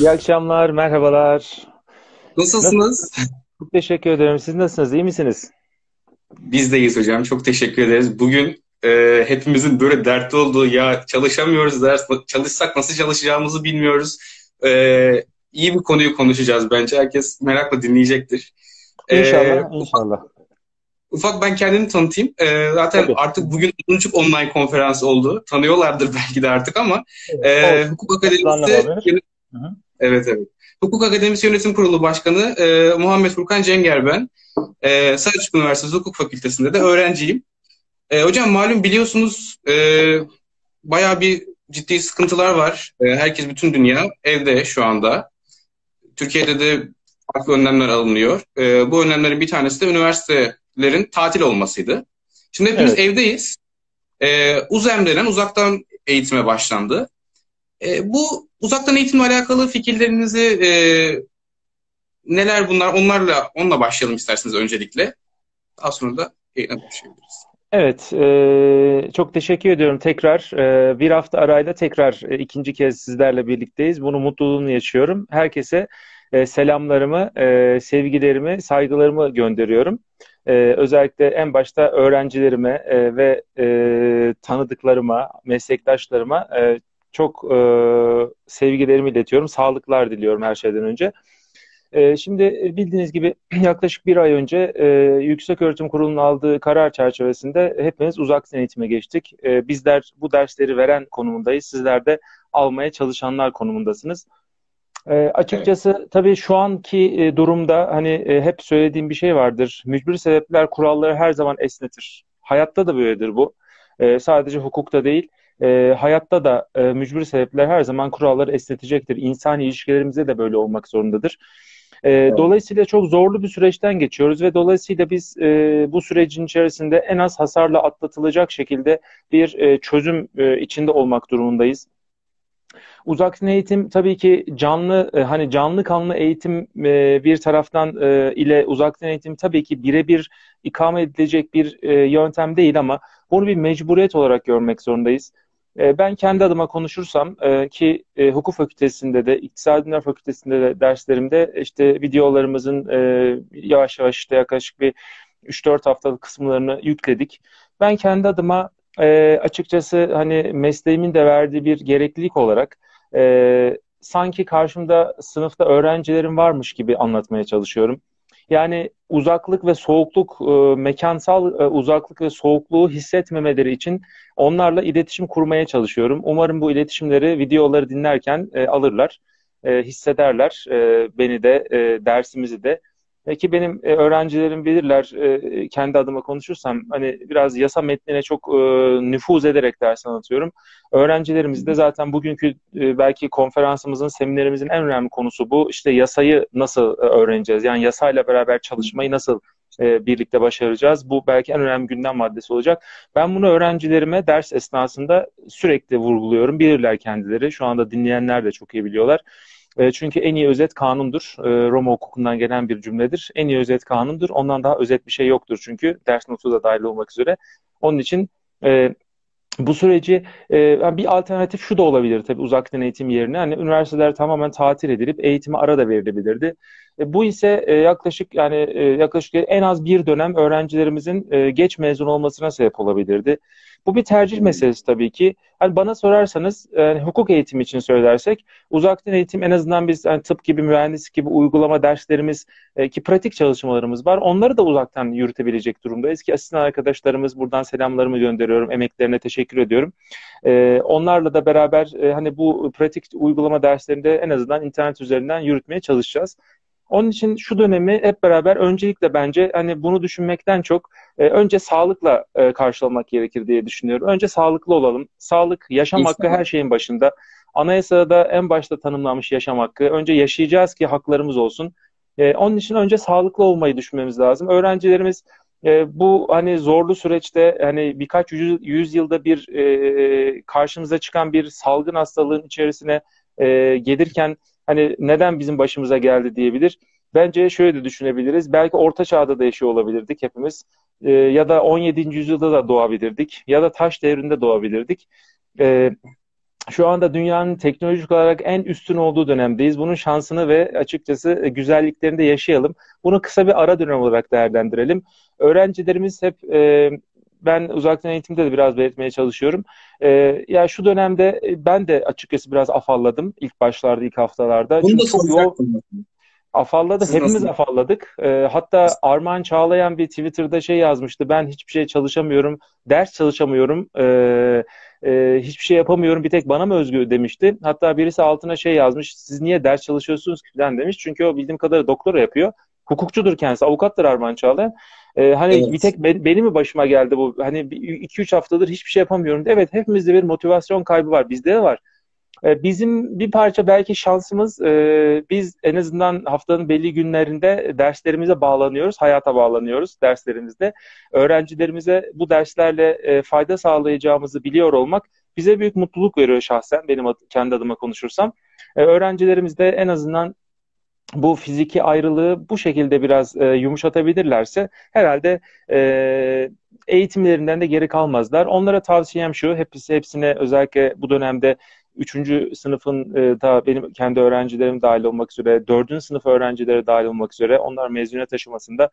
İyi akşamlar, merhabalar. Nasılsınız? Çok teşekkür ederim. Siz nasılsınız? İyi misiniz? Biz de iyiyiz hocam. Çok teşekkür ederiz. Bugün e, hepimizin böyle dertli olduğu ya çalışamıyoruz ders çalışsak nasıl çalışacağımızı bilmiyoruz. E, iyi bir konuyu konuşacağız bence. Herkes merakla dinleyecektir. İnşallah, ee, inşallah. Ufak ben kendimi tanıtayım. Ee, zaten Tabii. artık bugün 10. online konferans oldu. Tanıyorlardır belki de artık ama evet, e, Hukuk Akademisi Evet evet. Hukuk Akademisi Yönetim Kurulu Başkanı e, Muhammed Furkan Cenger ben. E, Selçuk Üniversitesi Hukuk Fakültesi'nde de öğrenciyim. E, hocam malum biliyorsunuz e, bayağı bir ciddi sıkıntılar var. E, herkes, bütün dünya evde şu anda. Türkiye'de de farklı önlemler alınıyor. E, bu önlemlerin bir tanesi de üniversitelerin tatil olmasıydı. Şimdi hepimiz evet. evdeyiz. E, UZEM denen uzaktan eğitime başlandı. E, bu uzaktan eğitimle alakalı fikirlerinizi e, neler bunlar? Onlarla onunla başlayalım isterseniz öncelikle. Daha sonra da yayına başlayabiliriz. Evet, e, çok teşekkür ediyorum tekrar. E, bir hafta arayla tekrar e, ikinci kez sizlerle birlikteyiz. Bunu mutluluğunu yaşıyorum. Herkese e, selamlarımı, e, sevgilerimi, saygılarımı gönderiyorum. E, özellikle en başta öğrencilerime e, ve e, tanıdıklarıma, meslektaşlarıma e, çok e, sevgilerimi iletiyorum. Sağlıklar diliyorum her şeyden önce. E, şimdi e, bildiğiniz gibi yaklaşık bir ay önce e, Yüksek Öğretim Kurulu'nun aldığı karar çerçevesinde hepimiz uzaktan eğitime geçtik. E, bizler bu dersleri veren konumundayız. Sizler de almaya çalışanlar konumundasınız. E, açıkçası evet. tabii şu anki e, durumda hani e, hep söylediğim bir şey vardır. Mücbir sebepler kuralları her zaman esnetir. Hayatta da böyledir bu. E, sadece hukukta değil e, hayatta da e, mücbir sebepler her zaman kuralları esnetecektir. İnsan ilişkilerimizde de böyle olmak zorundadır. E, evet. Dolayısıyla çok zorlu bir süreçten geçiyoruz ve dolayısıyla biz e, bu sürecin içerisinde en az hasarla atlatılacak şekilde bir e, çözüm e, içinde olmak durumundayız. Uzaktan eğitim tabii ki canlı e, hani canlı kanlı eğitim e, bir taraftan e, ile uzaktan eğitim tabii ki birebir ikame edilecek bir yöntem değil ama bunu bir mecburiyet olarak görmek zorundayız. E, ben kendi adıma konuşursam e, ki e, hukuk fakültesinde de, iktisadi bilimler fakültesinde de derslerimde işte videolarımızın yavaş yavaş işte yaklaşık bir 3-4 haftalık kısımlarını yükledik. Ben kendi adıma açıkçası hani mesleğimin de verdiği bir gereklilik olarak sanki karşımda sınıfta öğrencilerim varmış gibi anlatmaya çalışıyorum. Yani uzaklık ve soğukluk, e, mekansal e, uzaklık ve soğukluğu hissetmemeleri için onlarla iletişim kurmaya çalışıyorum. Umarım bu iletişimleri videoları dinlerken e, alırlar, e, hissederler e, beni de, e, dersimizi de. Ki benim e, öğrencilerim bilirler, e, kendi adıma konuşursam hani biraz yasa metnine çok e, nüfuz ederek ders anlatıyorum. Öğrencilerimiz de zaten bugünkü belki konferansımızın, seminerimizin en önemli konusu bu. İşte yasayı nasıl öğreneceğiz? Yani yasayla beraber çalışmayı nasıl birlikte başaracağız? Bu belki en önemli gündem maddesi olacak. Ben bunu öğrencilerime ders esnasında sürekli vurguluyorum. Bilirler kendileri. Şu anda dinleyenler de çok iyi biliyorlar. E, çünkü en iyi özet kanundur. E, Roma hukukundan gelen bir cümledir. En iyi özet kanundur. Ondan daha özet bir şey yoktur çünkü ders notu da dahil olmak üzere. Onun için e, bu süreci bir alternatif şu da olabilir tabii uzaktan eğitim yerine. Hani üniversiteler tamamen tatil edilip eğitime ara da verilebilirdi. E, bu ise e, yaklaşık yani e, yaklaşık en az bir dönem öğrencilerimizin e, geç mezun olmasına sebep olabilirdi. Bu bir tercih meselesi tabii ki. Hani bana sorarsanız yani hukuk eğitimi için söylersek uzaktan eğitim en azından biz yani tıp gibi, mühendislik gibi uygulama derslerimiz e, ki pratik çalışmalarımız var. Onları da uzaktan yürütebilecek durumdayız ki asistan arkadaşlarımız buradan selamlarımı gönderiyorum. Emeklerine teşekkür ediyorum. E, onlarla da beraber e, hani bu pratik uygulama derslerinde en azından internet üzerinden yürütmeye çalışacağız. Onun için şu dönemi hep beraber öncelikle bence hani bunu düşünmekten çok e, önce sağlıkla e, karşılamak gerekir diye düşünüyorum. Önce sağlıklı olalım. Sağlık, yaşam İnsan. hakkı her şeyin başında. Anayasada en başta tanımlanmış yaşam hakkı. Önce yaşayacağız ki haklarımız olsun. E, onun için önce sağlıklı olmayı düşünmemiz lazım. Öğrencilerimiz e, bu hani zorlu süreçte hani birkaç yüz, yüz yılda bir e, karşımıza çıkan bir salgın hastalığın içerisine e, gelirken hani neden bizim başımıza geldi diyebilir. Bence şöyle de düşünebiliriz. Belki orta çağda da yaşıyor olabilirdik hepimiz. E, ya da 17. yüzyılda da doğabilirdik. Ya da taş devrinde doğabilirdik. E, şu anda dünyanın teknolojik olarak en üstün olduğu dönemdeyiz. Bunun şansını ve açıkçası güzelliklerini de yaşayalım. Bunu kısa bir ara dönem olarak değerlendirelim. Öğrencilerimiz hep e, ben uzaktan eğitimde de biraz belirtmeye çalışıyorum. E, ya şu dönemde ben de açıkçası biraz afalladım ilk başlarda, ilk haftalarda. Bunu Çünkü da soracaktım. Afalladı. Siz Hepimiz nasıl? afalladık. Ee, hatta Armağan Çağlayan bir Twitter'da şey yazmıştı. Ben hiçbir şey çalışamıyorum. Ders çalışamıyorum. Ee, e, hiçbir şey yapamıyorum. Bir tek bana mı özgü demişti. Hatta birisi altına şey yazmış. Siz niye ders çalışıyorsunuz ki falan demiş. Çünkü o bildiğim kadarıyla doktora yapıyor. Hukukçudur kendisi. Avukattır Armağan Çağlayan. Ee, hani evet. bir tek ben, benim mi başıma geldi bu? Hani 2-3 haftadır hiçbir şey yapamıyorum. Evet hepimizde bir motivasyon kaybı var. Bizde de var. E, bizim bir parça belki şansımız e, biz en azından haftanın belli günlerinde derslerimize bağlanıyoruz, hayata bağlanıyoruz derslerimizde. Öğrencilerimize bu derslerle e, fayda sağlayacağımızı biliyor olmak bize büyük mutluluk veriyor şahsen benim kendi adıma konuşursam. Öğrencilerimiz de en azından bu fiziki ayrılığı bu şekilde biraz e, yumuşatabilirlerse herhalde e, eğitimlerinden de geri kalmazlar. Onlara tavsiyem şu, hepsi hepsine özellikle bu dönemde üçüncü sınıfın e, da benim kendi öğrencilerim dahil olmak üzere, dördüncü sınıf öğrencileri dahil olmak üzere onlar mezuniyet aşamasında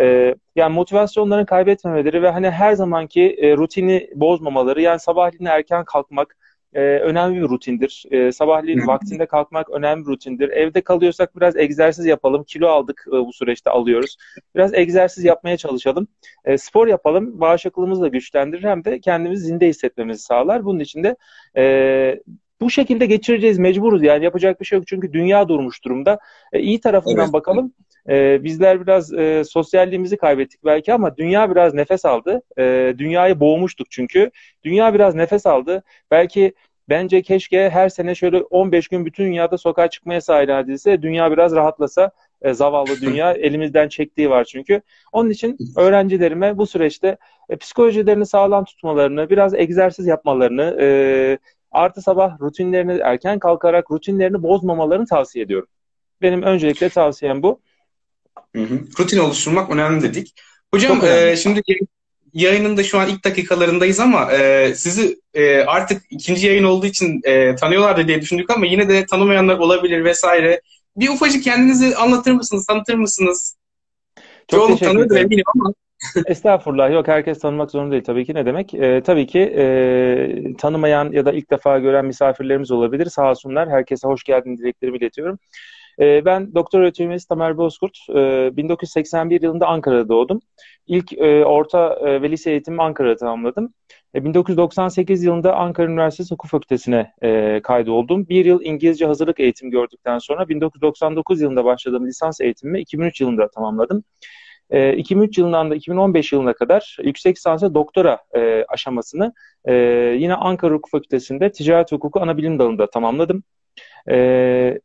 e, yani motivasyonlarını kaybetmemeleri ve hani her zamanki e, rutini bozmamaları yani sabahleyin erken kalkmak, e, önemli bir rutindir. E, sabahleyin vaktinde kalkmak önemli bir rutindir. Evde kalıyorsak biraz egzersiz yapalım. Kilo aldık e, bu süreçte alıyoruz. Biraz egzersiz yapmaya çalışalım. E, spor yapalım. Bağışıklığımızı da güçlendirir hem de kendimizi zinde hissetmemizi sağlar. Bunun için de e, bu şekilde geçireceğiz mecburuz yani yapacak bir şey yok çünkü dünya durmuş durumda. E, iyi tarafından evet. bakalım. E, bizler biraz e, sosyalliğimizi kaybettik belki ama dünya biraz nefes aldı. E, dünyayı boğmuştuk çünkü. Dünya biraz nefes aldı. Belki bence keşke her sene şöyle 15 gün bütün dünyada sokağa çıkmaya sahip edilse. Dünya biraz rahatlasa. E, zavallı dünya elimizden çektiği var çünkü. Onun için öğrencilerime bu süreçte e, psikolojilerini sağlam tutmalarını, biraz egzersiz yapmalarını, e, artı sabah rutinlerini erken kalkarak rutinlerini bozmamalarını tavsiye ediyorum. Benim öncelikle tavsiyem bu. Hı hı. Rutin oluşturmak önemli dedik. Hocam e, şimdi yayının da şu an ilk dakikalarındayız ama e, sizi e, artık ikinci yayın olduğu için e, tanıyorlardı diye düşündük ama yine de tanımayanlar olabilir vesaire. Bir ufacık kendinizi anlatır mısınız, tanıtır mısınız? Çok Çoğunluk tanıyordur eminim ama. Estağfurullah. Yok herkes tanımak zorunda değil tabii ki. Ne demek? Ee, tabii ki e, tanımayan ya da ilk defa gören misafirlerimiz olabilir. Sağ olsunlar. Herkese hoş geldin dileklerimi iletiyorum. E, ben doktor öğretim üyesi Tamer Bozkurt. E, 1981 yılında Ankara'da doğdum. İlk e, orta e, ve lise eğitimimi Ankara'da tamamladım. E, 1998 yılında Ankara Üniversitesi Hukuk Fakültesi'ne e, kaydoldum. Bir yıl İngilizce hazırlık eğitimi gördükten sonra 1999 yılında başladığım lisans eğitimimi 2003 yılında tamamladım. E, 2003 yılından da 2015 yılına kadar yüksek lisansa doktora e, aşamasını e, yine Ankara Hukuk Fakültesi'nde ticaret hukuku ana bilim dalında tamamladım. E,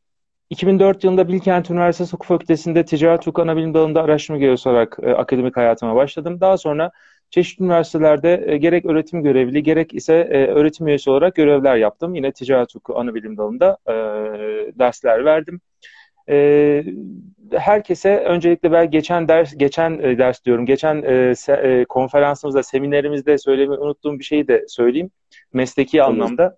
2004 yılında Bilkent Üniversitesi Hukuk Fakültesi'nde Ticaret Hukuku Anabilim Dalı'nda araştırma görevlisi olarak e, akademik hayatıma başladım. Daha sonra çeşitli üniversitelerde e, gerek öğretim görevli gerek ise e, öğretim üyesi olarak görevler yaptım. Yine Ticaret Hukuku Anabilim Dalı'nda e, dersler verdim. E, herkese öncelikle ben geçen ders geçen e, ders diyorum. Geçen e, se, e, konferansımızda, seminerimizde söylemeyi unuttuğum bir şeyi de söyleyeyim. Mesleki Tabii. anlamda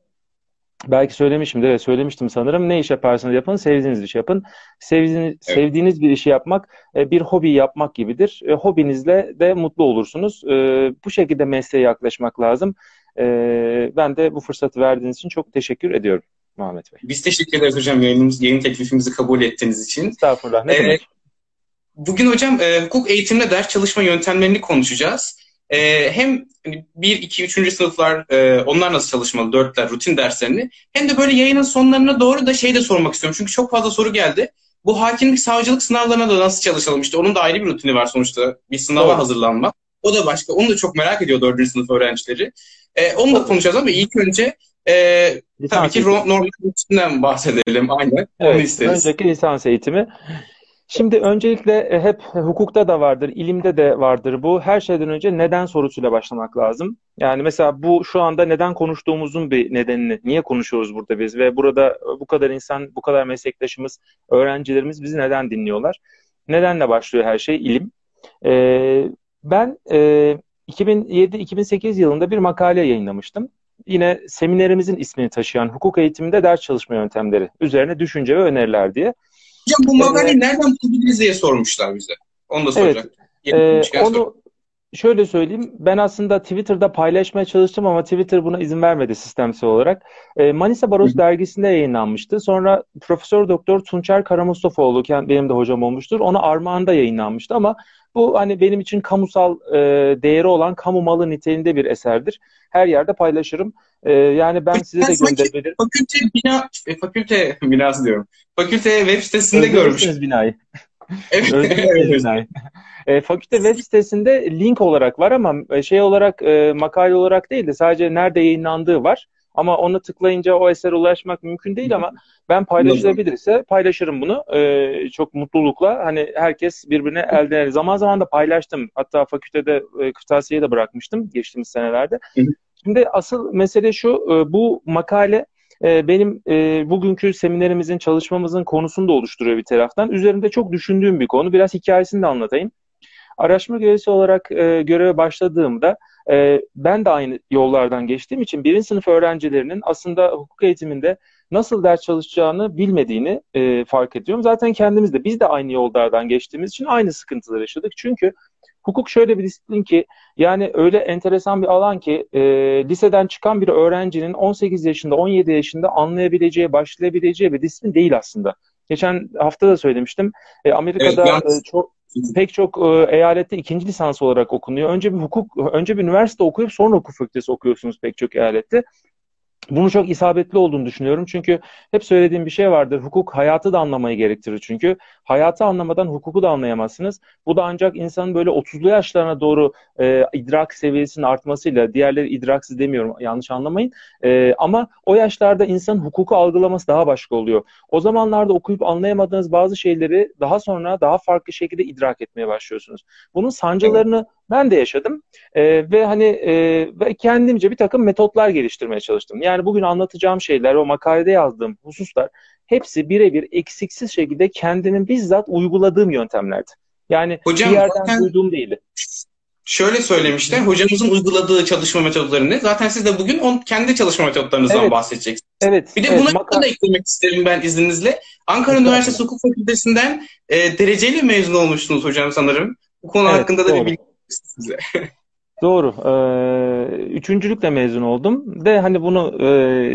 belki söylemişimdir, evet söylemiştim sanırım. Ne iş yaparsanız yapın, sevdiğiniz şey yapın. Sevdiğiniz, evet. sevdiğiniz bir işi yapmak e, bir hobi yapmak gibidir. E, hobinizle de mutlu olursunuz. E, bu şekilde mesleğe yaklaşmak lazım. Ben de bu fırsatı verdiğiniz için çok teşekkür ediyorum Muhammed Bey. Biz teşekkür ederiz hocam yayınımız, yayın teklifimizi kabul ettiğiniz için. Estağfurullah. Ne ee, demek? Bugün hocam hukuk eğitimde ders çalışma yöntemlerini konuşacağız. E, hem 1, 2, 3. sınıflar e, onlar nasıl çalışmalı, dörtler, rutin derslerini hem de böyle yayının sonlarına doğru da şey de sormak istiyorum. Çünkü çok fazla soru geldi. Bu hakimlik, savcılık sınavlarına da nasıl çalışalım? İşte onun da ayrı bir rutini var sonuçta. Bir sınava Doğru. hazırlanmak. O da başka. Onu da çok merak ediyor dördüncü sınıf öğrencileri. E, onu da konuşacağız ama ilk önce e, tabii ki normal rutininden bahsedelim. Aynen. Evet, onu isteriz. Önceki lisans eğitimi. Şimdi öncelikle e, hep hukukta da vardır, ilimde de vardır bu. Her şeyden önce neden sorusuyla başlamak lazım. Yani mesela bu şu anda neden konuştuğumuzun bir nedenini, niye konuşuyoruz burada biz ve burada bu kadar insan, bu kadar meslektaşımız, öğrencilerimiz bizi neden dinliyorlar? Nedenle başlıyor her şey? ilim. Ee, ben e, 2007-2008 yılında bir makale yayınlamıştım. yine seminerimizin ismini taşıyan hukuk eğitiminde ders çalışma yöntemleri üzerine düşünce ve öneriler diye. Hocam bu makaleyi ee, nereden bulabiliriz diye sormuşlar bize. Onu da soracak. Evet, e, onu şöyle söyleyeyim. Ben aslında Twitter'da paylaşmaya çalıştım ama Twitter buna izin vermedi sistemsel olarak. E, Manisa Baros Hı. dergisinde yayınlanmıştı. Sonra Profesör Doktor Tunçer Karamustafaoğlu benim de hocam olmuştur. Ona Armağan'da yayınlanmıştı ama bu hani benim için kamusal e, değeri olan kamu malı niteliğinde bir eserdir. Her yerde paylaşırım. E, yani ben size de gönderebilirim. Fakülte bina, e, fakülte binası diyorum. Fakülte web sitesinde görmüşsünüz binayı. evet. evet. E, fakülte web sitesinde link olarak var ama e, şey olarak e, makale olarak değil de sadece nerede yayınlandığı var. Ama onu tıklayınca o esere ulaşmak mümkün değil ama ben paylaşılabilirse paylaşırım bunu. Ee, çok mutlulukla. Hani herkes birbirine elden ele. Zaman zaman da paylaştım. Hatta fakültede e, kırtasiye de bırakmıştım geçtiğimiz senelerde. Şimdi asıl mesele şu. E, bu makale e, benim e, bugünkü seminerimizin, çalışmamızın konusunu da oluşturuyor bir taraftan. Üzerinde çok düşündüğüm bir konu. Biraz hikayesini de anlatayım. Araştırma görevlisi olarak e, göreve başladığımda e, ben de aynı yollardan geçtiğim için birinci sınıf öğrencilerinin aslında hukuk eğitiminde nasıl ders çalışacağını bilmediğini e, fark ediyorum. Zaten kendimiz de biz de aynı yollardan geçtiğimiz için aynı sıkıntılar yaşadık. Çünkü hukuk şöyle bir disiplin ki yani öyle enteresan bir alan ki e, liseden çıkan bir öğrencinin 18 yaşında 17 yaşında anlayabileceği, başlayabileceği bir disiplin değil aslında. Geçen hafta da söylemiştim. E, Amerika'da evet, e, çok pek çok e, eyalette ikinci lisans olarak okunuyor. Önce bir hukuk, önce bir üniversite okuyup sonra hukuk fakültesi okuyorsunuz pek çok eyalette. Bunu çok isabetli olduğunu düşünüyorum. Çünkü hep söylediğim bir şey vardır. Hukuk hayatı da anlamayı gerektirir çünkü. Hayatı anlamadan hukuku da anlayamazsınız. Bu da ancak insanın böyle 30'lu yaşlarına doğru e, idrak seviyesinin artmasıyla, diğerleri idraksiz demiyorum yanlış anlamayın. E, ama o yaşlarda insanın hukuku algılaması daha başka oluyor. O zamanlarda okuyup anlayamadığınız bazı şeyleri daha sonra daha farklı şekilde idrak etmeye başlıyorsunuz. Bunun sancılarını ben de yaşadım e, ve hani e, ve kendimce bir takım metotlar geliştirmeye çalıştım. Yani bugün anlatacağım şeyler, o makalede yazdığım hususlar hepsi birebir eksiksiz şekilde kendimin bizzat uyguladığım yöntemlerdi. Yani Hocam, bir yerden duyduğum değildi. Şöyle söylemişti, hocamızın uyguladığı çalışma metodlarını. Zaten siz de bugün on, kendi çalışma metotlarınızdan evet. bahsedeceksiniz. Evet. Bir de evet, buna maka... da eklemek isterim ben izninizle. Ankara evet, Üniversitesi Hukuk Fakültesi'nden e, dereceyle mezun olmuştunuz hocam sanırım. Bu konu evet, hakkında da doğru. bir bilgi size. Doğru. Ee, üçüncülükle mezun oldum. De hani bunu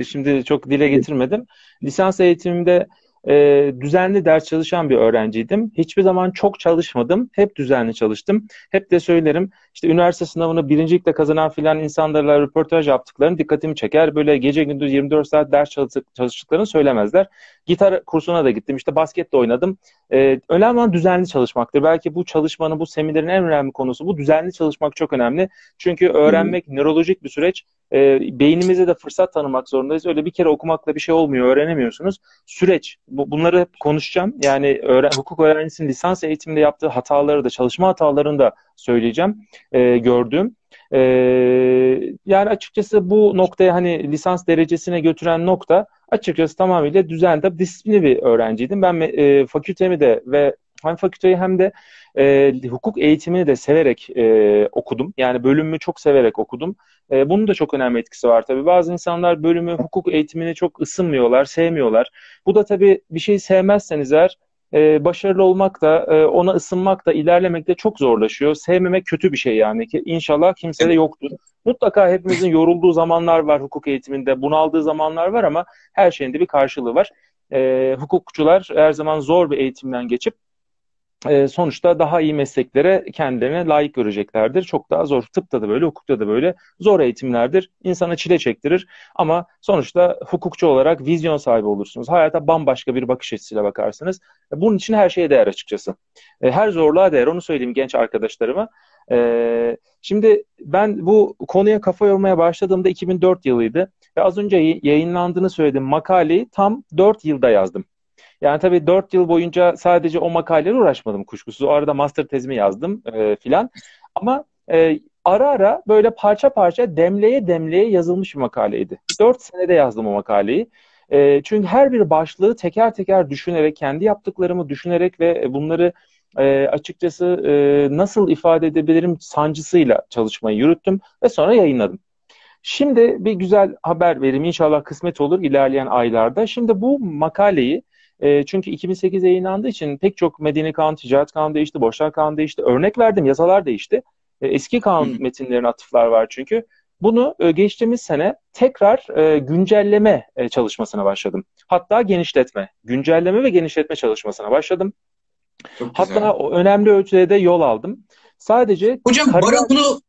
e, şimdi çok dile getirmedim. Lisans eğitimimde e, düzenli ders çalışan bir öğrenciydim. Hiçbir zaman çok çalışmadım. Hep düzenli çalıştım. Hep de söylerim işte üniversite sınavını birincilikle kazanan filan insanlarla röportaj yaptıklarını dikkatimi çeker. Böyle gece gündüz 24 saat ders çalıştıklarını söylemezler. Gitar kursuna da gittim. İşte basket de oynadım. Ee, önemli olan düzenli çalışmaktır. Belki bu çalışmanın, bu seminerin en önemli konusu bu. Düzenli çalışmak çok önemli. Çünkü öğrenmek hmm. nörolojik bir süreç. Ee, beynimize de fırsat tanımak zorundayız. Öyle bir kere okumakla bir şey olmuyor. Öğrenemiyorsunuz. Süreç. Bu, bunları hep konuşacağım. Yani öğren, hukuk öğrencisinin lisans eğitiminde yaptığı hataları da, çalışma hatalarını da söyleyeceğim. E, gördüğüm. E, yani açıkçası bu noktaya hani lisans derecesine götüren nokta açıkçası tamamıyla düzende disiplinli bir öğrenciydim. Ben e, fakültemi de ve hem fakülteyi hem de e, hukuk eğitimini de severek e, okudum. Yani bölümümü çok severek okudum. E, bunun da çok önemli etkisi var tabii. Bazı insanlar bölümü hukuk eğitimini çok ısınmıyorlar, sevmiyorlar. Bu da tabii bir şey sevmezseniz eğer e, başarılı olmak da e, ona ısınmak da ilerlemek de çok zorlaşıyor. Sevmemek kötü bir şey yani ki inşallah kimse de yoktur. Mutlaka hepimizin yorulduğu zamanlar var hukuk eğitiminde, bunaldığı zamanlar var ama her şeyin de bir karşılığı var. E, hukukçular her zaman zor bir eğitimden geçip e, sonuçta daha iyi mesleklere kendilerine layık göreceklerdir. Çok daha zor. Tıpta da böyle, hukukta da böyle zor eğitimlerdir. İnsana çile çektirir ama sonuçta hukukçu olarak vizyon sahibi olursunuz. Hayata bambaşka bir bakış açısıyla bakarsınız. E, bunun için her şeye değer açıkçası. E, her zorluğa değer. Onu söyleyeyim genç arkadaşlarıma. Şimdi ben bu konuya kafa yormaya başladığımda 2004 yılıydı. Ve az önce yayınlandığını söyledim makaleyi tam 4 yılda yazdım. Yani tabii 4 yıl boyunca sadece o makaleyle uğraşmadım kuşkusuz. O arada master tezimi yazdım e, filan. Ama e, ara ara böyle parça parça demleye demleye yazılmış bir makaleydi. 4 senede yazdım o makaleyi. E, çünkü her bir başlığı teker teker düşünerek, kendi yaptıklarımı düşünerek ve bunları e, açıkçası e, nasıl ifade edebilirim sancısıyla çalışmayı yürüttüm ve sonra yayınladım. Şimdi bir güzel haber vereyim. İnşallah kısmet olur ilerleyen aylarda. Şimdi bu makaleyi e, çünkü 2008 yayınlandığı için pek çok Medeni Kanun, Ticaret Kanunu değişti, Borçlar Kanunu değişti. Örnek verdim, yasalar değişti. E, eski kanun metinlerine atıflar var çünkü. Bunu e, geçtiğimiz sene tekrar e, güncelleme e, çalışmasına başladım. Hatta genişletme, güncelleme ve genişletme çalışmasına başladım. Çok Hatta güzel. önemli ölçüde de yol aldım. Sadece Hocam kariyer... baro bunu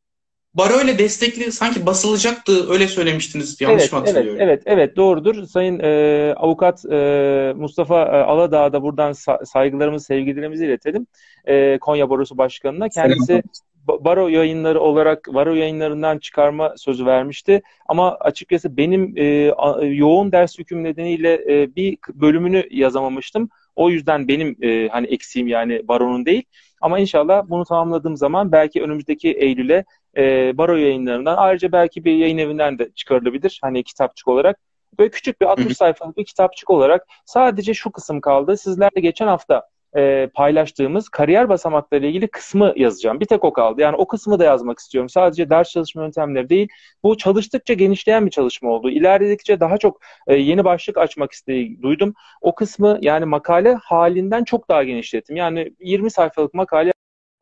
baro ile destekli sanki basılacaktı öyle söylemiştiniz. Yanlış evet, mı hatırlıyorum? Evet, evet, evet doğrudur. Sayın e, avukat e, Mustafa e, Aladağ'a da buradan sa- saygılarımızı, sevgilerimizi iletelim. E, Konya Barosu Başkanı'na. Kendisi baro yayınları olarak baro yayınlarından çıkarma sözü vermişti. Ama açıkçası benim e, yoğun ders yüküm nedeniyle e, bir bölümünü yazamamıştım. O yüzden benim e, hani eksiğim yani baronun değil. Ama inşallah bunu tamamladığım zaman belki önümüzdeki Eylül'e e, baro yayınlarından ayrıca belki bir yayın evinden de çıkarılabilir. Hani kitapçık olarak. Böyle küçük bir 60 sayfalık bir kitapçık olarak sadece şu kısım kaldı. Sizlerle geçen hafta e, paylaştığımız kariyer basamakları ile ilgili kısmı yazacağım. Bir tek o kaldı. Yani o kısmı da yazmak istiyorum. Sadece ders çalışma yöntemleri değil. Bu çalıştıkça genişleyen bir çalışma oldu. İlerledikçe daha çok e, yeni başlık açmak isteği duydum. O kısmı yani makale halinden çok daha genişlettim. Yani 20 sayfalık makale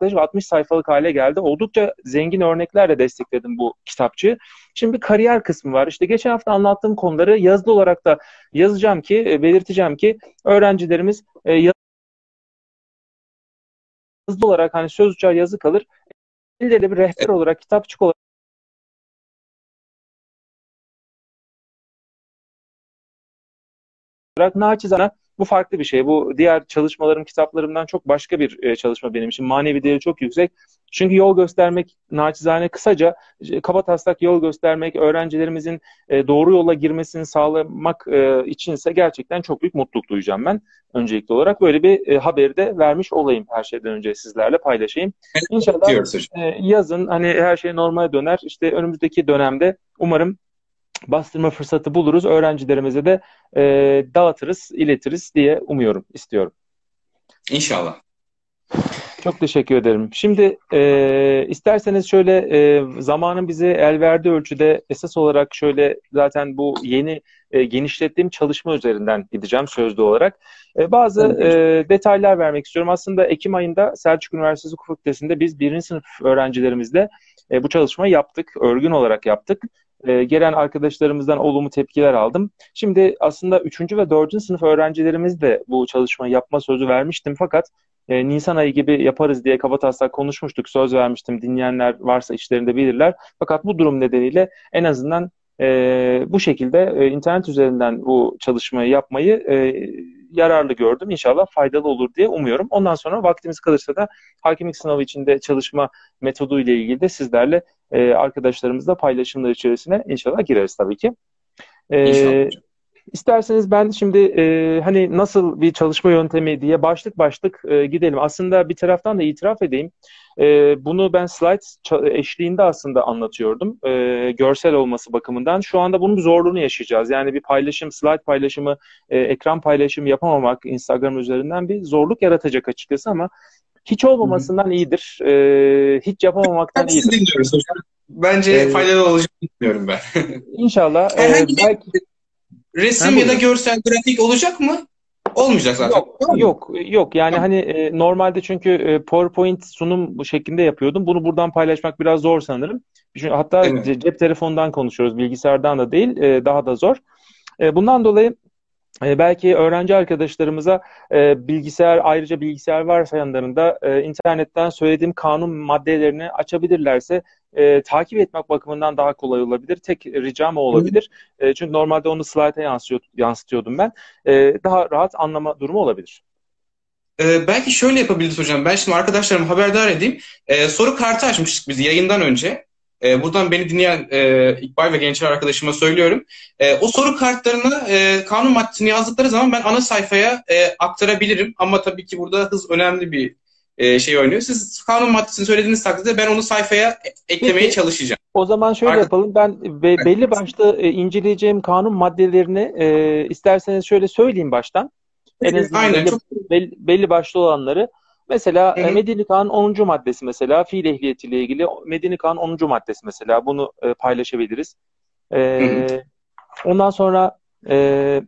yaklaşık 60 sayfalık hale geldi. Oldukça zengin örneklerle destekledim bu kitapçığı. Şimdi bir kariyer kısmı var. İşte geçen hafta anlattığım konuları yazılı olarak da yazacağım ki, e, belirteceğim ki öğrencilerimiz hızlı olarak hani söz uçar yazı kalır. Ellerinde bir rehber olarak, kitapçık olarak olarak naçizane bu farklı bir şey. Bu diğer çalışmalarım, kitaplarımdan çok başka bir çalışma benim için. Manevi değeri çok yüksek. Çünkü yol göstermek naçizane kısaca e, kaba taslak yol göstermek, öğrencilerimizin e, doğru yola girmesini sağlamak e, içinse gerçekten çok büyük mutluluk duyacağım ben öncelikli olarak. Böyle bir haberi de vermiş olayım her şeyden önce sizlerle paylaşayım. İnşallah yazın hani her şey normale döner. İşte önümüzdeki dönemde umarım bastırma fırsatı buluruz. Öğrencilerimize de e, dağıtırız, iletiriz diye umuyorum, istiyorum. İnşallah. Çok teşekkür ederim. Şimdi e, isterseniz şöyle e, zamanın bize el verdiği ölçüde esas olarak şöyle zaten bu yeni e, genişlettiğim çalışma üzerinden gideceğim sözlü olarak. E, bazı e, detaylar vermek istiyorum. Aslında Ekim ayında Selçuk Üniversitesi Hukuk Fakültesi'nde biz birinci sınıf öğrencilerimizle e, bu çalışmayı yaptık. Örgün olarak yaptık e, gelen arkadaşlarımızdan olumlu tepkiler aldım. Şimdi aslında 3. ve 4. sınıf öğrencilerimiz de bu çalışmayı yapma sözü vermiştim fakat e, Nisan ayı gibi yaparız diye kaba taslak konuşmuştuk. Söz vermiştim. Dinleyenler varsa işlerinde bilirler. Fakat bu durum nedeniyle en azından e, bu şekilde e, internet üzerinden bu çalışmayı yapmayı e, yararlı gördüm. İnşallah faydalı olur diye umuyorum. Ondan sonra vaktimiz kalırsa da hakimlik sınavı içinde çalışma metodu ile ilgili de sizlerle e, arkadaşlarımızla paylaşımlar içerisine inşallah gireriz tabii ki. E, inşallah. İsterseniz ben şimdi e, hani nasıl bir çalışma yöntemi diye başlık başlık e, gidelim. Aslında bir taraftan da itiraf edeyim. E, bunu ben slide eşliğinde aslında anlatıyordum. E, görsel olması bakımından. Şu anda bunun zorluğunu yaşayacağız. Yani bir paylaşım, slide paylaşımı, e, ekran paylaşımı yapamamak Instagram üzerinden bir zorluk yaratacak açıkçası ama hiç olmamasından Hı-hı. iyidir. E, hiç yapamamaktan iyidir. dinliyoruz hocam. Bence ee, faydalı olacağını düşünüyorum ben. İnşallah. e, belki... resim ya da görsel grafik olacak mı? Olmayacak zaten. Yok, yok, yok. Yani hani e, normalde çünkü e, PowerPoint sunum bu şeklinde yapıyordum. Bunu buradan paylaşmak biraz zor sanırım. Çünkü hatta evet. cep telefonundan konuşuyoruz, bilgisayardan da değil, e, daha da zor. E, bundan dolayı e, belki öğrenci arkadaşlarımıza e, bilgisayar ayrıca bilgisayar varsa yanlarında e, internetten söylediğim kanun maddelerini açabilirlerse e, takip etmek bakımından daha kolay olabilir. Tek ricam o olabilir. E, çünkü normalde onu slayta yansıtıyor, yansıtıyordum ben. E, daha rahat anlama durumu olabilir. Ee, belki şöyle yapabiliriz hocam. Ben şimdi arkadaşlarımı haberdar edeyim. Ee, soru kartı açmıştık biz yayından önce. E, buradan beni dinleyen e, İkbal ve gençler arkadaşıma söylüyorum. E, o soru kartlarını e, kanun maddesini yazdıkları zaman ben ana sayfaya e, aktarabilirim. Ama tabii ki burada hız önemli bir e, şey oynuyor. Siz kanun maddesini söylediğiniz takdirde ben onu sayfaya eklemeye Peki, çalışacağım. O zaman şöyle Artık, yapalım. Ben be, belli başta e, inceleyeceğim kanun maddelerini e, isterseniz şöyle söyleyeyim baştan. En azından Aynen, belli, çok... belli, belli başlı olanları. Mesela Hı-hı. Medeni Kanun 10. maddesi mesela fiil ehliyetiyle ilgili Medeni Kanun 10. maddesi mesela bunu e, paylaşabiliriz. E, ondan sonra e,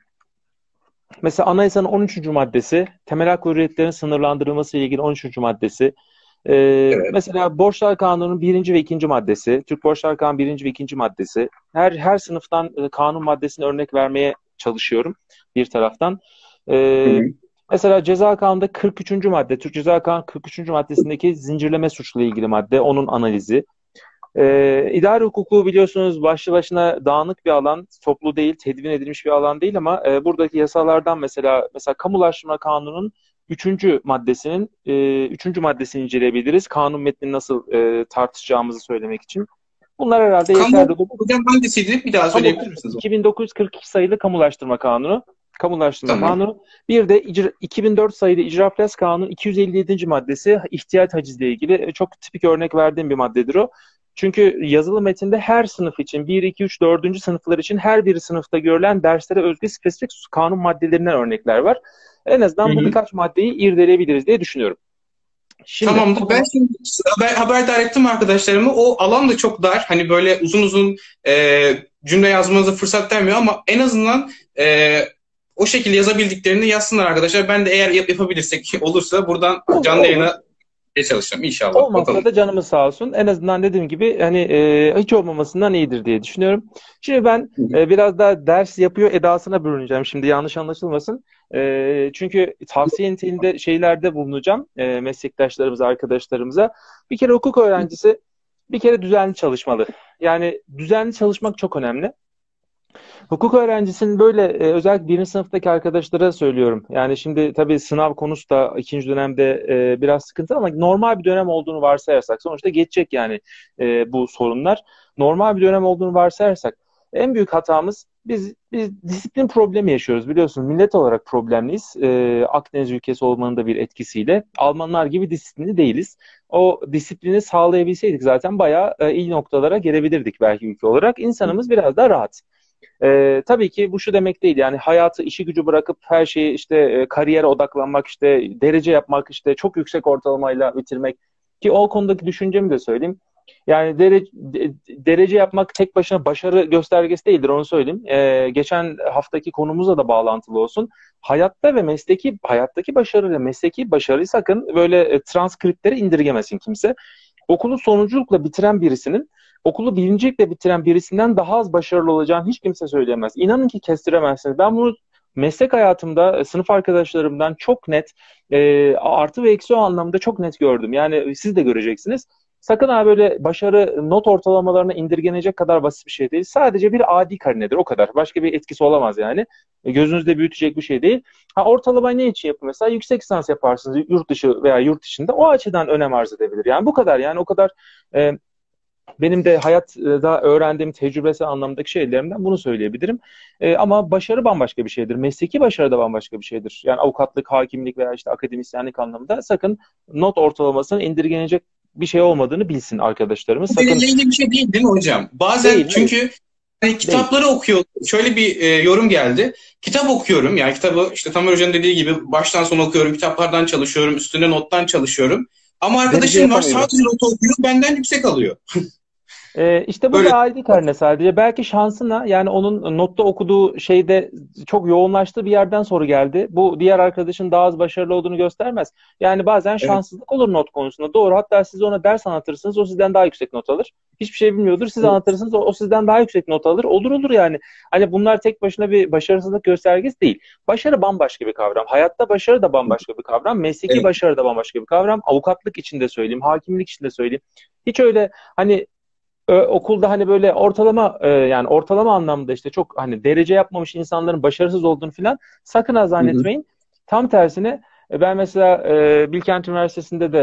mesela anayasanın 13. maddesi temel hak hürriyetlerin sınırlandırılması ile ilgili 13. maddesi. Ee, evet. Mesela Borçlar Kanunu'nun birinci ve ikinci maddesi, Türk Borçlar Kanunu birinci ve ikinci maddesi. Her her sınıftan e, kanun maddesine örnek vermeye çalışıyorum bir taraftan. Ee, Mesela ceza kanununda 43. madde, Türk Ceza Kanunu 43. maddesindeki zincirleme suçla ilgili madde, onun analizi. Ee, idare hukuku biliyorsunuz başlı başına dağınık bir alan, toplu değil, tedvin edilmiş bir alan değil ama e, buradaki yasalardan mesela mesela kamulaştırma kanunun üçüncü maddesinin e, üçüncü maddesini inceleyebiliriz. Kanun metnini nasıl e, tartışacağımızı söylemek için. Bunlar herhalde Kamu, yeterli. Hocam hangisiydi? Bir daha söyleyebilir misiniz? 2942 sayılı kamulaştırma kanunu. Kamulaştırma tamam. kanunu. Bir de 2004 sayılı İcra Plas Kanunu 257. maddesi ihtiyaç hacizle ilgili çok tipik örnek verdiğim bir maddedir o. Çünkü yazılı metinde her sınıf için 1, 2, 3, 4. sınıflar için her bir sınıfta görülen derslere özgü spesifik kanun maddelerinden örnekler var. En azından bu birkaç maddeyi irdeleyebiliriz diye düşünüyorum. Şimdi, Tamamdır. Ben şimdi haber, haberdar ettim arkadaşlarımı. O alan da çok dar. Hani böyle uzun uzun e, cümle yazmanıza fırsat vermiyor ama en azından e, o şekilde yazabildiklerini yazsınlar arkadaşlar. Ben de eğer yap, yapabilirsek olursa buradan canlı yayına çalışacağım inşallah. Olmazsa da canımız sağ olsun. En azından dediğim gibi hani e, hiç olmamasından iyidir diye düşünüyorum. Şimdi ben e, biraz daha ders yapıyor edasına bürüneceğim şimdi yanlış anlaşılmasın. E, çünkü tavsiye niteliğinde şeylerde bulunacağım e, meslektaşlarımıza, arkadaşlarımıza. Bir kere hukuk öğrencisi bir kere düzenli çalışmalı. Yani düzenli çalışmak çok önemli. Hukuk öğrencisinin böyle e, özellikle birinci sınıftaki arkadaşlara söylüyorum. Yani şimdi tabii sınav konusu da ikinci dönemde e, biraz sıkıntı ama normal bir dönem olduğunu varsayarsak sonuçta geçecek yani e, bu sorunlar. Normal bir dönem olduğunu varsayarsak en büyük hatamız biz biz disiplin problemi yaşıyoruz biliyorsun. Millet olarak problemliyiz. E, Akdeniz ülkesi olmanın da bir etkisiyle. Almanlar gibi disiplinli değiliz. O disiplini sağlayabilseydik zaten bayağı e, iyi noktalara gelebilirdik belki ülke olarak. İnsanımız biraz daha rahat. E, tabii ki bu şu demek değil yani hayatı işi gücü bırakıp her şeyi işte e, kariyere odaklanmak işte derece yapmak işte çok yüksek ortalamayla bitirmek ki o konudaki düşüncemi de söyleyeyim. Yani derece, derece yapmak tek başına başarı göstergesi değildir onu söyleyeyim. Ee, geçen haftaki konumuzla da bağlantılı olsun. Hayatta ve mesleki hayattaki başarı ve mesleki başarıyı sakın böyle e, transkriptlere indirgemesin kimse. Okulu sonunculukla bitiren birisinin okulu birincilikle bitiren birisinden daha az başarılı olacağını hiç kimse söyleyemez. İnanın ki kestiremezsiniz. Ben bunu meslek hayatımda e, sınıf arkadaşlarımdan çok net e, artı ve eksi o anlamda çok net gördüm. Yani siz de göreceksiniz. Sakın ha böyle başarı not ortalamalarına indirgenecek kadar basit bir şey değil. Sadece bir adi karinedir o kadar. Başka bir etkisi olamaz yani. E, gözünüzde büyütecek bir şey değil. Ha ortalama ne için yapın mesela? Yüksek lisans yaparsınız yurt dışı veya yurt içinde. O açıdan önem arz edebilir. Yani bu kadar yani o kadar e, benim de hayatta öğrendiğim tecrübesi anlamındaki şeylerimden bunu söyleyebilirim. E, ama başarı bambaşka bir şeydir. Mesleki başarı da bambaşka bir şeydir. Yani avukatlık, hakimlik veya işte akademisyenlik anlamında sakın not ortalamasının indirgenecek bir şey olmadığını bilsin arkadaşlarımız. Sakın... Belirleyici bir şey değil değil mi hocam? Bazen değil, çünkü hani kitapları değil. okuyor. Şöyle bir e, yorum geldi. Kitap okuyorum. Yani kitabı işte Tamer Hoca'nın dediği gibi baştan sona okuyorum. Kitaplardan çalışıyorum. Üstünde nottan çalışıyorum. Ama arkadaşım var sadece not okuyor. Benden yüksek alıyor. Ee, işte bu Böyle... bir aile karne sadece. Belki şansına yani onun notta okuduğu şeyde çok yoğunlaştığı bir yerden soru geldi. Bu diğer arkadaşın daha az başarılı olduğunu göstermez. Yani bazen şanssızlık evet. olur not konusunda. Doğru. Hatta siz ona ders anlatırsınız. O sizden daha yüksek not alır. Hiçbir şey bilmiyordur. Siz evet. anlatırsınız. O, o sizden daha yüksek not alır. Olur olur yani. Hani bunlar tek başına bir başarısızlık göstergesi değil. Başarı bambaşka bir kavram. Hayatta başarı da bambaşka bir kavram. Mesleki evet. başarı da bambaşka bir kavram. Avukatlık için de söyleyeyim. Hakimlik için de söyleyeyim. Hiç öyle hani okulda hani böyle ortalama e, yani ortalama anlamda işte çok hani derece yapmamış insanların başarısız olduğunu falan sakın ha zannetmeyin. Hı hı. Tam tersine e, ben mesela e, Bilkent Üniversitesi'nde de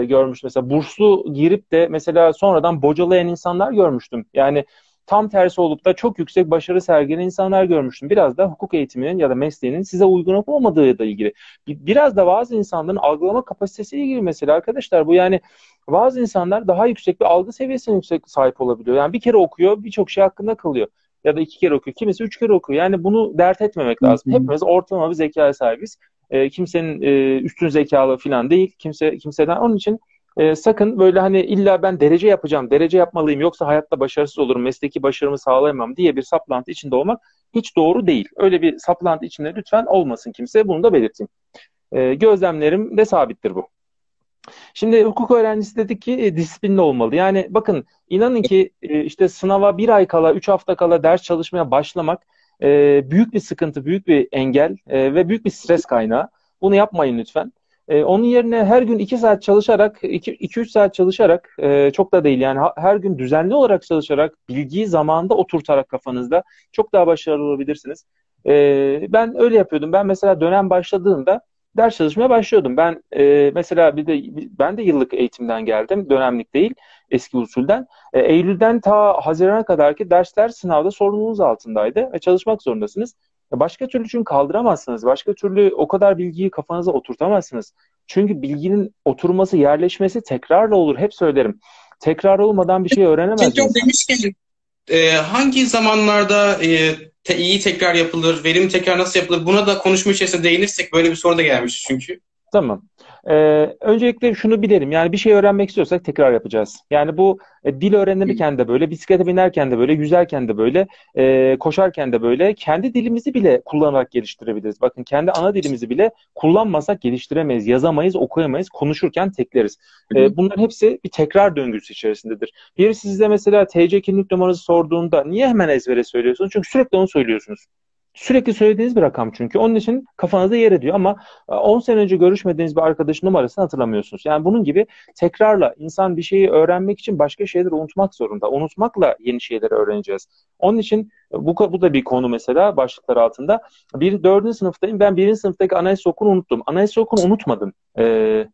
e, görmüştüm. Mesela burslu girip de mesela sonradan bocalayan insanlar görmüştüm. Yani tam tersi olup da çok yüksek başarı sergileyen insanlar görmüştüm. Biraz da hukuk eğitiminin ya da mesleğinin size uygun olup olmadığı da ilgili. Biraz da bazı insanların algılama kapasitesiyle ilgili mesela arkadaşlar bu yani bazı insanlar daha yüksek bir algı seviyesine yüksek sahip olabiliyor. Yani bir kere okuyor birçok şey hakkında kalıyor. Ya da iki kere okuyor. Kimisi üç kere okuyor. Yani bunu dert etmemek lazım. Hepimiz ortalama bir zekaya sahibiz. E, kimsenin e, üstün zekalı falan değil. Kimse kimseden onun için e, sakın böyle hani illa ben derece yapacağım, derece yapmalıyım yoksa hayatta başarısız olurum, mesleki başarımı sağlayamam diye bir saplantı içinde olmak hiç doğru değil. Öyle bir saplantı içinde lütfen olmasın kimse. Bunu da belirteyim. E, gözlemlerim de sabittir bu. Şimdi hukuk öğrencisi dedik ki e, disiplinli olmalı. Yani bakın inanın ki e, işte sınava bir ay kala, üç hafta kala ders çalışmaya başlamak e, büyük bir sıkıntı, büyük bir engel e, ve büyük bir stres kaynağı. Bunu yapmayın lütfen. E, onun yerine her gün 2 saat çalışarak, 2-3 saat çalışarak, e, çok da değil yani her gün düzenli olarak çalışarak, bilgiyi zamanında oturtarak kafanızda çok daha başarılı olabilirsiniz. E, ben öyle yapıyordum. Ben mesela dönem başladığında ders çalışmaya başlıyordum. Ben e, mesela bir de ben de yıllık eğitimden geldim. Dönemlik değil, eski usulden. E, Eylül'den ta Haziran'a kadar ki dersler sınavda sorumluluğunuz altındaydı ve çalışmak zorundasınız. Başka türlü çünkü kaldıramazsınız. Başka türlü o kadar bilgiyi kafanıza oturtamazsınız. Çünkü bilginin oturması, yerleşmesi tekrarla olur. Hep söylerim. Tekrar olmadan bir şey öğrenemezsiniz. Tekrar demişken e, hangi zamanlarda e, te, iyi tekrar yapılır, verim tekrar nasıl yapılır? Buna da konuşma içerisinde değinirsek böyle bir soru da gelmiş çünkü. Tamam. Ee, öncelikle şunu bilelim. Yani bir şey öğrenmek istiyorsak tekrar yapacağız. Yani bu e, dil öğrenirken de böyle, bisiklete binerken de böyle, yüzerken de böyle, e, koşarken de böyle, kendi dilimizi bile kullanarak geliştirebiliriz. Bakın kendi ana dilimizi bile kullanmasak geliştiremeyiz, yazamayız, okuyamayız, konuşurken tekleriz. E, bunların hepsi bir tekrar döngüsü içerisindedir. Biri size mesela TC kimlik numaranızı sorduğunda niye hemen ezbere söylüyorsunuz? Çünkü sürekli onu söylüyorsunuz. Sürekli söylediğiniz bir rakam çünkü. Onun için kafanızda yer ediyor ama 10 e, sene önce görüşmediğiniz bir arkadaşın numarasını hatırlamıyorsunuz. Yani bunun gibi tekrarla insan bir şeyi öğrenmek için başka şeyleri unutmak zorunda. Unutmakla yeni şeyleri öğreneceğiz. Onun için e, bu, bu da bir konu mesela başlıklar altında. Bir, dördüncü sınıftayım. Ben birinci sınıftaki anayasa okunu unuttum. Anayasa okunu unutmadım. Ee,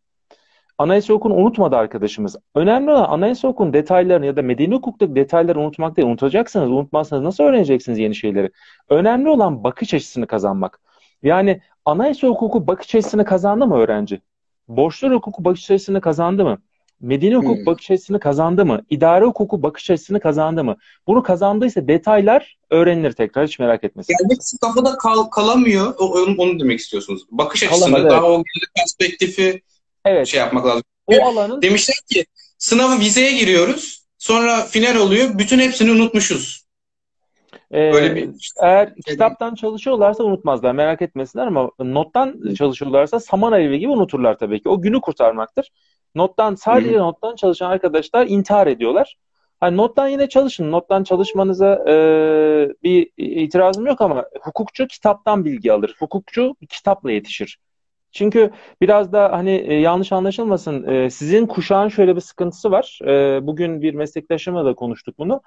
Anayasa hukukunu unutmadı arkadaşımız. Önemli olan anayasa hukukun detaylarını ya da medeni hukuktaki detayları unutmak değil. Unutacaksınız, unutmazsanız nasıl öğreneceksiniz yeni şeyleri? Önemli olan bakış açısını kazanmak. Yani anayasa hukuku bakış açısını kazandı mı öğrenci? Borçlar hukuku bakış açısını kazandı mı? Medeni hukuk hmm. bakış açısını kazandı mı? İdare hukuku bakış açısını kazandı mı? Bunu kazandıysa detaylar öğrenilir tekrar hiç merak etmesin. Yani hepsi kafada kal, kalamıyor. Onu, onu demek istiyorsunuz. Bakış açısını, Kalamadı, daha evet. o perspektifi evet. şey yapmak lazım. O alanın demişler ki sınavı vizeye giriyoruz. Sonra final oluyor. Bütün hepsini unutmuşuz. Ee, Böyle bir eğer şey kitaptan çalışıyorlarsa unutmazlar merak etmesinler ama nottan çalışıyorlarsa saman alevi gibi unuturlar tabii ki. O günü kurtarmaktır. Nottan sadece Hı-hı. nottan çalışan arkadaşlar intihar ediyorlar. Hani nottan yine çalışın. Nottan çalışmanıza e, bir itirazım yok ama hukukçu kitaptan bilgi alır. Hukukçu kitapla yetişir. Çünkü biraz da hani e, yanlış anlaşılmasın e, sizin kuşağın şöyle bir sıkıntısı var. E, bugün bir meslektaşımla da konuştuk bunu.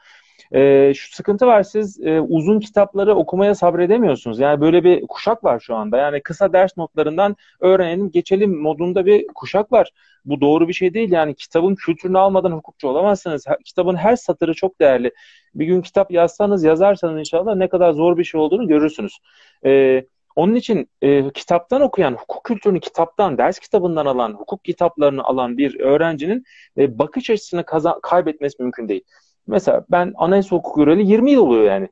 E, şu sıkıntı var siz e, uzun kitapları okumaya sabredemiyorsunuz. Yani böyle bir kuşak var şu anda. Yani kısa ders notlarından öğrenelim geçelim modunda bir kuşak var. Bu doğru bir şey değil. Yani kitabın kültürünü almadan hukukçu olamazsınız. Kitabın her satırı çok değerli. Bir gün kitap yazsanız yazarsanız inşallah ne kadar zor bir şey olduğunu görürsünüz. Evet onun için e, kitaptan okuyan, hukuk kültürünü kitaptan, ders kitabından alan, hukuk kitaplarını alan bir öğrencinin e, bakış açısını kazan, kaybetmesi mümkün değil. Mesela ben anayasa hukuku göreli 20 yıl oluyor yani.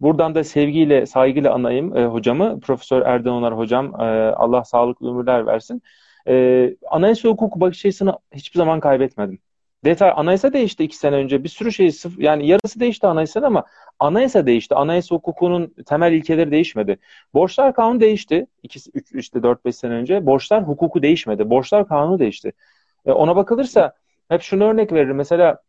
Buradan da sevgiyle, saygıyla anayım e, hocamı, Profesör Erden Onar hocam, e, Allah sağlıklı ömürler versin. E, anayasa hukuku bakış açısını hiçbir zaman kaybetmedim. Detay anayasa değişti iki sene önce. Bir sürü şey sıfır, yani yarısı değişti anayasanın ama anayasa değişti. Anayasa hukukunun temel ilkeleri değişmedi. Borçlar kanunu değişti. 2 3 işte 4 5 sene önce. Borçlar hukuku değişmedi. Borçlar kanunu değişti. E, ona bakılırsa hep şunu örnek veririm. Mesela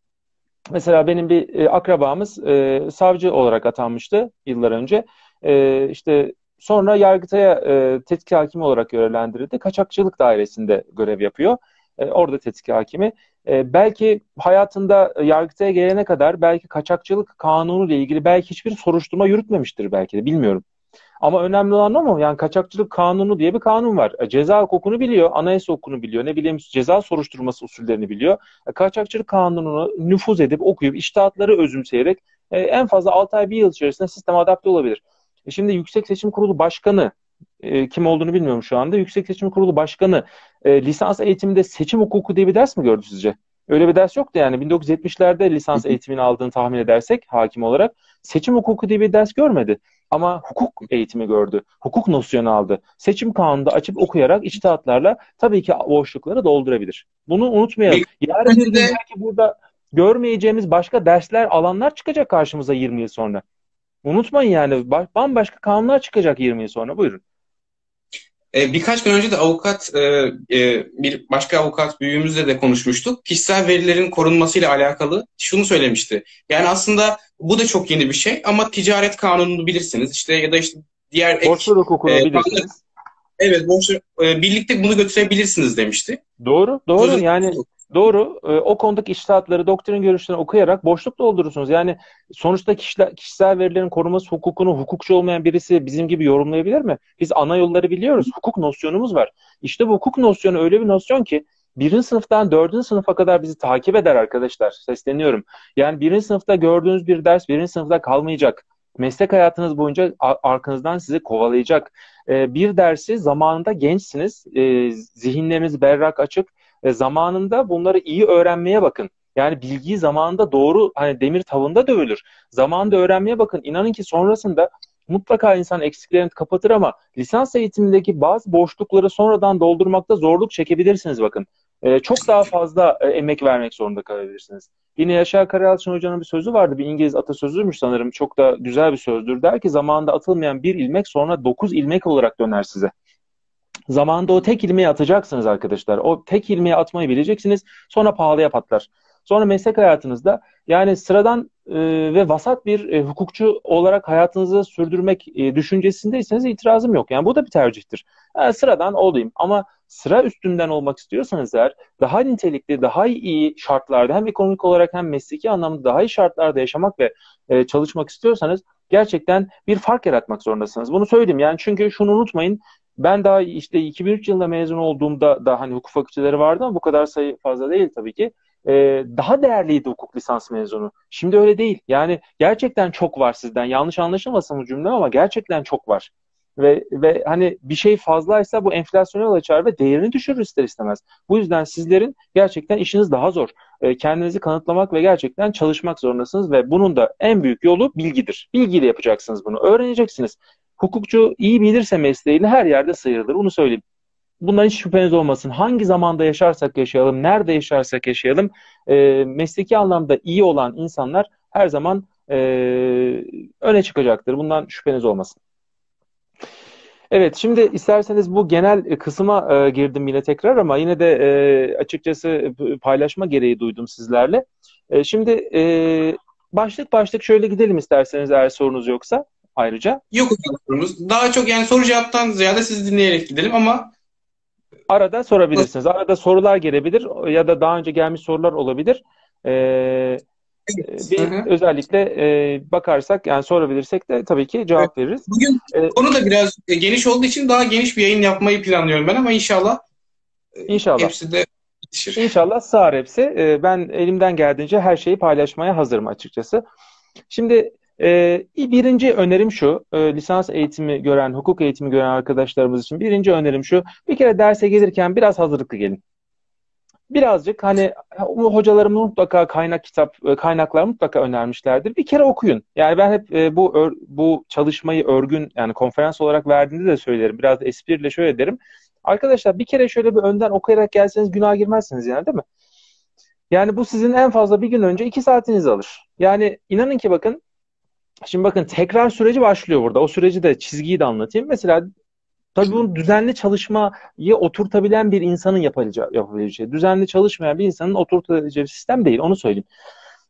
mesela benim bir e, akrabamız e, savcı olarak atanmıştı yıllar önce. E, işte sonra Yargıtay'a e, tetkik hakimi olarak görevlendirildi. Kaçakçılık dairesinde görev yapıyor. E, orada tetkik hakimi. E, belki hayatında yargıtaya gelene kadar belki kaçakçılık kanunu ile ilgili belki hiçbir soruşturma yürütmemiştir belki de bilmiyorum. Ama önemli olan o mu? Yani kaçakçılık kanunu diye bir kanun var. E, ceza hukukunu biliyor, anayasa hukukunu biliyor, ne bileyim ceza soruşturması usullerini biliyor. E, kaçakçılık kanununu nüfuz edip okuyup iştahatları özümseyerek e, en fazla 6 ay 1 yıl içerisinde sisteme adapte olabilir. E, şimdi Yüksek Seçim Kurulu Başkanı e, kim olduğunu bilmiyorum şu anda. Yüksek Seçim Kurulu Başkanı e, lisans eğitiminde seçim hukuku diye bir ders mi gördü sizce? Öyle bir ders yoktu yani. 1970'lerde lisans eğitimini aldığını tahmin edersek hakim olarak seçim hukuku diye bir ders görmedi. Ama hukuk eğitimi gördü. Hukuk nosyonu aldı. Seçim kanunu da açıp okuyarak içtihatlarla tabii ki boşlukları doldurabilir. Bunu unutmayalım. Yarın bir gün belki burada görmeyeceğimiz başka dersler, alanlar çıkacak karşımıza 20 yıl sonra. Unutmayın yani bambaşka kanunlar çıkacak 20 yıl sonra. Buyurun. E, birkaç gün önce de avukat, e, e, bir başka avukat büyüğümüzle de konuşmuştuk. Kişisel verilerin korunmasıyla alakalı şunu söylemişti. Yani aslında bu da çok yeni bir şey ama ticaret kanununu bilirsiniz. işte ya da işte diğer borçlar hukukunu e, bilirsiniz. Evet, borçlar, e, birlikte bunu götürebilirsiniz demişti. Doğru, doğru. Yani Doğru. E, o konudaki iştahatları, doktrin görüşlerini okuyarak boşluk doldurursunuz. Yani sonuçta kişiler, kişisel verilerin korunması hukukunu hukukçu olmayan birisi bizim gibi yorumlayabilir mi? Biz ana yolları biliyoruz. Hukuk nosyonumuz var. İşte bu hukuk nosyonu öyle bir nosyon ki birinci sınıftan dördüncü sınıfa kadar bizi takip eder arkadaşlar. Sesleniyorum. Yani birinci sınıfta gördüğünüz bir ders birinci sınıfta kalmayacak. Meslek hayatınız boyunca arkanızdan sizi kovalayacak. E, bir dersi zamanında gençsiniz. E, zihinleriniz berrak açık e, zamanında bunları iyi öğrenmeye bakın. Yani bilgiyi zamanında doğru hani demir tavında dövülür. Zamanında öğrenmeye bakın. İnanın ki sonrasında mutlaka insan eksiklerini kapatır ama lisans eğitimindeki bazı boşlukları sonradan doldurmakta zorluk çekebilirsiniz bakın. Ee, çok daha fazla e, emek vermek zorunda kalabilirsiniz. Yine Yaşar Karayalçın Hoca'nın bir sözü vardı. Bir İngiliz atasözüymüş sanırım. Çok da güzel bir sözdür. Der ki zamanında atılmayan bir ilmek sonra dokuz ilmek olarak döner size. Zamanında o tek ilmeği atacaksınız arkadaşlar. O tek ilmeği atmayı bileceksiniz. Sonra pahalıya patlar. Sonra meslek hayatınızda yani sıradan e, ve vasat bir e, hukukçu olarak hayatınızı sürdürmek e, düşüncesindeyseniz itirazım yok. Yani bu da bir tercihtir. Yani sıradan olayım ama sıra üstünden olmak istiyorsanız eğer daha nitelikli, daha iyi şartlarda hem ekonomik olarak hem mesleki anlamda daha iyi şartlarda yaşamak ve e, çalışmak istiyorsanız gerçekten bir fark yaratmak zorundasınız. Bunu söyleyeyim yani çünkü şunu unutmayın ben daha işte 2003 yılında mezun olduğumda da hani hukuk fakülteleri vardı ama bu kadar sayı fazla değil tabii ki. Ee, daha değerliydi hukuk lisans mezunu. Şimdi öyle değil. Yani gerçekten çok var sizden. Yanlış anlaşılmasın bu cümle ama gerçekten çok var. Ve, ve hani bir şey fazlaysa bu enflasyona yol açar ve değerini düşürür ister istemez. Bu yüzden sizlerin gerçekten işiniz daha zor. E, kendinizi kanıtlamak ve gerçekten çalışmak zorundasınız ve bunun da en büyük yolu bilgidir. Bilgiyle yapacaksınız bunu. Öğreneceksiniz. Hukukçu iyi bilirse mesleğini her yerde sıyrılır. Bunu söyleyeyim. Bundan hiç şüpheniz olmasın. Hangi zamanda yaşarsak yaşayalım, nerede yaşarsak yaşayalım, e, mesleki anlamda iyi olan insanlar her zaman e, öne çıkacaktır. Bundan şüpheniz olmasın. Evet, şimdi isterseniz bu genel kısma e, girdim yine tekrar ama yine de e, açıkçası paylaşma gereği duydum sizlerle. E, şimdi e, başlık başlık şöyle gidelim isterseniz eğer sorunuz yoksa ayrıca. Yok sorumuz. Daha çok yani soru cevaptan ziyade sizi dinleyerek gidelim ama arada sorabilirsiniz. Arada sorular gelebilir ya da daha önce gelmiş sorular olabilir. Ee, bir Hı-hı. özellikle e, bakarsak yani sorabilirsek de tabii ki cevap evet. veririz. Bugün ee, konu da biraz geniş olduğu için daha geniş bir yayın yapmayı planlıyorum ben ama inşallah İnşallah. hepsi de yetişir. İnşallah sığar hepsi. Ee, ben elimden geldiğince her şeyi paylaşmaya hazırım açıkçası. Şimdi ee, birinci önerim şu, e, lisans eğitimi gören, hukuk eğitimi gören arkadaşlarımız için birinci önerim şu, bir kere derse gelirken biraz hazırlıklı gelin. Birazcık hani hocalarım mutlaka kaynak kitap, e, kaynaklar mutlaka önermişlerdir. Bir kere okuyun. Yani ben hep e, bu bu çalışmayı örgün yani konferans olarak verdiğinde de söylerim. Biraz da espriyle şöyle derim. Arkadaşlar bir kere şöyle bir önden okuyarak gelseniz günah girmezsiniz yani değil mi? Yani bu sizin en fazla bir gün önce iki saatinizi alır. Yani inanın ki bakın Şimdi bakın tekrar süreci başlıyor burada. O süreci de çizgiyi de anlatayım. Mesela tabii bunu düzenli çalışmayı oturtabilen bir insanın yapabileceği, yapabileceği şey. Düzenli çalışmayan bir insanın oturtabileceği bir sistem değil. Onu söyleyeyim.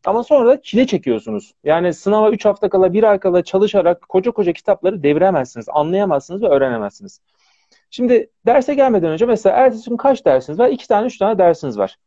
Ama sonra da çile çekiyorsunuz. Yani sınava 3 hafta kala 1 ay kala çalışarak koca koca kitapları deviremezsiniz. Anlayamazsınız ve öğrenemezsiniz. Şimdi derse gelmeden önce mesela ertesi gün kaç dersiniz var? 2 tane 3 tane dersiniz var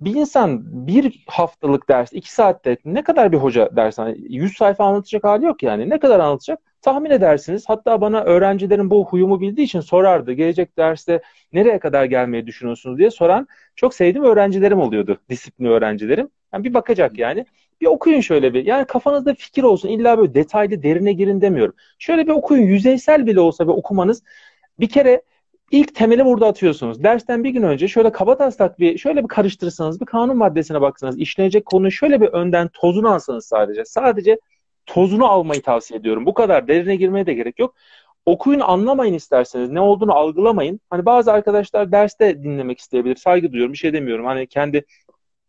bir insan bir haftalık ders, iki saatte ne kadar bir hoca ders, hani 100 sayfa anlatacak hali yok yani. Ne kadar anlatacak? Tahmin edersiniz. Hatta bana öğrencilerin bu huyumu bildiği için sorardı. Gelecek derste nereye kadar gelmeyi düşünüyorsunuz diye soran çok sevdiğim öğrencilerim oluyordu. Disiplinli öğrencilerim. Yani bir bakacak yani. Bir okuyun şöyle bir. Yani kafanızda fikir olsun. İlla böyle detaylı derine girin demiyorum. Şöyle bir okuyun. Yüzeysel bile olsa bir okumanız bir kere ilk temeli burada atıyorsunuz. Dersten bir gün önce şöyle kaba taslak bir şöyle bir karıştırırsanız, bir kanun maddesine baksanız, işlenecek konuyu şöyle bir önden tozunu alsanız sadece. Sadece tozunu almayı tavsiye ediyorum. Bu kadar derine girmeye de gerek yok. Okuyun anlamayın isterseniz. Ne olduğunu algılamayın. Hani bazı arkadaşlar derste dinlemek isteyebilir. Saygı duyuyorum. Bir şey demiyorum. Hani kendi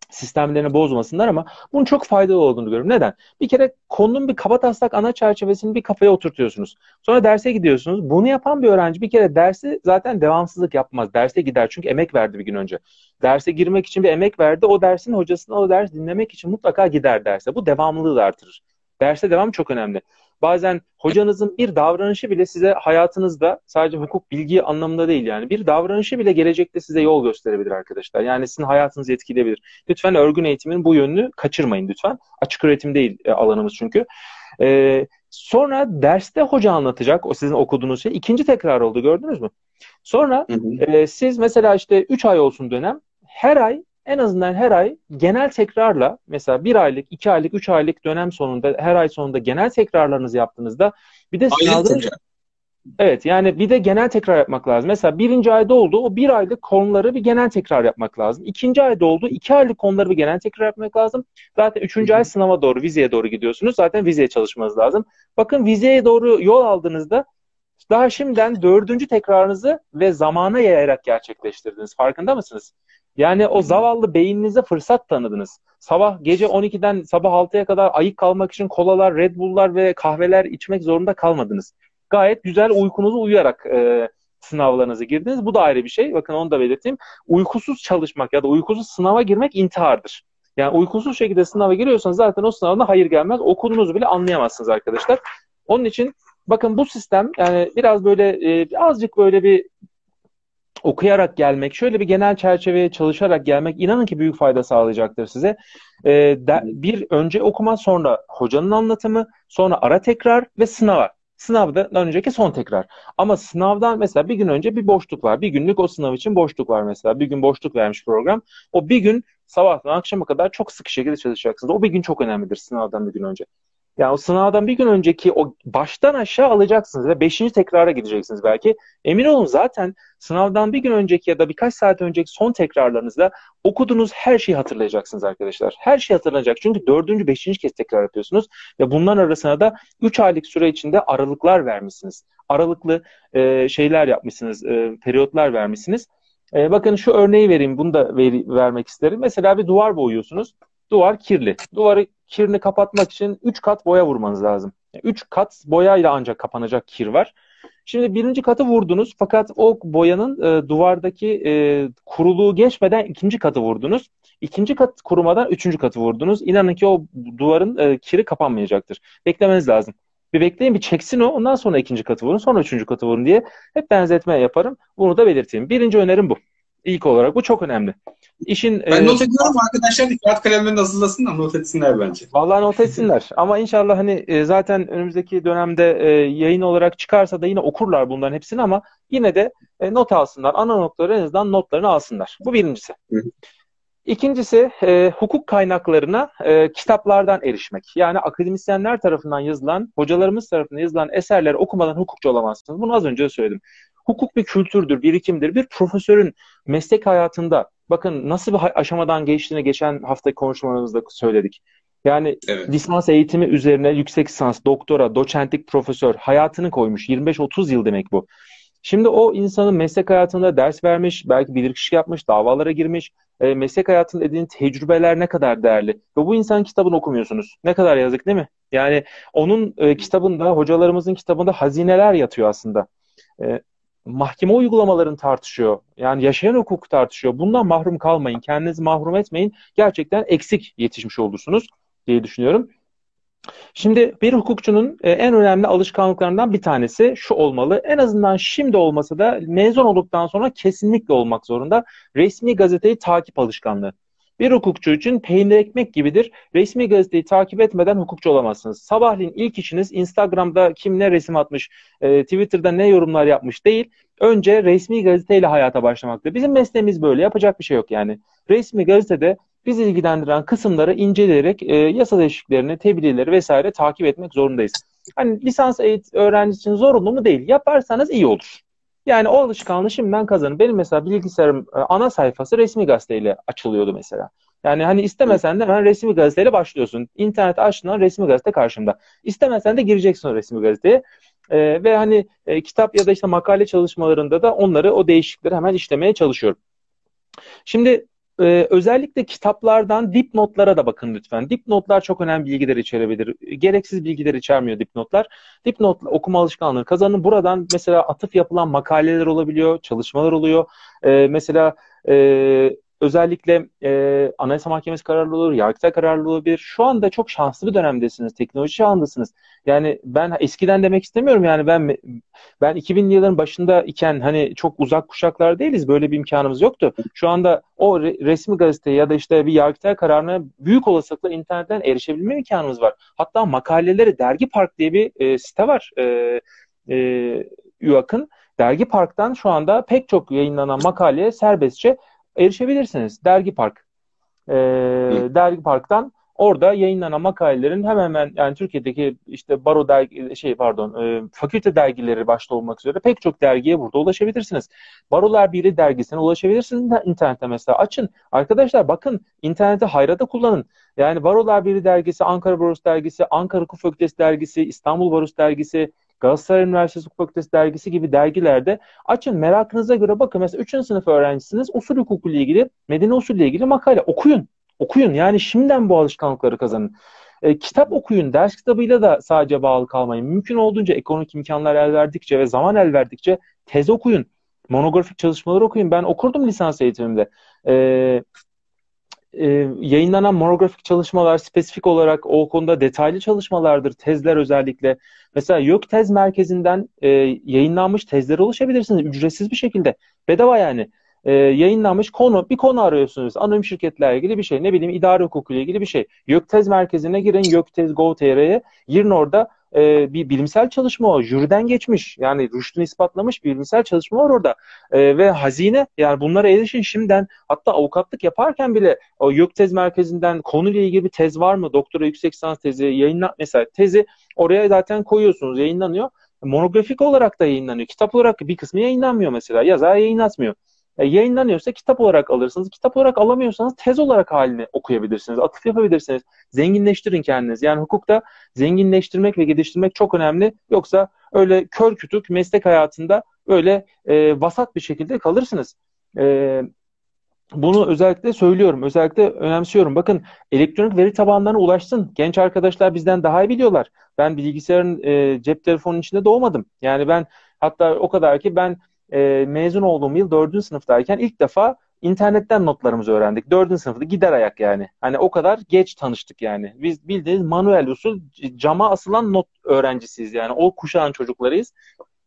sistemlerini bozmasınlar ama bunun çok faydalı olduğunu görüyorum. Neden? Bir kere konunun bir kaba taslak ana çerçevesini bir kafaya oturtuyorsunuz. Sonra derse gidiyorsunuz. Bunu yapan bir öğrenci bir kere dersi zaten devamsızlık yapmaz. Derse gider çünkü emek verdi bir gün önce. Derse girmek için bir emek verdi. O dersin hocasını o ders dinlemek için mutlaka gider derse. Bu devamlılığı da artırır. Derse devam çok önemli. Bazen hocanızın bir davranışı bile size hayatınızda sadece hukuk bilgi anlamında değil yani bir davranışı bile gelecekte size yol gösterebilir arkadaşlar. Yani sizin hayatınızı etkileyebilir. Lütfen örgün eğitimin bu yönünü kaçırmayın lütfen. Açık öğretim değil e, alanımız çünkü. Ee, sonra derste hoca anlatacak o sizin okuduğunuz şey. ikinci tekrar oldu gördünüz mü? Sonra hı hı. E, siz mesela işte 3 ay olsun dönem her ay en azından her ay genel tekrarla mesela bir aylık, iki aylık, üç aylık dönem sonunda her ay sonunda genel tekrarlarınızı yaptığınızda bir de sınavda Evet yani bir de genel tekrar yapmak lazım. Mesela birinci ayda oldu o bir aylık konuları bir genel tekrar yapmak lazım. İkinci ayda oldu iki aylık konuları bir genel tekrar yapmak lazım. Zaten üçüncü ay sınava doğru, vizeye doğru gidiyorsunuz. Zaten vizeye çalışmanız lazım. Bakın vizeye doğru yol aldığınızda daha şimdiden dördüncü tekrarınızı ve zamana yayarak gerçekleştirdiniz. Farkında mısınız? Yani o zavallı beyninize fırsat tanıdınız. Sabah gece 12'den sabah 6'ya kadar ayık kalmak için kolalar, Red Bull'lar ve kahveler içmek zorunda kalmadınız. Gayet güzel uykunuzu uyuyarak e, sınavlarınızı girdiniz. Bu da ayrı bir şey. Bakın onu da belirteyim. Uykusuz çalışmak ya da uykusuz sınava girmek intihardır. Yani uykusuz şekilde sınava giriyorsanız zaten o sınavda hayır gelmez. Okuduğunuzu bile anlayamazsınız arkadaşlar. Onun için bakın bu sistem yani biraz böyle e, azıcık böyle bir okuyarak gelmek, şöyle bir genel çerçeveye çalışarak gelmek inanın ki büyük fayda sağlayacaktır size. Ee, de, bir önce okuma, sonra hocanın anlatımı, sonra ara tekrar ve sınava. Sınavdan önceki son tekrar. Ama sınavdan mesela bir gün önce bir boşluk var. Bir günlük o sınav için boşluk var mesela. Bir gün boşluk vermiş program. O bir gün sabahtan akşama kadar çok sıkı şekilde çalışacaksınız. O bir gün çok önemlidir sınavdan bir gün önce. Yani o sınavdan bir gün önceki o baştan aşağı alacaksınız ve beşinci tekrara gideceksiniz belki. Emin olun zaten sınavdan bir gün önceki ya da birkaç saat önceki son tekrarlarınızda okuduğunuz her şeyi hatırlayacaksınız arkadaşlar. Her şey hatırlanacak. Çünkü dördüncü, beşinci kez tekrar yapıyorsunuz. Ve bunların arasına da üç aylık süre içinde aralıklar vermişsiniz. Aralıklı e, şeyler yapmışsınız, e, periyotlar vermişsiniz. E, bakın şu örneği vereyim, bunu da ver, vermek isterim. Mesela bir duvar boyuyorsunuz. Duvar kirli. Duvarı kirini kapatmak için 3 kat boya vurmanız lazım. 3 kat boyayla ancak kapanacak kir var. Şimdi birinci katı vurdunuz fakat o boyanın e, duvardaki e, kuruluğu geçmeden ikinci katı vurdunuz. İkinci kat kurumadan üçüncü katı vurdunuz. İnanın ki o duvarın e, kiri kapanmayacaktır. Beklemeniz lazım. Bir bekleyin bir çeksin o ondan sonra ikinci katı vurun sonra üçüncü katı vurun diye hep benzetme yaparım. Bunu da belirteyim. Birinci önerim bu. İlk olarak bu çok önemli. İşin Ben e, not ediyorum arkadaşlar kağıt kalemlerini hazırlasın da not etsinler bence. Vallahi not etsinler. Ama inşallah hani e, zaten önümüzdeki dönemde e, yayın olarak çıkarsa da yine okurlar bunların hepsini ama yine de not alsınlar. Ana notları en azından notlarını alsınlar. Bu birincisi. Hı. İkincisi e, hukuk kaynaklarına e, kitaplardan erişmek. Yani akademisyenler tarafından yazılan, hocalarımız tarafından yazılan eserleri okumadan hukukçu olamazsınız. Bunu az önce söyledim. Hukuk bir kültürdür, birikimdir. Bir profesörün meslek hayatında bakın nasıl bir aşamadan geçtiğini geçen hafta konuşmalarımızda söyledik. Yani evet. lisans eğitimi üzerine yüksek lisans, doktora, doçentlik, profesör hayatını koymuş. 25-30 yıl demek bu. Şimdi o insanın meslek hayatında ders vermiş, belki bilirkişi yapmış, davalara girmiş. E, meslek hayatında edindiği tecrübeler ne kadar değerli. Ve bu insanın kitabını okumuyorsunuz. Ne kadar yazık değil mi? Yani onun e, kitabında, hocalarımızın kitabında hazineler yatıyor aslında. E, mahkeme uygulamalarını tartışıyor. Yani yaşayan hukuk tartışıyor. Bundan mahrum kalmayın. Kendinizi mahrum etmeyin. Gerçekten eksik yetişmiş olursunuz diye düşünüyorum. Şimdi bir hukukçunun e, en önemli alışkanlıklarından bir tanesi şu olmalı. En azından şimdi olmasa da mezun olduktan sonra kesinlikle olmak zorunda. Resmi gazeteyi takip alışkanlığı. Bir hukukçu için peynir ekmek gibidir. Resmi gazeteyi takip etmeden hukukçu olamazsınız. Sabahleyin ilk işiniz Instagram'da kim ne resim atmış, e, Twitter'da ne yorumlar yapmış değil. Önce resmi gazeteyle hayata başlamaktır. Bizim mesleğimiz böyle. Yapacak bir şey yok yani. Resmi gazetede bizi ilgilendiren kısımları inceleyerek e, yasa değişikliklerini, tebliğleri vesaire takip etmek zorundayız. Hani lisans eğit öğrenci için zorunlu mu değil. Yaparsanız iyi olur. Yani o alışkanlığı şimdiden kazanın. Benim mesela bilgisayarım e, ana sayfası resmi gazeteyle açılıyordu mesela. Yani hani istemesen de hemen resmi gazeteyle başlıyorsun. İnternet açtığında resmi gazete karşımda. İstemesen de gireceksin o resmi gazeteye. E, ve hani e, kitap ya da işte makale çalışmalarında da onları o değişiklikleri hemen işlemeye çalışıyorum. Şimdi ee, özellikle kitaplardan dipnotlara da bakın lütfen. Dipnotlar çok önemli bilgiler içerebilir. Gereksiz bilgiler içermiyor dipnotlar. Dipnot okuma alışkanlığı kazanın. Buradan mesela atıf yapılan makaleler olabiliyor, çalışmalar oluyor. Ee, mesela e, özellikle e, Anayasa Mahkemesi kararlı olur, Yargıtay kararlı olabilir. Şu anda çok şanslı bir dönemdesiniz, teknoloji çağındasınız. Yani ben eskiden demek istemiyorum yani ben ben 2000'li yılların başında iken hani çok uzak kuşaklar değiliz, böyle bir imkanımız yoktu. Şu anda o re- resmi gazete ya da işte bir Yargıtay kararına büyük olasılıkla internetten erişebilme imkanımız var. Hatta makaleleri Dergi Park diye bir e, site var. E, e, UAK'ın Dergi Park'tan şu anda pek çok yayınlanan makaleye serbestçe erişebilirsiniz. Dergi Park. E, Dergi Park'tan orada yayınlanan makalelerin hemen hemen yani Türkiye'deki işte baro dergi şey pardon e, fakülte dergileri başta olmak üzere pek çok dergiye burada ulaşabilirsiniz. Barolar Birliği dergisine ulaşabilirsiniz internette mesela açın. Arkadaşlar bakın interneti hayrada kullanın. Yani Barolar Birliği dergisi, Ankara Barosu dergisi, Ankara Hukuk Fakültesi dergisi, İstanbul Barosu dergisi, Galatasaray Üniversitesi Hukuk Fakültesi dergisi gibi dergilerde açın merakınıza göre bakın. Mesela 3. sınıf öğrencisiniz usul hukuku ile ilgili, medeni usul ile ilgili makale okuyun. Okuyun yani şimdiden bu alışkanlıkları kazanın. E, kitap okuyun. Ders kitabıyla da sadece bağlı kalmayın. Mümkün olduğunca ekonomik imkanlar el verdikçe ve zaman el verdikçe tez okuyun. Monografik çalışmalar okuyun. Ben okurdum lisans eğitimimde. E, e, yayınlanan monografik çalışmalar spesifik olarak o konuda detaylı çalışmalardır. Tezler özellikle. Mesela YÖK Tez Merkezi'nden e, yayınlanmış tezlere ulaşabilirsiniz ücretsiz bir şekilde. Bedava yani. E, yayınlanmış konu, bir konu arıyorsunuz. Anonim şirketlerle ilgili bir şey. Ne bileyim idare hukuku ile ilgili bir şey. YÖK Tez Merkezi'ne girin. YÖK Tez Go.tr'ye girin orada e, bir bilimsel çalışma o. Jüriden geçmiş. Yani rüştünü ispatlamış bir bilimsel çalışma var orada. E, ve hazine yani bunlara erişin şimdiden hatta avukatlık yaparken bile o YÖK tez merkezinden konuyla ilgili bir tez var mı? Doktora yüksek lisans tezi yayınla mesela tezi oraya zaten koyuyorsunuz yayınlanıyor. Monografik olarak da yayınlanıyor. Kitap olarak bir kısmı yayınlanmıyor mesela. Yazar yayınlatmıyor. E, yayınlanıyorsa kitap olarak alırsınız. Kitap olarak alamıyorsanız tez olarak halini okuyabilirsiniz. Atıf yapabilirsiniz. Zenginleştirin kendiniz. Yani hukukta zenginleştirmek ve geliştirmek çok önemli. Yoksa öyle kör kütük meslek hayatında öyle e, vasat bir şekilde kalırsınız. E, bunu özellikle söylüyorum. Özellikle önemsiyorum. Bakın elektronik veri tabanlarına ulaşsın. Genç arkadaşlar bizden daha iyi biliyorlar. Ben bilgisayarın e, cep telefonunun içinde doğmadım. Yani ben hatta o kadar ki ben e, mezun olduğum yıl dördüncü sınıftayken ilk defa internetten notlarımızı öğrendik. Dördüncü sınıfta gider ayak yani. Hani o kadar geç tanıştık yani. Biz bildiğiniz manuel usul cama asılan not öğrencisiyiz yani. O kuşağın çocuklarıyız.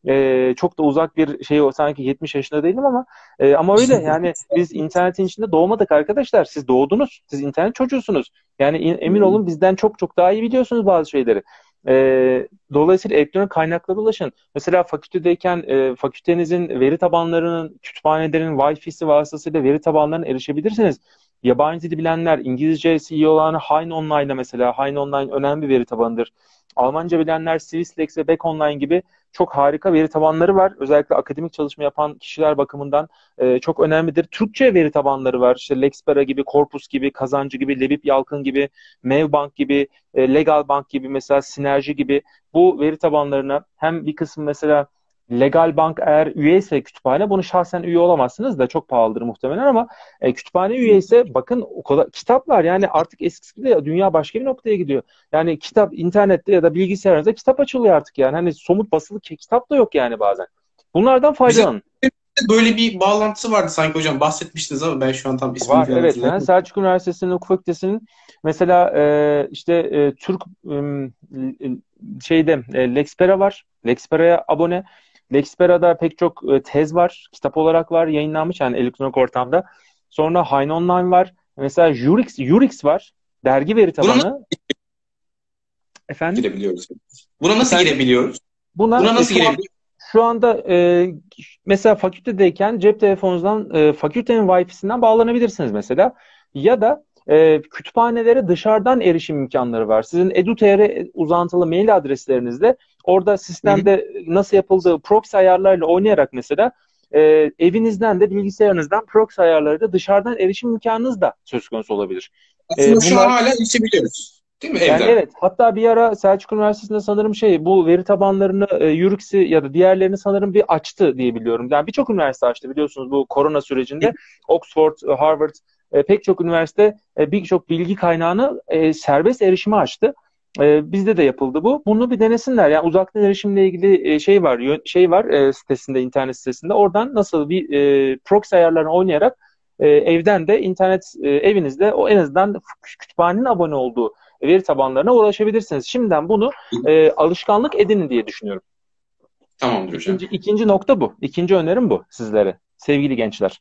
Ee, çok da uzak bir şey o sanki 70 yaşında değilim ama e, ama öyle yani biz internetin içinde doğmadık arkadaşlar. Siz doğdunuz. Siz internet çocuğusunuz. Yani emin olun bizden çok çok daha iyi biliyorsunuz bazı şeyleri. E, dolayısıyla elektronik kaynaklara ulaşın. Mesela fakültedeyken e, fakültenizin veri tabanlarının, kütüphanelerin Wi-Fi'si vasıtasıyla veri tabanlarına erişebilirsiniz. Yabancı dili bilenler, İngilizcesi iyi olan Hein Online'da mesela, Hein Online önemli bir veri tabanıdır. Almanca bilenler Swisslex ve Beck Online gibi çok harika veri tabanları var. Özellikle akademik çalışma yapan kişiler bakımından e, çok önemlidir. Türkçe veri tabanları var. İşte Lexpera gibi, Corpus gibi, Kazancı gibi, Lebip Yalkın gibi, Mevbank gibi, e, Legal Bank gibi mesela Sinerji gibi bu veri tabanlarına hem bir kısım mesela Legal Bank eğer üyeyse kütüphane bunu şahsen üye olamazsınız da çok pahalıdır muhtemelen ama e, kütüphane üyeyse bakın o kadar kitap var yani artık eskisi gibi dünya başka bir noktaya gidiyor. Yani kitap internette ya da bilgisayarınızda kitap açılıyor artık yani hani somut basılı kitap da yok yani bazen. Bunlardan faydalanın. Böyle bir bağlantısı vardı sanki hocam bahsetmiştiniz ama ben şu an tam ismini Var evet yani Selçuk Üniversitesi'nin hukuk fakültesinin mesela e, işte e, Türk e, şeyde e, Lexpera var. Lexpera'ya abone. Lexpera'da pek çok e, tez var, kitap olarak var, yayınlanmış yani elektronik ortamda. Sonra Hein Online var. Mesela Jurix, Jurix var. Dergi veri tabanı. Buna Efendim? Girebiliyoruz. Buna nasıl Efendim? girebiliyoruz? Buna, Buna nasıl girebiliyoruz? Şu anda e, mesela fakültedeyken cep telefonunuzdan e, fakültenin Wi-Fi'sinden bağlanabilirsiniz mesela. Ya da e, kütüphanelere dışarıdan erişim imkanları var. Sizin edu.tr uzantılı mail adreslerinizde Orada sistemde Hı-hı. nasıl yapıldığı proxy ayarlarıyla oynayarak mesela e, evinizden de bilgisayarınızdan proxy ayarlarıyla dışarıdan erişim imkanınız da söz konusu olabilir. Aslında bunlar, şu an hala erişebiliyoruz. Değil mi evden? Yani evet. Hatta bir ara Selçuk Üniversitesi'nde sanırım şey bu veri tabanlarını e, Unix'i ya da diğerlerini sanırım bir açtı diye biliyorum. Yani birçok üniversite açtı biliyorsunuz bu korona sürecinde. Oxford, Harvard e, pek çok üniversite e, birçok bilgi kaynağını e, serbest erişime açtı. E, bizde de yapıldı bu. Bunu bir denesinler. Yani uzaktan erişimle ilgili e, şey var, şey var e, sitesinde, internet sitesinde. Oradan nasıl bir e, proxy ayarlarını oynayarak e, evden de internet e, evinizde o en azından kütüphanenin abone olduğu veri tabanlarına ulaşabilirsiniz. Şimdiden bunu e, alışkanlık edinin diye düşünüyorum. Tamamdır hocam. İkinci, ikinci nokta bu. İkinci önerim bu sizlere sevgili gençler.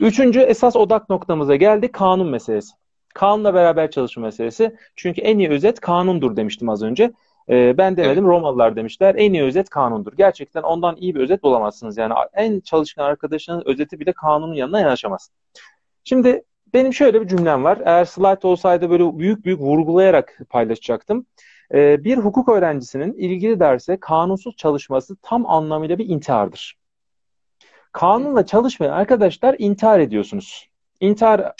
Üçüncü esas odak noktamıza geldi kanun meselesi. Kanunla beraber çalışma meselesi. Çünkü en iyi özet kanundur demiştim az önce. Ee, ben demedim evet. Romalılar demişler. En iyi özet kanundur. Gerçekten ondan iyi bir özet bulamazsınız. Yani en çalışkan arkadaşının özeti bile kanunun yanına yanaşamaz. Şimdi benim şöyle bir cümlem var. Eğer slide olsaydı böyle büyük büyük vurgulayarak paylaşacaktım. Ee, bir hukuk öğrencisinin ilgili derse kanunsuz çalışması tam anlamıyla bir intihardır. Kanunla çalışmayan arkadaşlar intihar ediyorsunuz. İntihar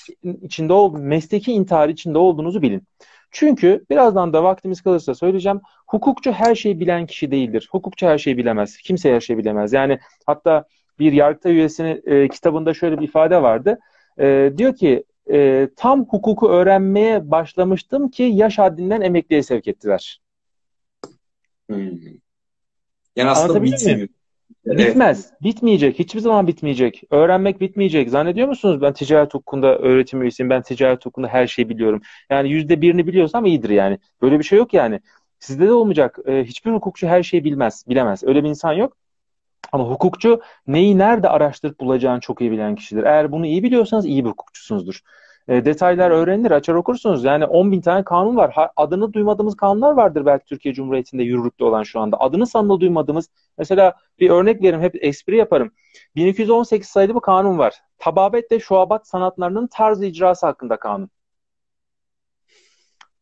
içinde ol, mesleki intihar içinde olduğunuzu bilin. Çünkü birazdan da vaktimiz kalırsa söyleyeceğim. Hukukçu her şeyi bilen kişi değildir. Hukukçu her şeyi bilemez. Kimse her şeyi bilemez. Yani hatta bir yargıta üyesinin e, kitabında şöyle bir ifade vardı. E, diyor ki e, tam hukuku öğrenmeye başlamıştım ki yaş haddinden emekliye sevk ettiler. Hmm. Yani aslında bitmiyor. Bitmez. Bitmeyecek. Hiçbir zaman bitmeyecek. Öğrenmek bitmeyecek. Zannediyor musunuz ben ticaret hukukunda öğretim üyesiyim. Ben ticaret hukukunda her şeyi biliyorum. Yani yüzde birini biliyorsam iyidir yani. Böyle bir şey yok yani. Sizde de olmayacak. Ee, hiçbir hukukçu her şeyi bilmez. Bilemez. Öyle bir insan yok. Ama hukukçu neyi nerede araştırıp bulacağını çok iyi bilen kişidir. Eğer bunu iyi biliyorsanız iyi bir hukukçusunuzdur. E, detaylar öğrenilir, açar okursunuz. Yani 10 bin tane kanun var. Adını duymadığımız kanunlar vardır belki Türkiye Cumhuriyeti'nde yürürlükte olan şu anda. Adını sanılı duymadığımız, mesela bir örnek veririm, hep espri yaparım. 1218 sayılı bir kanun var. Tababet ve şuabat sanatlarının tarz icrası hakkında kanun.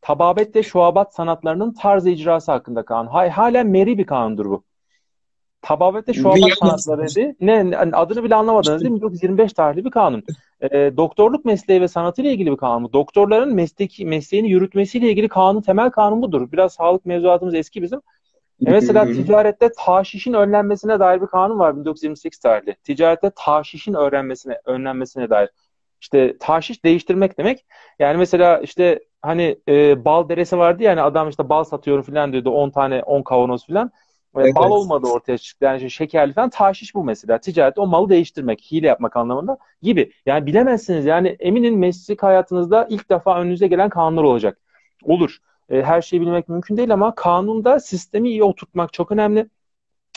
Tababet ve şuabat sanatlarının tarz icrası hakkında kanun. Halen meri bir kanundur bu. Tababette şu an sanatları ne adını bile anlamadınız değil mi? 1925 tarihli bir kanun. E, doktorluk mesleği ve sanatıyla ilgili bir kanun. Doktorların mesleki mesleğini yürütmesiyle ilgili kanun temel kanun budur. Biraz sağlık mevzuatımız eski bizim. E mesela ticarette taşişin önlenmesine dair bir kanun var 1928 tarihli. Ticarette taşişin öğrenmesine, önlenmesine dair. İşte taşiş değiştirmek demek. Yani mesela işte hani e, bal deresi vardı yani adam işte bal satıyorum falan diyordu 10 tane 10 kavanoz falan. Evet. Bal olmadı ortaya çıktı. Yani şekerli falan taşiş bu mesela. Ticaret o malı değiştirmek, hile yapmak anlamında gibi. Yani bilemezsiniz. Yani eminim meslek hayatınızda ilk defa önünüze gelen kanunlar olacak. Olur. E, her şeyi bilmek mümkün değil ama kanunda sistemi iyi oturtmak çok önemli.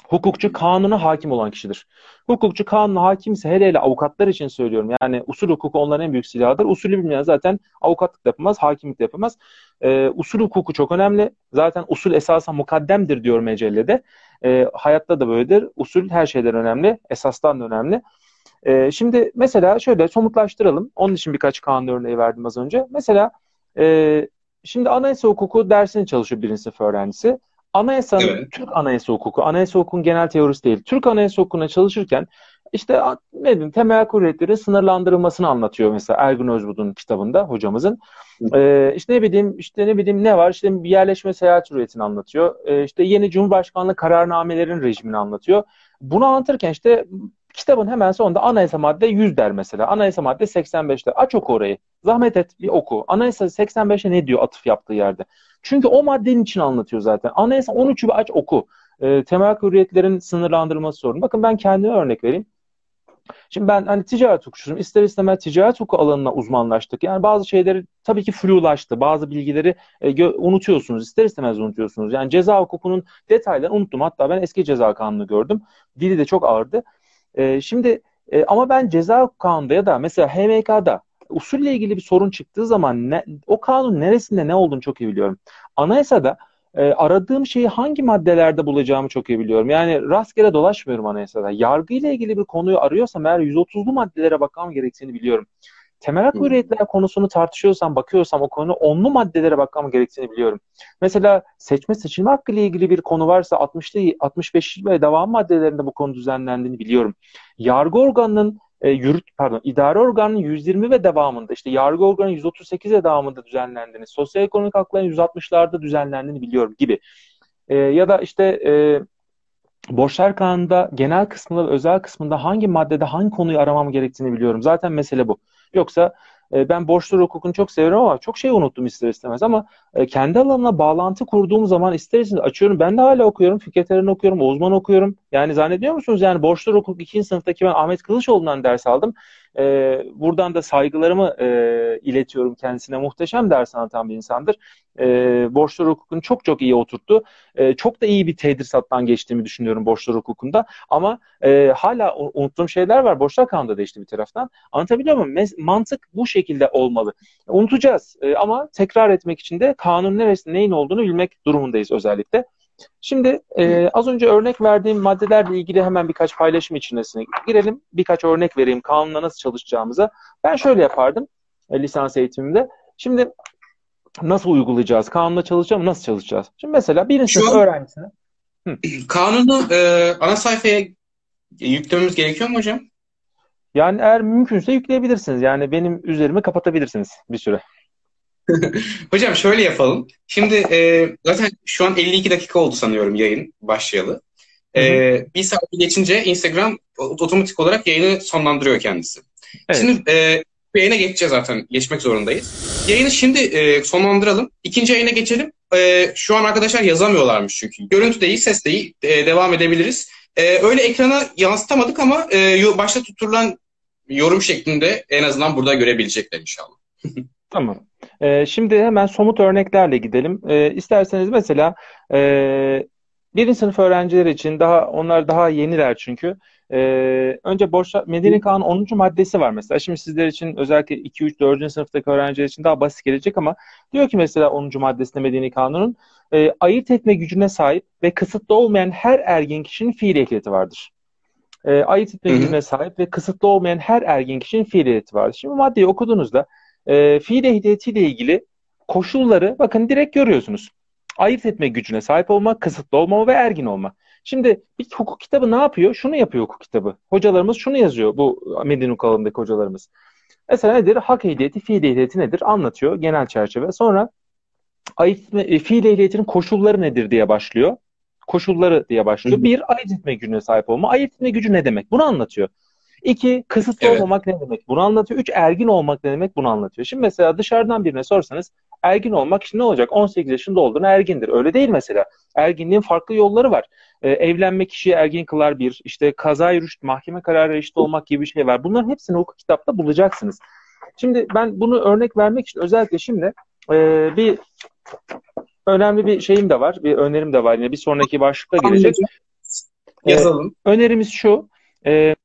Hukukçu kanuna hakim olan kişidir. Hukukçu kanuna hakimse hele hele avukatlar için söylüyorum. Yani usul hukuku onların en büyük silahıdır. Usulü bilmeyen zaten avukatlık da yapamaz, hakimlik de yapamaz. Ee, usul hukuku çok önemli. Zaten usul esasen mukaddemdir diyor mecellede. Ee, hayatta da böyledir. Usul her şeyden önemli. Esastan da önemli. Ee, şimdi mesela şöyle somutlaştıralım. Onun için birkaç kanun örneği verdim az önce. Mesela e, şimdi anayasa hukuku dersini çalışıyor birinci sınıf öğrencisi. Anayasanın, evet. Türk anayasa hukuku, anayasa hukukun genel teorisi değil. Türk anayasa hukukuna çalışırken işte ne diyeyim, temel kuvvetlerin sınırlandırılmasını anlatıyor mesela Ergun Özbud'un kitabında hocamızın. Ee, işte ne bileyim işte ne bileyim ne var işte bir yerleşme seyahat hürriyetini anlatıyor. Ee, işte yeni Cumhurbaşkanlığı kararnamelerin rejimini anlatıyor. Bunu anlatırken işte kitabın hemen sonunda anayasa madde 100 der mesela. Anayasa madde 85 der. Aç oku orayı. Zahmet et bir oku. Anayasa 85'e ne diyor atıf yaptığı yerde. Çünkü o maddenin için anlatıyor zaten. Anayasa 13'ü bir aç oku. E, temel hürriyetlerin sınırlandırılması sorun. Bakın ben kendime örnek vereyim. Şimdi ben hani ticaret hukukçusuyum. İster istemez ticaret hukuku alanına uzmanlaştık. Yani bazı şeyleri tabii ki flulaştı. Bazı bilgileri e, unutuyorsunuz. İster istemez unutuyorsunuz. Yani ceza hukukunun detaylarını unuttum. Hatta ben eski ceza kanunu gördüm. Dili de çok ağırdı. E, şimdi e, ama ben ceza kanunda ya da mesela HMK'da usulle ilgili bir sorun çıktığı zaman ne, o kanun neresinde ne olduğunu çok iyi biliyorum. Anayasada e, aradığım şeyi hangi maddelerde bulacağımı çok iyi biliyorum. Yani rastgele dolaşmıyorum anayasada. Yargı ile ilgili bir konuyu arıyorsam eğer 130'lu maddelere bakmam gerektiğini biliyorum. Temel hak hürriyetler konusunu tartışıyorsam, bakıyorsam o konu onlu maddelere bakmam gerektiğini biliyorum. Mesela seçme seçilme hakkı ile ilgili bir konu varsa 60'lı 65 ve devam maddelerinde bu konu düzenlendiğini biliyorum. Yargı organının e, yürüt pardon idare organının 120 ve devamında işte yargı organının 138 ve devamında düzenlendiğini, sosyal ekonomik hakların 160'larda düzenlendiğini biliyorum gibi. E, ya da işte e, Borçlar Kanun'da genel kısmında ve özel kısmında hangi maddede hangi konuyu aramam gerektiğini biliyorum. Zaten mesele bu. Yoksa e, ben borçlar hukukunu çok seviyorum ama çok şey unuttum ister istemez ama e, kendi alanına bağlantı kurduğum zaman ister istemez açıyorum. Ben de hala okuyorum. Fikret Eren okuyorum. Uzman okuyorum. Yani zannediyor musunuz yani borçlar hukuk 2. sınıftaki ben Ahmet Kılıçoğlu'ndan ders aldım. E, buradan da saygılarımı e, iletiyorum kendisine. Muhteşem ders anlatan bir insandır. E, borçlar hukukunu çok çok iyi oturttu. E, çok da iyi bir tedrisattan geçtiğimi düşünüyorum borçlar hukukunda. Ama e, hala unuttuğum şeyler var. Borçlar kanunda değişti bir taraftan. Anlatabiliyor muyum? Mes- mantık bu şekilde olmalı. Unutacağız e, ama tekrar etmek için de kanun neresi neyin olduğunu bilmek durumundayız özellikle. Şimdi e, az önce örnek verdiğim maddelerle ilgili hemen birkaç paylaşım içerisine girelim. Birkaç örnek vereyim kanunla nasıl çalışacağımıza. Ben şöyle yapardım e, lisans eğitimimde. Şimdi nasıl uygulayacağız? Kanunla çalışacağım nasıl çalışacağız? Şimdi mesela birinci sınıf öğrencisine. Hı. Kanunu e, ana sayfaya yüklememiz gerekiyor mu hocam? Yani eğer mümkünse yükleyebilirsiniz. Yani benim üzerimi kapatabilirsiniz bir süre. Hocam şöyle yapalım. Şimdi e, zaten şu an 52 dakika oldu sanıyorum yayın başlayalı. E, bir saat geçince Instagram otomatik olarak yayını sonlandırıyor kendisi. Evet. Şimdi e, yayına geçeceğiz zaten. Geçmek zorundayız. Yayını şimdi e, sonlandıralım. İkinci yayına geçelim. E, şu an arkadaşlar yazamıyorlarmış çünkü. Görüntü değil, ses değil. E, devam edebiliriz. E, öyle ekrana yansıtamadık ama e, başta tutulan yorum şeklinde en azından burada görebilecekler inşallah. tamam. E, şimdi hemen somut örneklerle gidelim. E, isterseniz mesela e, birinci sınıf öğrenciler için daha onlar daha yeniler çünkü. Ee, önce borçlar Medeni Kanun 10. maddesi var mesela. Şimdi sizler için özellikle 2 3 4. sınıftaki öğrenciler için daha basit gelecek ama diyor ki mesela 10. maddesinde Medeni Kanun'un e, ayırt etme gücüne sahip ve kısıtlı olmayan her ergen kişinin fiil ehliyeti vardır. E, ayırt etme gücüne sahip ve kısıtlı olmayan her ergen kişinin fiil ehliyeti vardır. Şimdi bu maddeyi okuduğunuzda e, fiil ehliyetiyle ilgili koşulları bakın direkt görüyorsunuz. Ayırt etme gücüne sahip olmak, kısıtlı olmama ve ergin olma. Şimdi bir hukuk kitabı ne yapıyor? Şunu yapıyor hukuk kitabı. Hocalarımız şunu yazıyor bu Medine Kalı'ndaki hocalarımız. Mesela nedir? Hak ehliyeti, fiil ehliyeti nedir? Anlatıyor genel çerçeve. Sonra ayırt etme, e, fiil ehliyetinin koşulları nedir diye başlıyor. Koşulları diye başlıyor. Hı hı. Bir, ayırt etme gücüne sahip olma. Ayırt etme gücü ne demek? Bunu anlatıyor. İki, kısıtlı evet. olmamak ne demek? Bunu anlatıyor. Üç, ergin olmak ne demek? Bunu anlatıyor. Şimdi mesela dışarıdan birine sorsanız ergin olmak için ne olacak? 18 yaşında olduğunu ergindir. Öyle değil mesela. Erginliğin farklı yolları var. Ee, evlenme kişiyi ergin kılar bir. İşte kaza rüşt, mahkeme kararı eşit olmak gibi bir şey var. Bunların hepsini hukuk kitapta bulacaksınız. Şimdi ben bunu örnek vermek için özellikle şimdi e, bir önemli bir şeyim de var. Bir önerim de var. Yine bir sonraki başlıkta gelecek. Yazalım. Ee, önerimiz şu. E,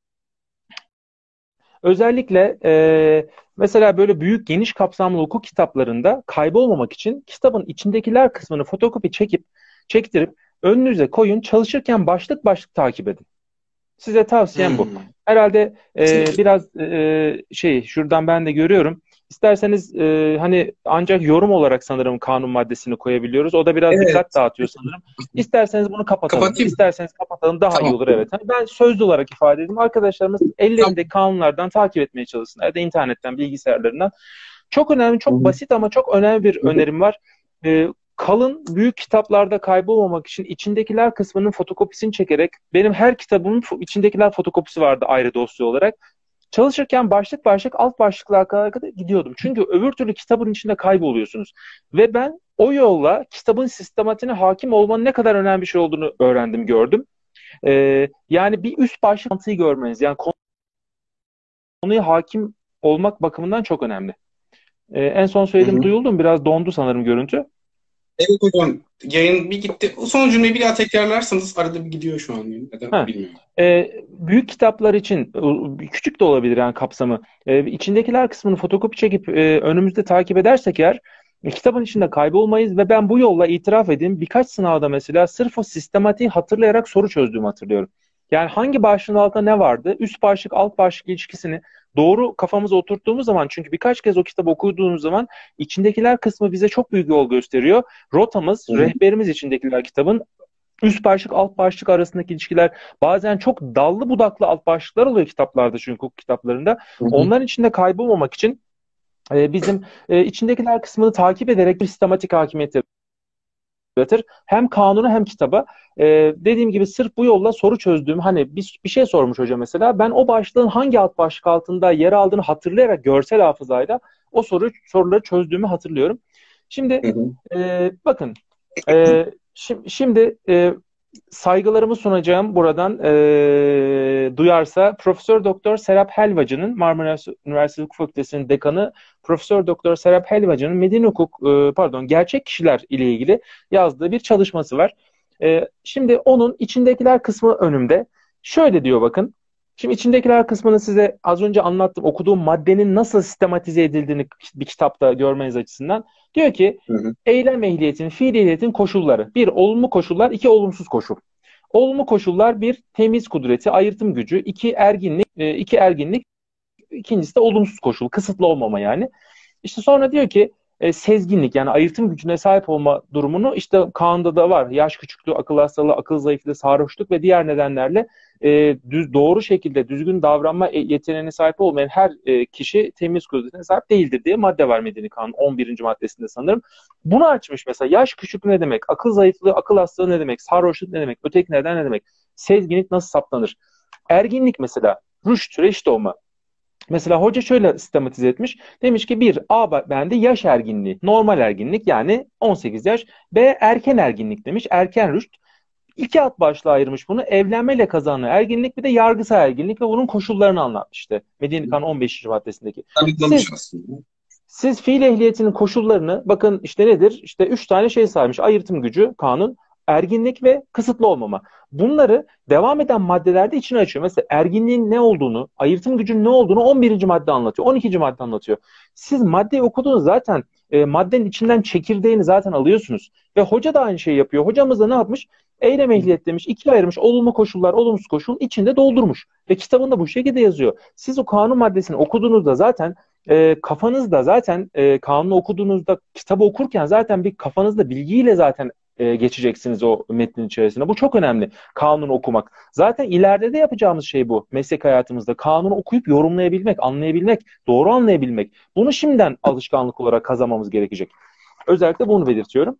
Özellikle e, mesela böyle büyük geniş kapsamlı hukuk kitaplarında kaybolmamak için kitabın içindekiler kısmını fotokopi çekip çektirip önünüze koyun çalışırken başlık başlık takip edin. Size tavsiyem hmm. bu. Herhalde e, biraz e, şey şuradan ben de görüyorum. İsterseniz e, hani ancak yorum olarak sanırım kanun maddesini koyabiliyoruz. O da biraz evet. dikkat dağıtıyor sanırım. İsterseniz bunu kapatalım. Kapatayım. İsterseniz kapatalım daha tamam. iyi olur evet. Hani ben sözlü olarak ifade edeyim. Arkadaşlarımız ellerinde tamam. kanunlardan takip etmeye çalışsınlar ya da internetten, bilgisayarlarından. Çok önemli, çok Hı-hı. basit ama çok önemli bir Hı-hı. önerim var. E, kalın büyük kitaplarda kaybolmamak için içindekiler kısmının fotokopisini çekerek benim her kitabımın içindekiler fotokopisi vardı ayrı dosya olarak. Çalışırken başlık başlık alt başlıklar kadar gidiyordum. Çünkü öbür türlü kitabın içinde kayboluyorsunuz. Ve ben o yolla kitabın sistematiğine hakim olmanın ne kadar önemli bir şey olduğunu öğrendim, gördüm. Ee, yani bir üst başlık mantığı görmeniz. Yani konuya hakim olmak bakımından çok önemli. Ee, en son söylediğim duyuldu mu? Biraz dondu sanırım görüntü. Evet hocam yayın bir gitti. O son cümleyi bir daha tekrarlarsanız arada bir gidiyor şu an. Neden ha. bilmiyorum. Ee, büyük kitaplar için küçük de olabilir yani kapsamı. Ee, içindekiler kısmını fotokopi çekip e, önümüzde takip edersek eğer e, kitabın içinde kaybolmayız ve ben bu yolla itiraf edeyim birkaç sınavda mesela sırf o sistematiği hatırlayarak soru çözdüğümü hatırlıyorum. Yani hangi başlığın altında ne vardı? Üst başlık alt başlık ilişkisini doğru kafamıza oturttuğumuz zaman çünkü birkaç kez o kitabı okuduğumuz zaman içindekiler kısmı bize çok büyük yol gösteriyor. Rotamız, Hı. rehberimiz içindekiler kitabın üst başlık alt başlık arasındaki ilişkiler bazen çok dallı budaklı alt başlıklar oluyor kitaplarda çünkü hukuk kitaplarında. Hı hı. Onların içinde kaybolmamak için e, bizim e, içindekiler kısmını takip ederek bir sistematik hakimiyet yaratır. Hem kanunu hem kitaba. E, dediğim gibi sırf bu yolla soru çözdüğüm hani bir, bir şey sormuş hoca mesela. Ben o başlığın hangi alt başlık altında yer aldığını hatırlayarak görsel hafızayla o soru soruları çözdüğümü hatırlıyorum. Şimdi E, bakın e, şimdi, şimdi e, saygılarımı sunacağım buradan e, duyarsa Profesör Doktor Serap Helvacı'nın Marmara Üniversitesi Hukuk Fakültesi'nin dekanı Profesör Doktor Serap Helvacı'nın Medine Hukuk e, pardon gerçek kişiler ile ilgili yazdığı bir çalışması var. E, şimdi onun içindekiler kısmı önümde. Şöyle diyor bakın. Şimdi içindekiler kısmını size az önce anlattım. Okuduğum maddenin nasıl sistematize edildiğini bir kitapta görmeniz açısından. Diyor ki hı hı. eylem ehliyetin, fiil ehliyetin koşulları. Bir, olumlu koşullar. iki olumsuz koşul. Olumlu koşullar bir, temiz kudreti, ayırtım gücü. iki erginlik, e, iki erginlik. İkincisi de olumsuz koşul, kısıtlı olmama yani. İşte sonra diyor ki e, sezginlik yani ayırtım gücüne sahip olma durumunu işte Kaan'da da var. Yaş küçüklüğü, akıl hastalığı, akıl zayıflığı, sarhoşluk ve diğer nedenlerle e, düz, doğru şekilde düzgün davranma e, yeteneğine sahip olmayan her e, kişi temiz kudretine sahip değildir diye madde var Medeni Kanun 11. maddesinde sanırım. Bunu açmış mesela yaş küçüklüğü ne demek, akıl zayıflığı, akıl hastalığı ne demek, sarhoşluk ne demek, öteki neden ne demek, sezginlik nasıl saptanır? Erginlik mesela, rüşt, reşit olma. Mesela hoca şöyle sistematize etmiş. Demiş ki bir A bendi yaş erginliği, normal erginlik yani 18 yaş. B erken erginlik demiş, erken rüşt. İki alt başlığa ayırmış bunu. Evlenmeyle kazanılan erginlik bir de yargısal erginlik ve bunun koşullarını anlatmış işte. Medeni Kanun 15. maddesindeki. Siz, siz fiil ehliyetinin koşullarını bakın işte nedir? İşte üç tane şey saymış. Ayırtım gücü, kanun, erginlik ve kısıtlı olmama. Bunları devam eden maddelerde içine açıyor. Mesela erginliğin ne olduğunu, ayırtım gücünün ne olduğunu 11. madde anlatıyor. 12. madde anlatıyor. Siz maddeyi okuduğunuz zaten e, maddenin içinden çekirdeğini zaten alıyorsunuz. Ve hoca da aynı şeyi yapıyor. Hocamız da ne yapmış? Eylem ehliyet demiş, ikiye ayırmış. Olumlu koşullar, olumsuz koşul içinde doldurmuş. Ve kitabında bu şekilde yazıyor. Siz o kanun maddesini okuduğunuzda zaten e, kafanızda zaten e, kanunu okuduğunuzda kitabı okurken zaten bir kafanızda bilgiyle zaten e, geçeceksiniz o metnin içerisinde. Bu çok önemli. Kanunu okumak. Zaten ileride de yapacağımız şey bu. Meslek hayatımızda kanunu okuyup yorumlayabilmek, anlayabilmek, doğru anlayabilmek. Bunu şimdiden alışkanlık olarak kazanmamız gerekecek. Özellikle bunu belirtiyorum.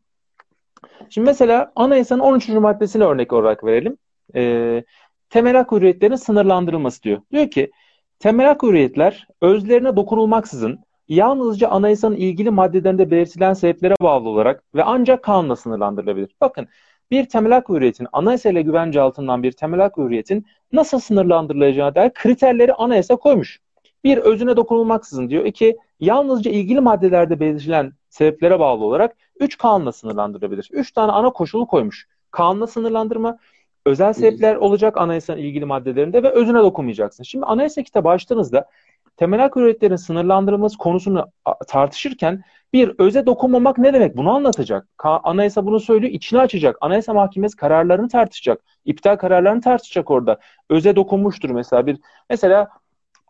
Şimdi mesela anayasanın 13. maddesine örnek olarak verelim. E, temel hak hürriyetlerin sınırlandırılması diyor. Diyor ki temel hak hürriyetler özlerine dokunulmaksızın yalnızca anayasanın ilgili maddelerinde belirtilen sebeplere bağlı olarak ve ancak kanunla sınırlandırılabilir. Bakın bir temel hak hürriyetin, anayasa ile güvence altından bir temel hak hürriyetin nasıl sınırlandırılacağı dair kriterleri anayasa koymuş. Bir, özüne dokunulmaksızın diyor. İki, yalnızca ilgili maddelerde belirtilen sebeplere bağlı olarak üç kanunla sınırlandırılabilir. Üç tane ana koşulu koymuş. Kanunla sınırlandırma, özel sebepler olacak anayasanın ilgili maddelerinde ve özüne dokunmayacaksın. Şimdi anayasa kitabı açtığınızda temel hak hürriyetlerin sınırlandırılması konusunu tartışırken bir öze dokunmamak ne demek? Bunu anlatacak. Anayasa bunu söylüyor, içini açacak. Anayasa Mahkemesi kararlarını tartışacak. İptal kararlarını tartışacak orada. Öze dokunmuştur mesela bir mesela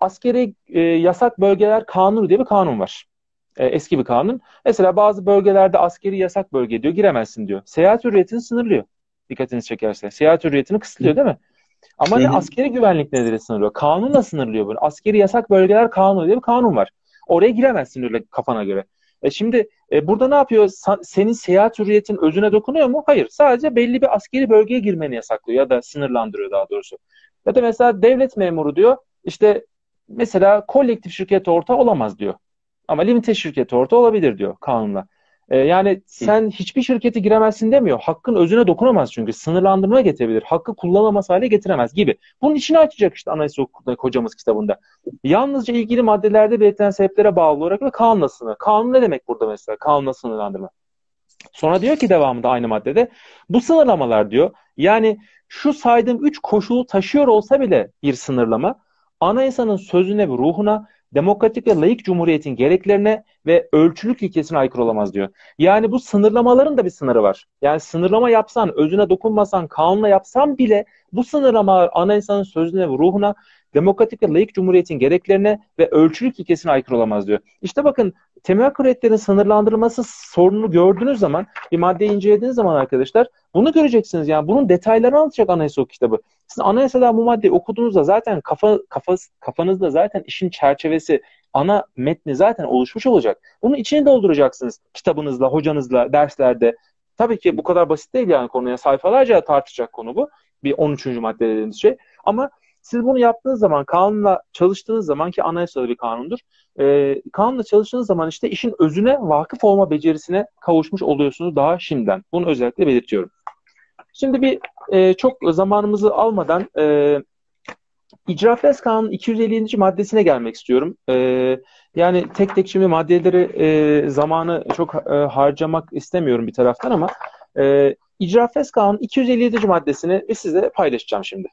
askeri e, yasak bölgeler kanunu diye bir kanun var. E, eski bir kanun. Mesela bazı bölgelerde askeri yasak bölge diyor, giremezsin diyor. Seyahat hürriyetini sınırlıyor. Dikkatinizi çekerse. Seyahat hürriyetini kısıtlıyor değil mi? Ama ne askeri güvenlik nedir sınırlıyor? Kanunla sınırlıyor bunu. Askeri yasak bölgeler kanunu diye bir kanun var. Oraya giremezsin öyle kafana göre. E şimdi e, burada ne yapıyor? Sa- senin seyahat hürriyetin özüne dokunuyor mu? Hayır. Sadece belli bir askeri bölgeye girmeni yasaklıyor ya da sınırlandırıyor daha doğrusu. Ya da mesela devlet memuru diyor işte mesela kolektif şirket orta olamaz diyor. Ama limite şirket orta olabilir diyor kanunla. E, yani sen hiçbir şirketi giremezsin demiyor. Hakkın özüne dokunamaz çünkü. Sınırlandırma getirebilir. Hakkı kullanamaz hale getiremez gibi. Bunun içine açacak işte anayasa hukukunda hocamız kitabında. Yalnızca ilgili maddelerde belirtilen sebeplere bağlı olarak ve kanunla sınır. Kanun ne demek burada mesela? Kanunla sınırlandırma. Sonra diyor ki devamında aynı maddede bu sınırlamalar diyor yani şu saydığım üç koşulu taşıyor olsa bile bir sınırlama anayasanın sözüne ve ruhuna demokratik ve layık cumhuriyetin gereklerine ve ölçülük ilkesine aykırı olamaz diyor. Yani bu sınırlamaların da bir sınırı var. Yani sınırlama yapsan, özüne dokunmasan, kanunla yapsan bile bu sınırlama anayasanın sözüne ruhuna demokratik ve layık cumhuriyetin gereklerine ve ölçülük ilkesine aykırı olamaz diyor. İşte bakın temel hürriyetlerin sınırlandırılması sorununu gördüğünüz zaman bir maddeyi incelediğiniz zaman arkadaşlar bunu göreceksiniz. Yani bunun detaylarını anlatacak anayasa kitabı. Siz anayasada bu maddeyi okuduğunuzda zaten kafa, kafa, kafanızda zaten işin çerçevesi ana metni zaten oluşmuş olacak. Bunun içini dolduracaksınız kitabınızla, hocanızla, derslerde. Tabii ki bu kadar basit değil yani konuya sayfalarca tartışacak konu bu. Bir 13. madde dediğimiz şey. Ama siz bunu yaptığınız zaman, kanunla çalıştığınız zaman ki anayasada bir kanundur. E, kanunla çalıştığınız zaman işte işin özüne vakıf olma becerisine kavuşmuş oluyorsunuz daha şimdiden. Bunu özellikle belirtiyorum. Şimdi bir e, çok zamanımızı almadan e, İcra Fes Kanunu 250. maddesine gelmek istiyorum. E, yani tek tek şimdi maddeleri e, zamanı çok e, harcamak istemiyorum bir taraftan ama e, İcra Fes Kanunu 257. maddesini size paylaşacağım şimdi.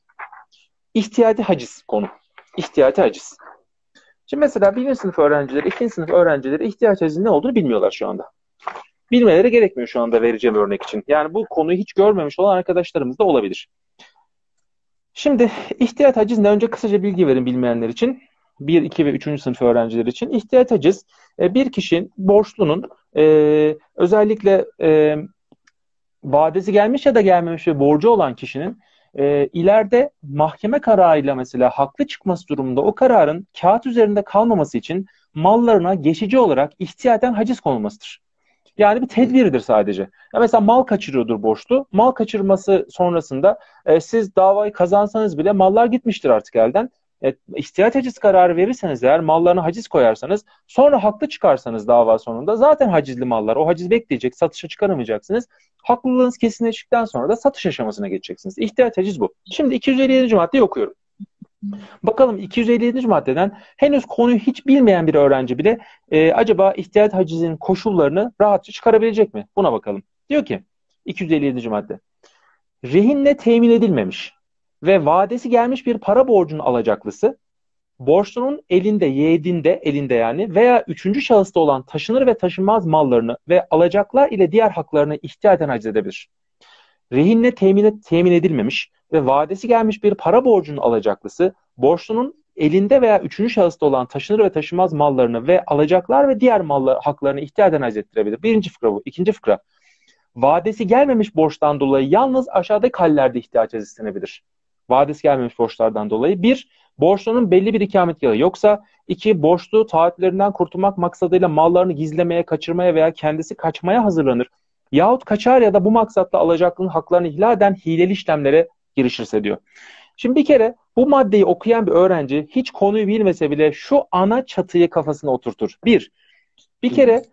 İhtiyati haciz konu. İhtiyati haciz. Şimdi mesela birinci sınıf öğrencileri, ikinci sınıf öğrencileri ihtiyaç hacizinin ne olduğunu bilmiyorlar şu anda. Bilmeleri gerekmiyor şu anda vereceğim örnek için. Yani bu konuyu hiç görmemiş olan arkadaşlarımız da olabilir. Şimdi ihtiyat haciz ne? Önce kısaca bilgi verin bilmeyenler için. 1, 2 ve 3. sınıf öğrencileri için. İhtiyat haciz e, bir kişinin borçlunun e, özellikle e, vadesi gelmiş ya da gelmemiş ve borcu olan kişinin e, ileride mahkeme kararıyla mesela haklı çıkması durumunda o kararın kağıt üzerinde kalmaması için mallarına geçici olarak ihtiyaten haciz konulmasıdır. Yani bir tedbiridir sadece. Ya mesela mal kaçırıyordur borçlu. Mal kaçırması sonrasında e, siz davayı kazansanız bile mallar gitmiştir artık elden. E, haciz kararı verirseniz eğer mallarına haciz koyarsanız sonra haklı çıkarsanız dava sonunda zaten hacizli mallar o haciz bekleyecek satışa çıkaramayacaksınız. Haklılığınız kesinleştikten sonra da satış aşamasına geçeceksiniz. İhtiyaç haciz bu. Şimdi 257. maddeyi okuyorum. Bakalım 257. maddeden henüz konuyu hiç bilmeyen bir öğrenci bile e, acaba ihtiyat hacizinin koşullarını rahatça çıkarabilecek mi? Buna bakalım. Diyor ki 257. madde. Rehinle temin edilmemiş ve vadesi gelmiş bir para borcunun alacaklısı borçlunun elinde, yedinde, elinde yani veya üçüncü şahısta olan taşınır ve taşınmaz mallarını ve alacaklar ile diğer haklarını ihtiyaten haciz edebilir. Rehinle temin, temin edilmemiş ve vadesi gelmiş bir para borcunun alacaklısı borçlunun elinde veya üçüncü şahısta olan taşınır ve taşınmaz mallarını ve alacaklar ve diğer mallar haklarını ihtiyaten haciz ettirebilir. Birinci fıkra bu. İkinci fıkra. Vadesi gelmemiş borçtan dolayı yalnız aşağıdaki hallerde ihtiyaç istenebilir vadesi gelmemiş borçlardan dolayı. Bir, borçlunun belli bir ikametgahı yoksa. iki borçlu taahhütlerinden kurtulmak maksadıyla mallarını gizlemeye, kaçırmaya veya kendisi kaçmaya hazırlanır. Yahut kaçar ya da bu maksatla alacaklının haklarını ihlal eden hileli işlemlere girişirse diyor. Şimdi bir kere bu maddeyi okuyan bir öğrenci hiç konuyu bilmese bile şu ana çatıyı kafasına oturtur. Bir, bir kere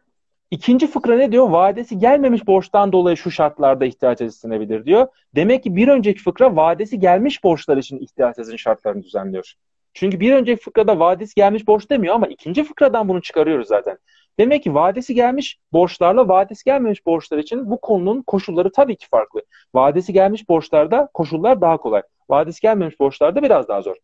İkinci fıkra ne diyor? Vadesi gelmemiş borçtan dolayı şu şartlarda ihtiyaç istenebilir diyor. Demek ki bir önceki fıkra vadesi gelmiş borçlar için ihtiyaç izin şartlarını düzenliyor. Çünkü bir önceki fıkrada vadesi gelmiş borç demiyor ama ikinci fıkradan bunu çıkarıyoruz zaten. Demek ki vadesi gelmiş borçlarla vadesi gelmemiş borçlar için bu konunun koşulları tabii ki farklı. Vadesi gelmiş borçlarda koşullar daha kolay. Vadesi gelmemiş borçlarda biraz daha zor.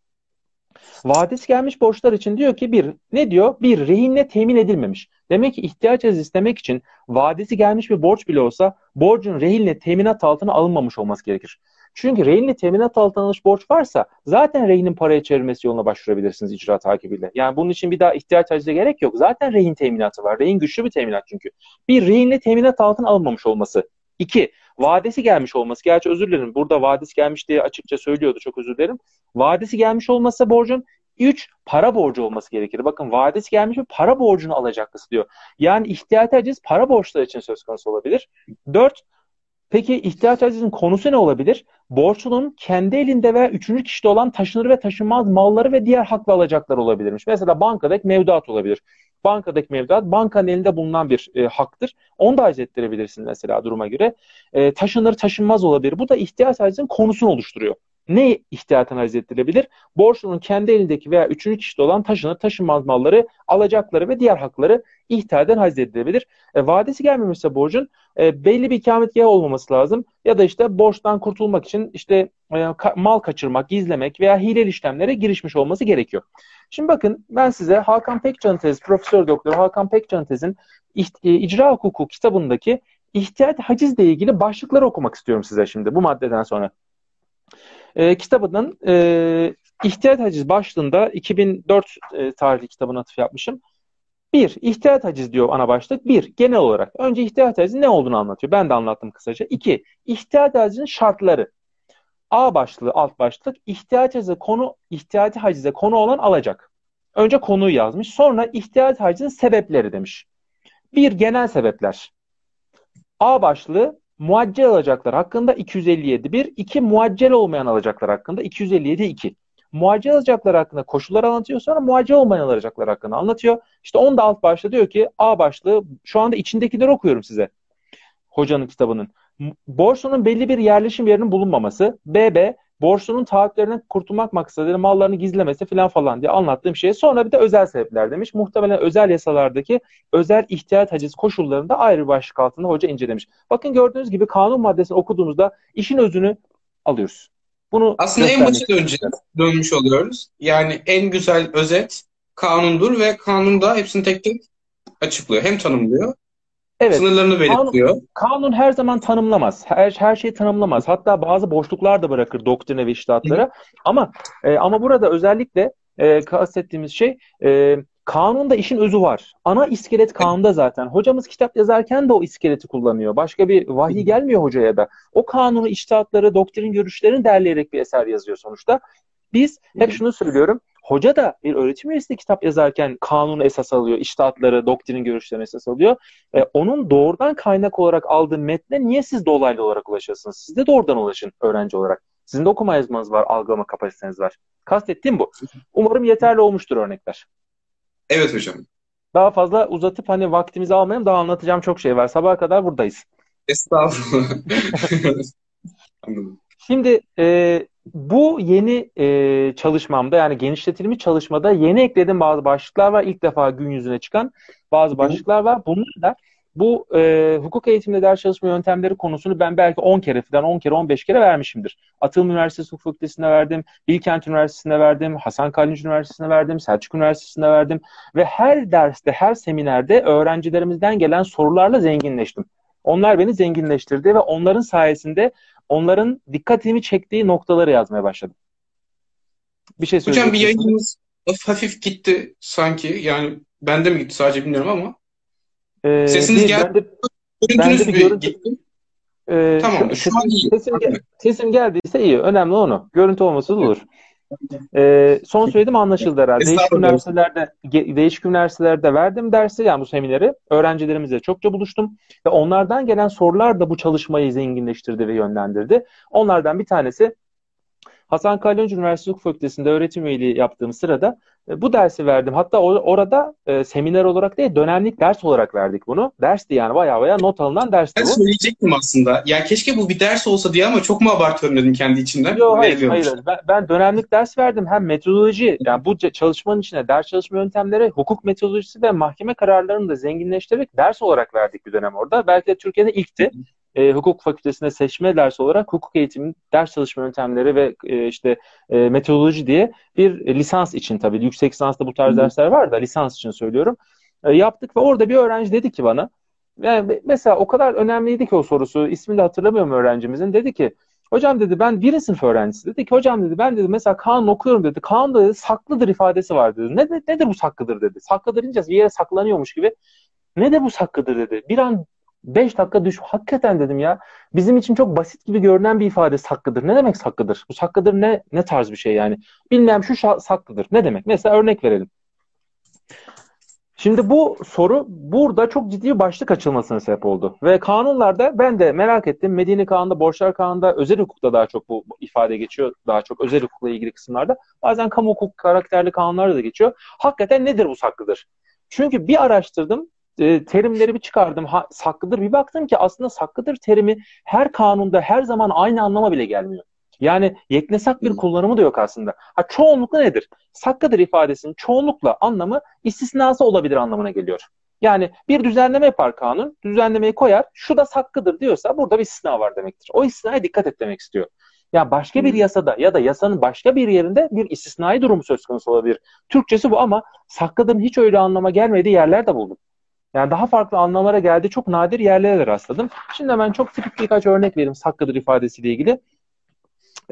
Vadesi gelmiş borçlar için diyor ki bir ne diyor? Bir rehinle temin edilmemiş. Demek ki ihtiyaç istemek için vadesi gelmiş bir borç bile olsa borcun rehinle teminat altına alınmamış olması gerekir. Çünkü rehinle teminat altına alınmış borç varsa zaten rehinin paraya çevirmesi yoluna başvurabilirsiniz icra takibiyle. Yani bunun için bir daha ihtiyaç acize gerek yok. Zaten rehin teminatı var. Rehin güçlü bir teminat çünkü. Bir rehinle teminat altına alınmamış olması. İki, vadesi gelmiş olması. Gerçi özür dilerim. Burada vadesi gelmiş diye açıkça söylüyordu. Çok özür dilerim. Vadesi gelmiş olmasa borcun 3 para borcu olması gerekir. Bakın vadesi gelmiş bir para borcunu alacaklısı diyor. Yani ihtiyaç aciz para borçları için söz konusu olabilir. 4 Peki ihtiyaç acizinin konusu ne olabilir? Borçlunun kendi elinde veya üçüncü kişide olan taşınır ve taşınmaz malları ve diğer hak ve alacaklar olabilirmiş. Mesela bankadaki mevduat olabilir. Bankadaki mevduat bankanın elinde bulunan bir e, haktır. Onu da aciz ettirebilirsin mesela duruma göre. E, taşınır taşınmaz olabilir. Bu da ihtiyaç acizinin konusunu oluşturuyor ne ihtiyaten haciz edilebilir? Borçlunun kendi elindeki veya üçüncü kişide olan taşınır, taşınmaz malları, alacakları ve diğer hakları ihtiyaten haciz edilebilir. E, vadesi gelmemişse borcun e, belli bir ikametgahı olmaması lazım. Ya da işte borçtan kurtulmak için işte e, ka- mal kaçırmak, gizlemek veya hileli işlemlere girişmiş olması gerekiyor. Şimdi bakın ben size Hakan Pekcan tez, Profesör Doktor Hakan Pekcan tezin e, icra hukuku kitabındaki ihtiyat hacizle ilgili başlıkları okumak istiyorum size şimdi bu maddeden sonra e, kitabının e, İhtiyat haciz başlığında 2004 e, tarihli kitabına atıf yapmışım. Bir, ihtiyat haciz diyor ana başlık. Bir, genel olarak. Önce ihtiyat hacizin ne olduğunu anlatıyor. Ben de anlattım kısaca. İki, ihtiyat hacizin şartları. A başlığı, alt başlık. İhtiyat hacize konu, ihtiyati hacize konu olan alacak. Önce konuyu yazmış. Sonra ihtiyat hacizin sebepleri demiş. Bir, genel sebepler. A başlığı muaccel alacaklar hakkında 257 1, 2 muaccel olmayan alacaklar hakkında 257 2. Muaccel alacaklar hakkında koşullar anlatıyor sonra muaccel olmayan alacaklar hakkında anlatıyor. İşte onda alt başta diyor ki A başlığı şu anda içindekileri okuyorum size. Hocanın kitabının. Borçlunun belli bir yerleşim yerinin bulunmaması. BB borçlunun taahhütlerinden kurtulmak maksadıyla mallarını gizlemesi falan falan diye anlattığım şey. Sonra bir de özel sebepler demiş. Muhtemelen özel yasalardaki özel ihtiyat haciz koşullarında ayrı bir başlık altında hoca incelemiş. Bakın gördüğünüz gibi kanun maddesini okuduğumuzda işin özünü alıyoruz. Bunu Aslında en başa döneceğiz. Dönmüş oluyoruz. Yani en güzel özet kanundur ve kanunda hepsini tek tek açıklıyor. Hem tanımlıyor Evet. Sınırlarını belirtiyor. Kanun, kanun her zaman tanımlamaz. Her, her şeyi tanımlamaz. Hatta bazı boşluklar da bırakır doktrine ve iştahatlara. Ama e, ama burada özellikle e, kastettiğimiz şey e, kanunda işin özü var. Ana iskelet kanunda zaten. Hocamız kitap yazarken de o iskeleti kullanıyor. Başka bir vahiy gelmiyor hocaya da. O kanunu, iştahatları, doktrin görüşlerini derleyerek bir eser yazıyor sonuçta. Biz hep şunu söylüyorum. Hoca da bir öğretim üyesi kitap yazarken kanunu esas alıyor, iştahatları, doktrinin görüşlerini esas alıyor. E, onun doğrudan kaynak olarak aldığı metne niye siz dolaylı olarak ulaşasınız? Siz de doğrudan ulaşın öğrenci olarak. Sizin de okuma yazmanız var, algılama kapasiteniz var. Kastettiğim bu. Umarım yeterli olmuştur örnekler. Evet hocam. Daha fazla uzatıp hani vaktimizi almayalım. Daha anlatacağım çok şey var. Sabaha kadar buradayız. Estağfurullah. Anladım. Şimdi e, bu yeni e, çalışmamda yani genişletilmiş çalışmada yeni ekledim bazı başlıklar var. İlk defa gün yüzüne çıkan bazı başlıklar var. Bunlar da bu e, hukuk eğitiminde ders çalışma yöntemleri konusunu ben belki 10 kere falan 10 kere 15 kere vermişimdir. Atılım Üniversitesi Hukuk Fakültesi'nde verdim, Bilkent Üniversitesi'nde verdim, Hasan Kalinci Üniversitesi'nde verdim, Selçuk Üniversitesi'nde verdim ve her derste, her seminerde öğrencilerimizden gelen sorularla zenginleştim. Onlar beni zenginleştirdi ve onların sayesinde onların dikkatimi çektiği noktaları yazmaya başladım. Bir şey Hocam bir yayınımız hafif gitti sanki. Yani bende mi gitti sadece bilmiyorum ama. Ee, Sesiniz değil, geldi. Görüntünüz bir görüntü, gitti. Ee, tamam. Şu, şu sesim, an iyi. Sesim, sesim geldiyse iyi. Önemli onu. Görüntü olması olur. Ee, son söylediğim anlaşıldı herhalde. Değişik üniversitelerde, değişik üniversitelerde verdim dersi yani bu semineri. Öğrencilerimizle çokça buluştum ve onlardan gelen sorular da bu çalışmayı zenginleştirdi ve yönlendirdi. Onlardan bir tanesi Hasan Kalyoncu Üniversitesi Hukuk Fakültesi'nde öğretim üyeliği yaptığım sırada bu dersi verdim. Hatta or- orada e, seminer olarak değil dönemlik ders olarak verdik bunu. Dersti yani baya baya not alınan dersti ben bu. söyleyecektim aslında. Ya keşke bu bir ders olsa diye ama çok mu abartıyorum dedim kendi içimden. Yok hayır, hayır. Ben, ben dönemlik ders verdim. Hem metodoloji yani bu çalışmanın içine ders çalışma yöntemleri, hukuk metodolojisi ve mahkeme kararlarını da zenginleştirerek ders olarak verdik bir dönem orada. Belki de Türkiye'de ilkti e, hukuk fakültesinde seçme dersi olarak hukuk eğitimi, ders çalışma yöntemleri ve e, işte e, metodoloji diye bir lisans için tabii yüksek lisansta bu tarz Hı. dersler var da lisans için söylüyorum. E, yaptık ve orada bir öğrenci dedi ki bana yani mesela o kadar önemliydi ki o sorusu ismini de hatırlamıyorum öğrencimizin dedi ki Hocam dedi ben birinci sınıf öğrencisi dedi ki hocam dedi ben dedi mesela kanun okuyorum dedi. Kanunda dedi saklıdır ifadesi var dedi. Ne, nedir bu saklıdır dedi. Saklıdır deyince bir yere saklanıyormuş gibi. Ne de bu saklıdır dedi. Bir an 5 dakika düş. Hakikaten dedim ya. Bizim için çok basit gibi görünen bir ifade saklıdır. Ne demek saklıdır? Bu saklıdır ne ne tarz bir şey yani? Bilmem şu saklıdır. Ne demek? Mesela örnek verelim. Şimdi bu soru burada çok ciddi bir başlık açılmasına sebep oldu. Ve kanunlarda ben de merak ettim. Medeni Kanun'da, Borçlar Kanun'da, özel hukukta daha çok bu ifade geçiyor. Daha çok özel hukukla ilgili kısımlarda. Bazen kamu hukuk karakterli kanunlarda da geçiyor. Hakikaten nedir bu saklıdır? Çünkü bir araştırdım e, terimleri bir çıkardım. Ha, saklıdır. Bir baktım ki aslında saklıdır terimi her kanunda her zaman aynı anlama bile gelmiyor. Yani yeknesak bir kullanımı da yok aslında. Ha çoğunlukla nedir? Saklıdır ifadesinin çoğunlukla anlamı istisnası olabilir anlamına geliyor. Yani bir düzenleme yapar kanun, düzenlemeyi koyar, şu da saklıdır diyorsa burada bir istisna var demektir. O istisnaya dikkat et demek istiyor. Ya başka bir yasada ya da yasanın başka bir yerinde bir istisnai durumu söz konusu olabilir. Türkçesi bu ama saklıdırın hiç öyle anlama gelmediği yerler de buldum. Yani daha farklı anlamlara geldi. Çok nadir yerlere rastladım. Şimdi hemen çok tipik birkaç örnek vereyim hakkıdır ifadesiyle ilgili.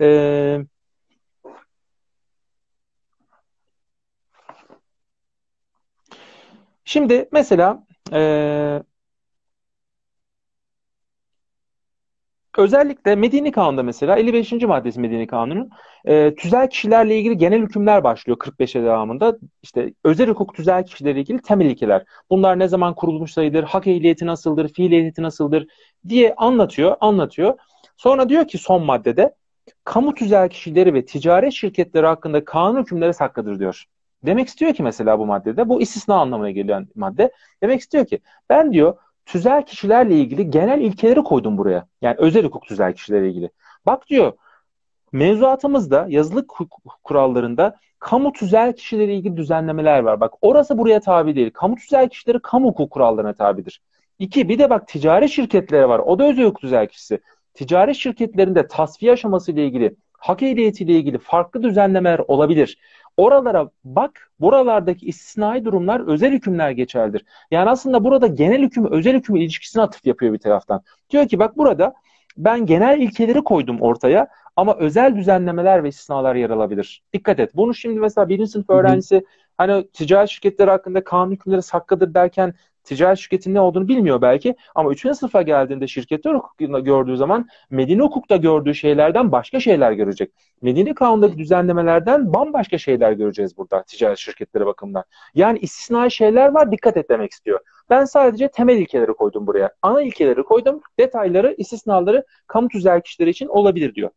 Ee, şimdi mesela e, Özellikle Medeni Kanun'da mesela 55. maddesi Medeni Kanun'un e, tüzel kişilerle ilgili genel hükümler başlıyor 45'e devamında. İşte özel hukuk tüzel kişilerle ilgili temel ilkeler. Bunlar ne zaman kurulmuş sayıdır, hak ehliyeti nasıldır, fiil ehliyeti nasıldır diye anlatıyor, anlatıyor. Sonra diyor ki son maddede kamu tüzel kişileri ve ticaret şirketleri hakkında kanun hükümleri saklıdır diyor. Demek istiyor ki mesela bu maddede, bu istisna anlamına gelen madde. Demek istiyor ki ben diyor tüzel kişilerle ilgili genel ilkeleri koydum buraya. Yani özel hukuk tüzel kişilerle ilgili. Bak diyor mevzuatımızda yazılı kurallarında kamu tüzel kişilerle ilgili düzenlemeler var. Bak orası buraya tabi değil. Kamu tüzel kişileri kamu hukuk kurallarına tabidir. İki, bir de bak ticari şirketleri var. O da özel hukuk tüzel kişisi. Ticari şirketlerinde tasfiye aşaması ile ilgili, hak ehliyeti ile ilgili farklı düzenlemeler olabilir. Oralara bak, buralardaki istisnai durumlar özel hükümler geçerlidir. Yani aslında burada genel hüküm, özel hüküm ilişkisini atıf yapıyor bir taraftan. Diyor ki bak burada ben genel ilkeleri koydum ortaya ama özel düzenlemeler ve istisnalar yer alabilir. Dikkat et. Bunu şimdi mesela birinci sınıf öğrencisi hani ticaret şirketleri hakkında kanun hükümleri saklıdır derken ticaret şirketin ne olduğunu bilmiyor belki ama 3. sınıfa geldiğinde şirketler hukukunda gördüğü zaman Medine hukukta gördüğü şeylerden başka şeyler görecek. Medine kanundaki düzenlemelerden bambaşka şeyler göreceğiz burada ticaret şirketleri bakımından. Yani istisnai şeyler var dikkat et demek istiyor. Ben sadece temel ilkeleri koydum buraya. Ana ilkeleri koydum. Detayları, istisnaları kamu tüzel kişileri için olabilir diyor.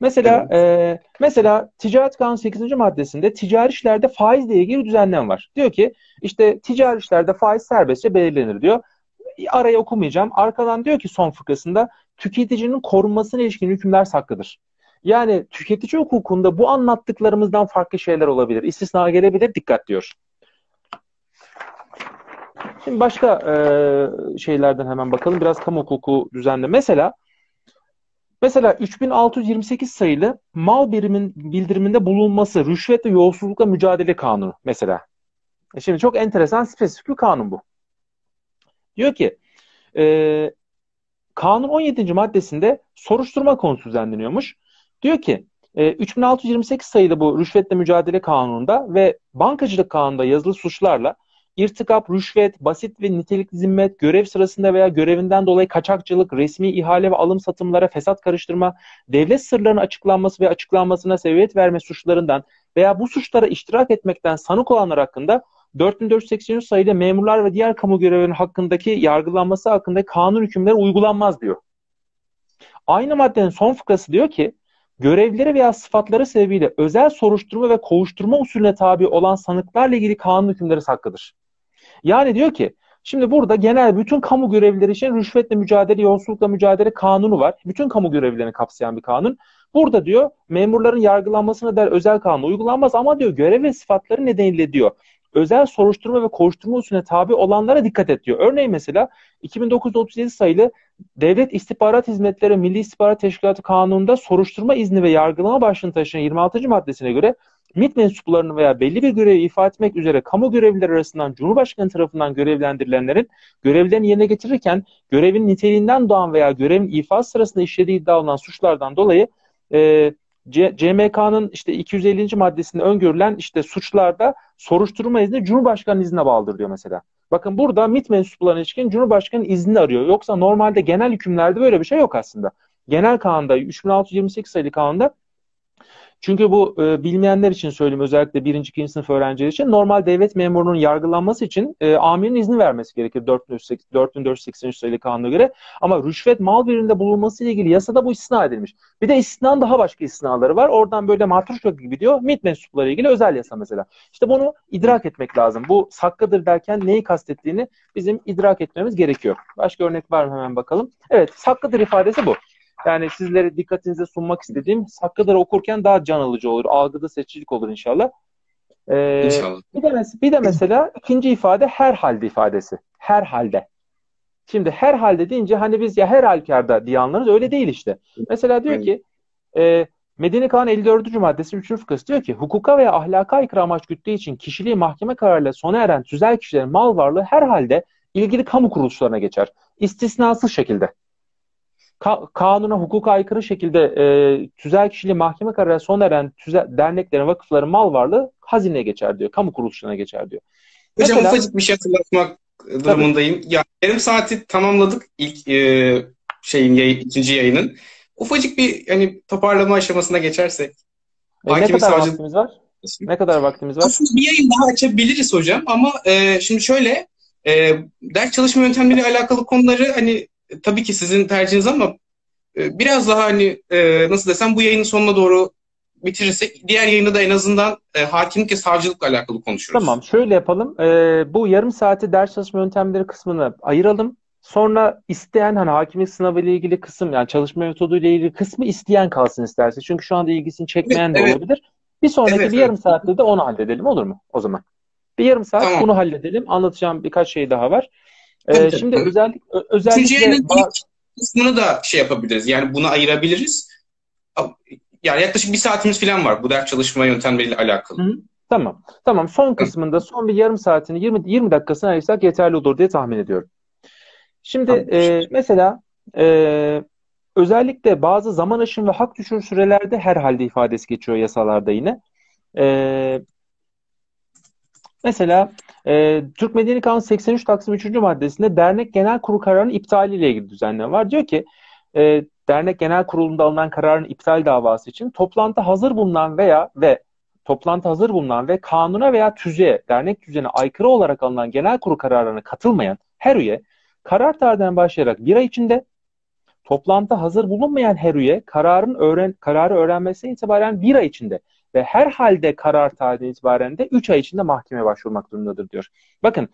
Mesela e, mesela Ticaret Kanunu 8. maddesinde ticari işlerde faizle ilgili düzenlem var. Diyor ki işte ticari işlerde faiz serbestçe belirlenir diyor. Arayı okumayacağım. Arkadan diyor ki son fıkrasında tüketicinin korunmasına ilişkin hükümler saklıdır. Yani tüketici hukukunda bu anlattıklarımızdan farklı şeyler olabilir. İstisna gelebilir. Dikkat diyor. Şimdi başka e, şeylerden hemen bakalım. Biraz kamu hukuku düzenle. Mesela Mesela 3628 sayılı mal birimin bildiriminde bulunması rüşvet ve yolsuzlukla mücadele kanunu mesela. E şimdi çok enteresan spesifik bir kanun bu. Diyor ki e, kanun 17. maddesinde soruşturma konusu düzenleniyormuş. Diyor ki e, 3628 sayılı bu rüşvetle mücadele kanununda ve bankacılık kanununda yazılı suçlarla irtikap, rüşvet, basit ve nitelikli zimmet, görev sırasında veya görevinden dolayı kaçakçılık, resmi ihale ve alım satımlara fesat karıştırma, devlet sırlarının açıklanması ve açıklanmasına sebebiyet verme suçlarından veya bu suçlara iştirak etmekten sanık olanlar hakkında 4483 sayılı memurlar ve diğer kamu görevlilerinin hakkındaki yargılanması hakkında kanun hükümleri uygulanmaz diyor. Aynı maddenin son fıkrası diyor ki görevleri veya sıfatları sebebiyle özel soruşturma ve kovuşturma usulüne tabi olan sanıklarla ilgili kanun hükümleri hakkıdır. Yani diyor ki şimdi burada genel bütün kamu görevlileri için rüşvetle mücadele, yolsuzlukla mücadele kanunu var. Bütün kamu görevlilerini kapsayan bir kanun. Burada diyor memurların yargılanmasına dair özel kanun uygulanmaz ama diyor görev ve sıfatları nedeniyle diyor özel soruşturma ve koşturma usulüne tabi olanlara dikkat et diyor. Örneğin mesela 2937 sayılı Devlet İstihbarat Hizmetleri Milli İstihbarat Teşkilatı Kanunu'nda soruşturma izni ve yargılama başlığını taşıyan 26. maddesine göre MİT mensuplarını veya belli bir görevi ifade etmek üzere kamu görevlileri arasından Cumhurbaşkanı tarafından görevlendirilenlerin görevlerini yerine getirirken görevin niteliğinden doğan veya görevin ifade sırasında işlediği iddia olunan suçlardan dolayı e, CMK'nın işte 250. maddesinde öngörülen işte suçlarda soruşturma izni Cumhurbaşkanı iznine bağlıdır diyor mesela. Bakın burada MİT mensuplarına ilişkin Cumhurbaşkanı izni arıyor. Yoksa normalde genel hükümlerde böyle bir şey yok aslında. Genel kanunda 3628 sayılı kanunda çünkü bu e, bilmeyenler için söyleyeyim özellikle birinci, ikinci sınıf öğrenciler için normal devlet memurunun yargılanması için e, amirin izni vermesi gerekir 4483 sayılı kanuna göre. Ama rüşvet mal birinde bulunması ile ilgili yasada bu istisna edilmiş. Bir de istisnanın daha başka istisnaları var. Oradan böyle matruşka gibi diyor. MİT mensupları ilgili özel yasa mesela. İşte bunu idrak etmek lazım. Bu sakkadır derken neyi kastettiğini bizim idrak etmemiz gerekiyor. Başka örnek var mı hemen bakalım. Evet sakkadır ifadesi bu. Yani sizlere dikkatinize sunmak istediğim Hakkı'ları okurken daha can alıcı olur. Algıda seçicilik olur inşallah. Ee, inşallah. Bir de, bir de mesela ikinci ifade her halde ifadesi. Her halde. Şimdi her halde deyince hani biz ya her halükarda diye anlarız. Öyle değil işte. Mesela diyor ki e, Medeni Kanun 54. maddesi 3. fıkrası diyor ki hukuka veya ahlaka aykırı amaç güttüğü için kişiliği mahkeme kararıyla sona eren tüzel kişilerin mal varlığı her halde ilgili kamu kuruluşlarına geçer. İstisnasız şekilde ka- kanuna hukuka aykırı şekilde e, tüzel kişiliği mahkeme kararı son eren tüzel, derneklerin, vakıfların mal varlığı hazineye geçer diyor. Kamu kuruluşlarına geçer diyor. Hocam Mesela, ufacık bir şey hatırlatmak durumundayım. Tabii. Ya yarım saati tamamladık ilk e, şeyin yayın, ikinci yayının. Ufacık bir hani toparlama aşamasına geçersek. E, ne kadar savcı... vaktimiz var? Ne kadar vaktimiz var? Aslında bir yayın daha açabiliriz hocam ama e, şimdi şöyle e, ders çalışma yöntemleriyle alakalı konuları hani tabii ki sizin tercihiniz ama e, biraz daha hani e, nasıl desem bu yayının sonuna doğru bitirirsek diğer yayında da en azından e, hakimlik ve savcılıkla alakalı konuşuruz. Tamam şöyle yapalım. E, bu yarım saati ders çalışma yöntemleri kısmını ayıralım. Sonra isteyen hani hakimlik sınavı ile ilgili kısım yani çalışma metodu ile ilgili kısmı isteyen kalsın isterse. Çünkü şu anda ilgisini çekmeyen evet, de olabilir. Bir sonraki evet, bir yarım evet. saatte de onu halledelim olur mu o zaman? Bir yarım saat tamam. bunu halledelim. Anlatacağım birkaç şey daha var. Ee, şimdi özellik özellikle Üçüncü kısmını da şey yapabiliriz. Yani bunu ayırabiliriz. Yani yaklaşık bir saatimiz falan var bu ders çalışma yöntemleriyle alakalı. Hı-hı. Tamam. Tamam. Son kısmında son bir yarım saatini 20 20 dakikasını ayırsak yeterli olur diye tahmin ediyorum. Şimdi tamam. e, mesela e, özellikle bazı zaman aşım ve hak düşür sürelerde herhalde ifadesi geçiyor yasalarda yine. E, mesela e, Türk Medeni Kanunu 83 Taksim 3. maddesinde dernek genel kurulu kararının iptali ile ilgili düzenleme var. Diyor ki e, dernek genel kurulunda alınan kararın iptal davası için toplantı hazır bulunan veya ve toplantı hazır bulunan ve kanuna veya tüzüğe, dernek tüzüğüne aykırı olarak alınan genel kurulu kararlarına katılmayan her üye karar tarihinden başlayarak bir ay içinde toplantı hazır bulunmayan her üye kararın öğren kararı öğrenmesine itibaren bir ay içinde ve her halde karar tarihinden itibaren de 3 ay içinde mahkemeye başvurmak durumundadır diyor. Bakın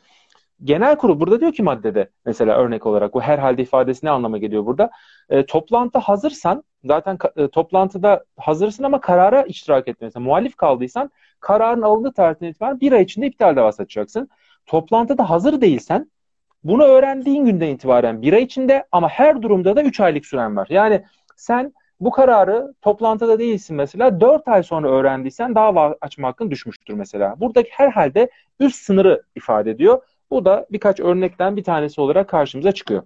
genel kurul burada diyor ki maddede mesela örnek olarak bu herhalde ifadesi ne anlama geliyor burada? E, toplantı hazırsan zaten e, toplantıda hazırsın ama karara iştirak etmiyorsan muhalif kaldıysan kararın alındığı tarihten itibaren bir ay içinde iptal davası açacaksın. Toplantıda hazır değilsen bunu öğrendiğin günden itibaren bir ay içinde ama her durumda da üç aylık süren var. Yani sen bu kararı toplantıda değilsin mesela 4 ay sonra öğrendiysen dava açma hakkın düşmüştür mesela. Buradaki herhalde üst sınırı ifade ediyor. Bu da birkaç örnekten bir tanesi olarak karşımıza çıkıyor.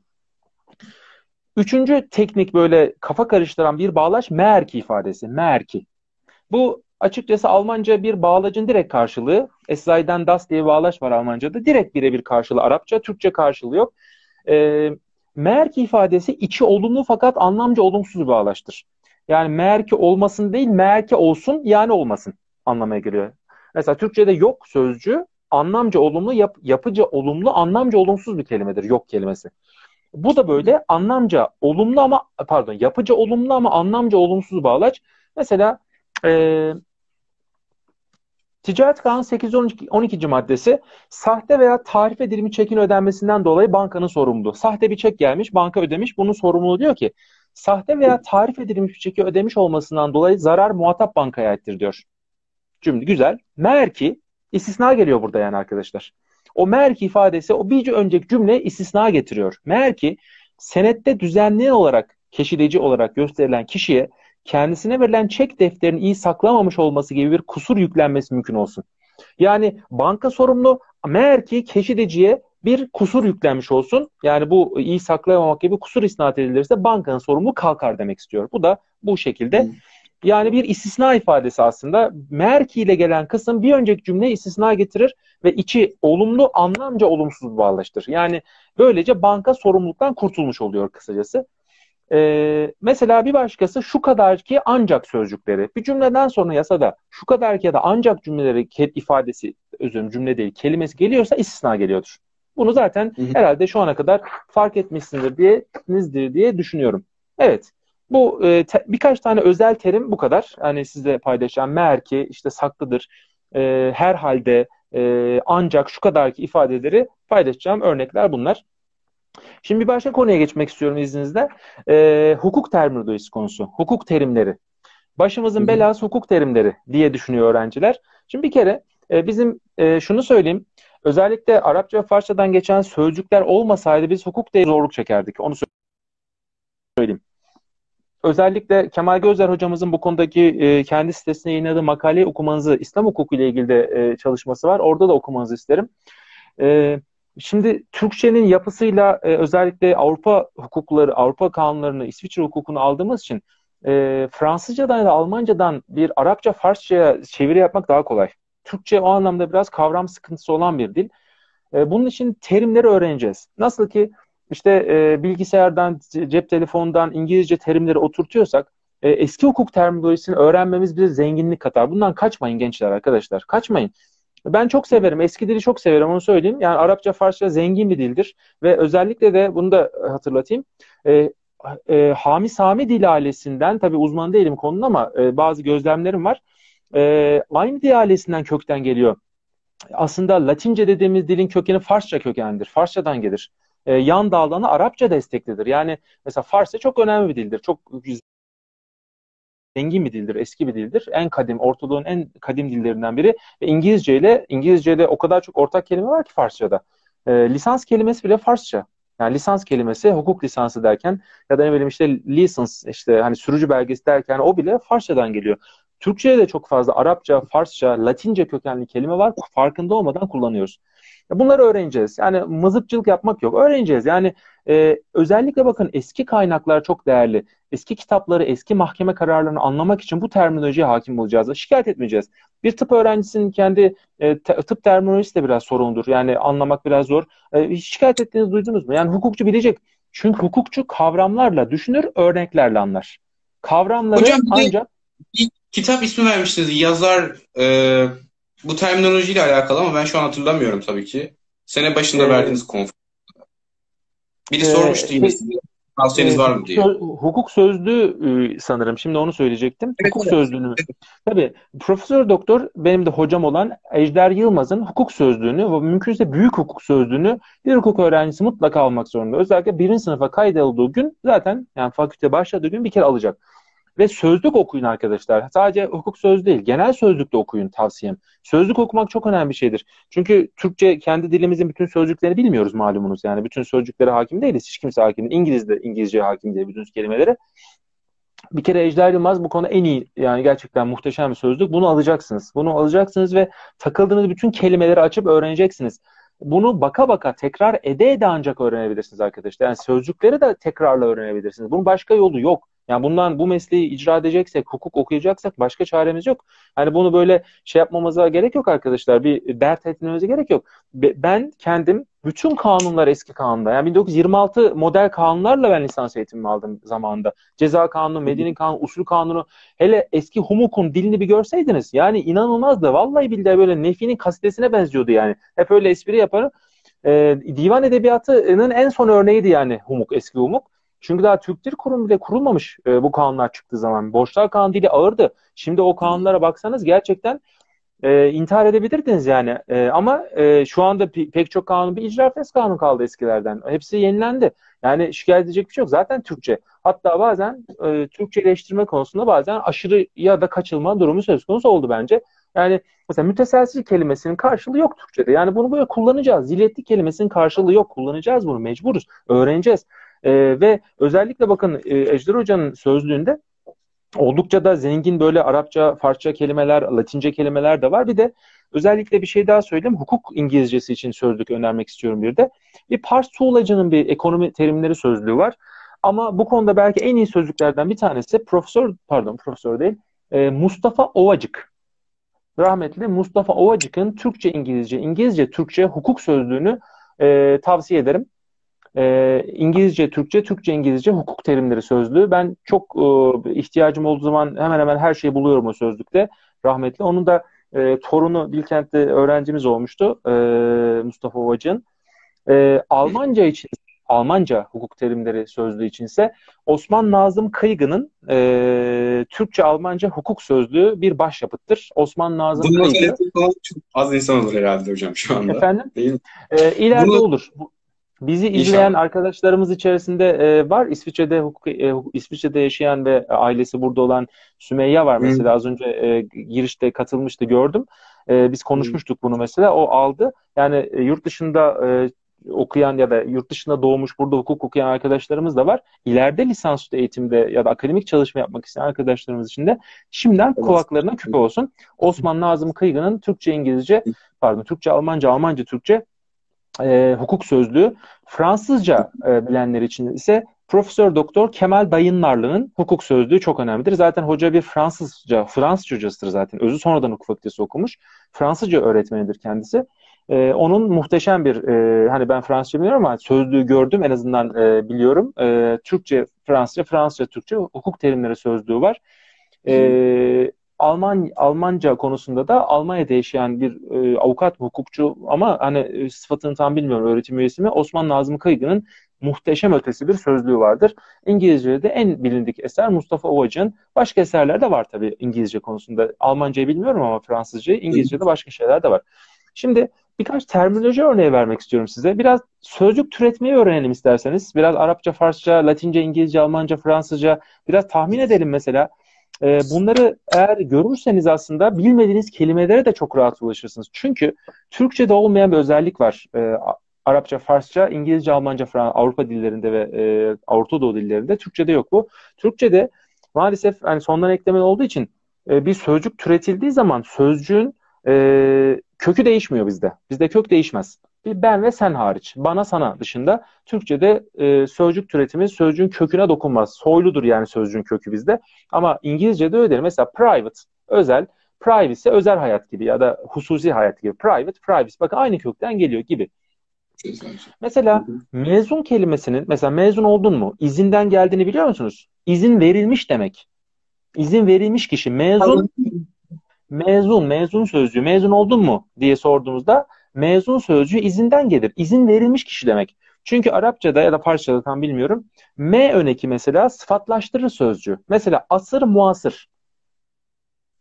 Üçüncü teknik böyle kafa karıştıran bir bağlaç merki ifadesi. Merki. Bu açıkçası Almanca bir bağlacın direkt karşılığı. Esra'dan das diye bağlaç var Almanca'da. Direkt birebir karşılığı Arapça. Türkçe karşılığı yok. E, merki ifadesi içi olumlu fakat anlamca olumsuz bir bağlaçtır. Yani merki olmasın değil, merki olsun yani olmasın anlamaya geliyor. Mesela Türkçe'de yok sözcüğü anlamca olumlu, yap, yapıcı olumlu, anlamca olumsuz bir kelimedir yok kelimesi. Bu da böyle anlamca olumlu ama pardon yapıcı olumlu ama anlamca olumsuz bağlaç. Mesela e, Ticaret Kanunu 812 12. maddesi sahte veya tarif edilmiş çekin ödenmesinden dolayı bankanın sorumluluğu. Sahte bir çek gelmiş, banka ödemiş. Bunun sorumluluğu diyor ki sahte veya tarif edilmiş bir çeki ödemiş olmasından dolayı zarar muhatap bankaya aittir diyor. Cümle güzel. Meğer ki istisna geliyor burada yani arkadaşlar. O meğer ki ifadesi o bir önceki cümle istisna getiriyor. Meğer ki senette düzenli olarak keşideci olarak gösterilen kişiye kendisine verilen çek defterini iyi saklamamış olması gibi bir kusur yüklenmesi mümkün olsun. Yani banka sorumlu meğer ki keşideciye bir kusur yüklenmiş olsun. Yani bu iyi saklayamamak gibi kusur isnat edilirse bankanın sorumlu kalkar demek istiyor. Bu da bu şekilde. Hmm. Yani bir istisna ifadesi aslında. Merki ile gelen kısım bir önceki cümle istisna getirir ve içi olumlu anlamca olumsuz bağlaştır. Yani böylece banka sorumluluktan kurtulmuş oluyor kısacası. Ee, mesela bir başkası şu kadar ki ancak sözcükleri. Bir cümleden sonra yasada şu kadar ki ya da ancak cümleleri ifadesi özür cümle değil kelimesi geliyorsa istisna geliyordur. Bunu zaten hı hı. herhalde şu ana kadar fark etmişsindir diye diye düşünüyorum. Evet. Bu e, te, birkaç tane özel terim bu kadar. Hani sizle paylaşacağım. Meğer ki işte saklıdır. E, herhalde e, ancak şu kadar ki ifadeleri paylaşacağım örnekler bunlar. Şimdi bir başka konuya geçmek istiyorum izninizle. E, hukuk terminolojisi konusu. Hukuk terimleri. Başımızın belası hukuk terimleri diye düşünüyor öğrenciler. Şimdi bir kere e, bizim e, şunu söyleyeyim. Özellikle Arapça ve Farsçadan geçen sözcükler olmasaydı biz hukuk diye zorluk çekerdik. Onu söyleyeyim. Özellikle Kemal Gözler hocamızın bu konudaki e, kendi sitesine yayınladığı makaleyi okumanızı, İslam hukuku ile ilgili de e, çalışması var. Orada da okumanızı isterim. E, Şimdi Türkçenin yapısıyla e, özellikle Avrupa hukukları, Avrupa kanunlarını, İsviçre hukukunu aldığımız için e, Fransızcadan ya da Almancadan bir Arapça, Farsçaya çeviri yapmak daha kolay. Türkçe o anlamda biraz kavram sıkıntısı olan bir dil. E, bunun için terimleri öğreneceğiz. Nasıl ki işte e, bilgisayardan, cep telefonundan İngilizce terimleri oturtuyorsak e, eski hukuk terminolojisini öğrenmemiz bize zenginlik katar. Bundan kaçmayın gençler arkadaşlar. Kaçmayın. Ben çok severim. Eski dili çok severim onu söyleyeyim. Yani Arapça, Farsça zengin bir dildir. Ve özellikle de bunu da hatırlatayım. E, e, Hami Sami dil ailesinden, tabi uzman değilim konunun ama e, bazı gözlemlerim var. E, aynı dil ailesinden kökten geliyor. Aslında Latince dediğimiz dilin kökeni Farsça kökendir. Farsçadan gelir. E, yan dallanı Arapça desteklidir. Yani mesela Farsça çok önemli bir dildir. Çok zengin bir dildir, eski bir dildir. En kadim, Ortadoğu'nun en kadim dillerinden biri. Ve İngilizce ile İngilizce ile o kadar çok ortak kelime var ki Farsça'da. E, lisans kelimesi bile Farsça. Yani lisans kelimesi hukuk lisansı derken ya da ne bileyim işte license işte hani sürücü belgesi derken o bile Farsçadan geliyor. Türkçe'de de çok fazla Arapça, Farsça, Latince kökenli kelime var. Farkında olmadan kullanıyoruz. Bunları öğreneceğiz. Yani mızıkçılık yapmak yok. Öğreneceğiz. Yani e, özellikle bakın eski kaynaklar çok değerli. Eski kitapları, eski mahkeme kararlarını anlamak için bu terminolojiye hakim olacağız. Şikayet etmeyeceğiz. Bir tıp öğrencisinin kendi e, tıp terminolojisi de biraz sorundur. Yani anlamak biraz zor. E, şikayet ettiğinizi duydunuz mu? Yani hukukçu bilecek. Çünkü hukukçu kavramlarla düşünür, örneklerle anlar. Kavramları Hocam, ancak... Bir kitap ismi vermiştiniz. Yazar e, bu terminolojiyle alakalı ama ben şu an hatırlamıyorum tabii ki. Sene başında ee, verdiğiniz konferans. Biri ee, sormuştu yine size. Tavsiyeniz var mı diye. Hukuk sözlüğü e, sanırım. Şimdi onu söyleyecektim. Evet, hukuk evet. sözlüğünü. Tabii Profesör Doktor benim de hocam olan Ejder Yılmaz'ın hukuk sözlüğünü ve mümkünse büyük hukuk sözlüğünü bir hukuk öğrencisi mutlaka almak zorunda. Özellikle birinci sınıfa kaydolduğu gün zaten yani fakülte başladığı gün bir kere alacak. Ve sözlük okuyun arkadaşlar. Sadece hukuk söz değil, genel sözlükte okuyun tavsiyem. Sözlük okumak çok önemli bir şeydir. Çünkü Türkçe kendi dilimizin bütün sözcüklerini bilmiyoruz malumunuz. Yani bütün sözcüklere hakim değiliz. Hiç kimse hakim değil. İngiliz de İngilizceye hakim değil bütün kelimelere. Bir kere Ejder Yılmaz bu konu en iyi yani gerçekten muhteşem bir sözlük. Bunu alacaksınız. Bunu alacaksınız ve takıldığınız bütün kelimeleri açıp öğreneceksiniz. Bunu baka baka tekrar ede ede ancak öğrenebilirsiniz arkadaşlar. Yani sözcükleri de tekrarla öğrenebilirsiniz. Bunun başka yolu yok. Yani bundan bu mesleği icra edeceksek, hukuk okuyacaksak başka çaremiz yok. Hani bunu böyle şey yapmamıza gerek yok arkadaşlar. Bir dert etmemize gerek yok. Ben kendim bütün kanunlar eski kanunda. Yani 1926 model kanunlarla ben lisans eğitimimi aldım zamanında. Ceza kanunu, medeni kanunu, usul kanunu. Hele eski humukun dilini bir görseydiniz. Yani inanılmazdı. Vallahi billahi böyle Nefi'nin kasidesine benziyordu yani. Hep öyle espri yaparım. Ee, divan edebiyatının en son örneğiydi yani humuk, eski humuk. Çünkü daha Türk Dil Kurumu bile kurulmamış e, bu kanunlar çıktığı zaman. Borçlar kanunu dili ağırdı. Şimdi o kanunlara baksanız gerçekten e, intihar edebilirdiniz yani. E, ama e, şu anda pek çok kanun bir icra fes kanun kaldı eskilerden. Hepsi yenilendi. Yani şikayet edecek bir şey yok. Zaten Türkçe. Hatta bazen e, Türkçeleştirme konusunda bazen aşırı ya da kaçılma durumu söz konusu oldu bence. Yani mesela müteselsiz kelimesinin karşılığı yok Türkçe'de. Yani bunu böyle kullanacağız. Ziletli kelimesinin karşılığı yok. Kullanacağız bunu. Mecburuz. Öğreneceğiz. E, ve özellikle bakın e, Ejder Hoca'nın sözlüğünde oldukça da zengin böyle Arapça, Farsça kelimeler, Latince kelimeler de var. Bir de özellikle bir şey daha söyleyeyim. Hukuk İngilizcesi için sözlük önermek istiyorum bir de. Bir Pars Tuğlacı'nın bir ekonomi terimleri sözlüğü var. Ama bu konuda belki en iyi sözlüklerden bir tanesi Profesör, pardon Profesör değil, e, Mustafa Ovacık. Rahmetli Mustafa Ovacık'ın Türkçe, İngilizce, İngilizce, Türkçe hukuk sözlüğünü e, tavsiye ederim e, İngilizce, Türkçe, Türkçe, İngilizce hukuk terimleri sözlüğü. Ben çok e, ihtiyacım olduğu zaman hemen hemen her şeyi buluyorum o sözlükte rahmetli. Onun da e, torunu Bilkent'te öğrencimiz olmuştu e, Mustafa Ovacı'nın. E, Almanca için Almanca hukuk terimleri sözlüğü içinse Osman Nazım Kıygı'nın e, Türkçe-Almanca hukuk sözlüğü bir başyapıttır. Osman Nazım Bunu Kıygı. çok az insan olur herhalde hocam şu anda. Efendim? Değil mi? E, ileride Bunu... olur. Bizi izleyen İnşallah. arkadaşlarımız içerisinde e, var. İsviçre'de hukuk, e, İsviçre'de yaşayan ve ailesi burada olan Sümeyye var mesela. Hı. Az önce e, girişte katılmıştı gördüm. E, biz konuşmuştuk Hı. bunu mesela. O aldı. Yani e, yurt dışında e, okuyan ya da yurt dışında doğmuş burada hukuk okuyan arkadaşlarımız da var. İleride lisansüstü eğitimde ya da akademik çalışma yapmak isteyen arkadaşlarımız için de şimdiden evet. kulaklarına küpe olsun. Osman Nazım Kıygı'nın Türkçe, İngilizce, pardon Türkçe, Almanca, Almanca, Türkçe e, hukuk sözlüğü. Fransızca e, bilenler için ise Profesör Doktor Kemal Dayınlarlı'nın hukuk sözlüğü çok önemlidir. Zaten hoca bir Fransızca, Fransızca hocasıdır zaten. Özü sonradan hukuk fakültesi okumuş. Fransızca öğretmenidir kendisi. Ee, onun muhteşem bir, e, hani ben Fransızca bilmiyorum ama sözlüğü gördüm en azından e, biliyorum. E, Türkçe, Fransızca, Fransızca, Türkçe hukuk terimleri sözlüğü var. E, Alman Almanca konusunda da Almanya'da yaşayan bir e, avukat, hukukçu ama hani e, sıfatını tam bilmiyorum öğretim üyesi mi Osman Nazım Kıygı'nın muhteşem ötesi bir sözlüğü vardır. İngilizce'de en bilindik eser Mustafa Ovacı'nın. Başka eserler de var tabii İngilizce konusunda. Almancayı bilmiyorum ama Fransızcayı, İngilizce'de başka şeyler de var. Şimdi birkaç terminoloji örneği vermek istiyorum size. Biraz sözcük türetmeyi öğrenelim isterseniz. Biraz Arapça, Farsça, Latince, İngilizce, Almanca, Fransızca biraz tahmin edelim mesela. Ee, bunları eğer görürseniz aslında bilmediğiniz kelimelere de çok rahat ulaşırsınız. Çünkü Türkçe'de olmayan bir özellik var. Ee, Arapça, Farsça, İngilizce, Almanca, Fransızca, Avrupa dillerinde ve e, Orta Doğu dillerinde. Türkçe'de yok bu. Türkçe'de maalesef hani sondan ekleme olduğu için e, bir sözcük türetildiği zaman sözcüğün e, kökü değişmiyor bizde. Bizde kök değişmez. Bir ben ve sen hariç. Bana sana dışında Türkçe'de e, sözcük türetimi sözcüğün köküne dokunmaz. Soyludur yani sözcüğün kökü bizde. Ama İngilizce'de öyle değil. Mesela private, özel, privacy özel hayat gibi ya da hususi hayat gibi. Private, privacy. Bakın aynı kökten geliyor gibi. Mesela mezun kelimesinin mesela mezun oldun mu? İzinden geldiğini biliyor musunuz? İzin verilmiş demek. İzin verilmiş kişi mezun mezun, mezun sözcüğü, mezun oldun mu diye sorduğumuzda mezun sözcüğü izinden gelir. İzin verilmiş kişi demek. Çünkü Arapçada ya da Farsçada tam bilmiyorum. M öneki mesela sıfatlaştırır sözcüğü. Mesela asır muasır.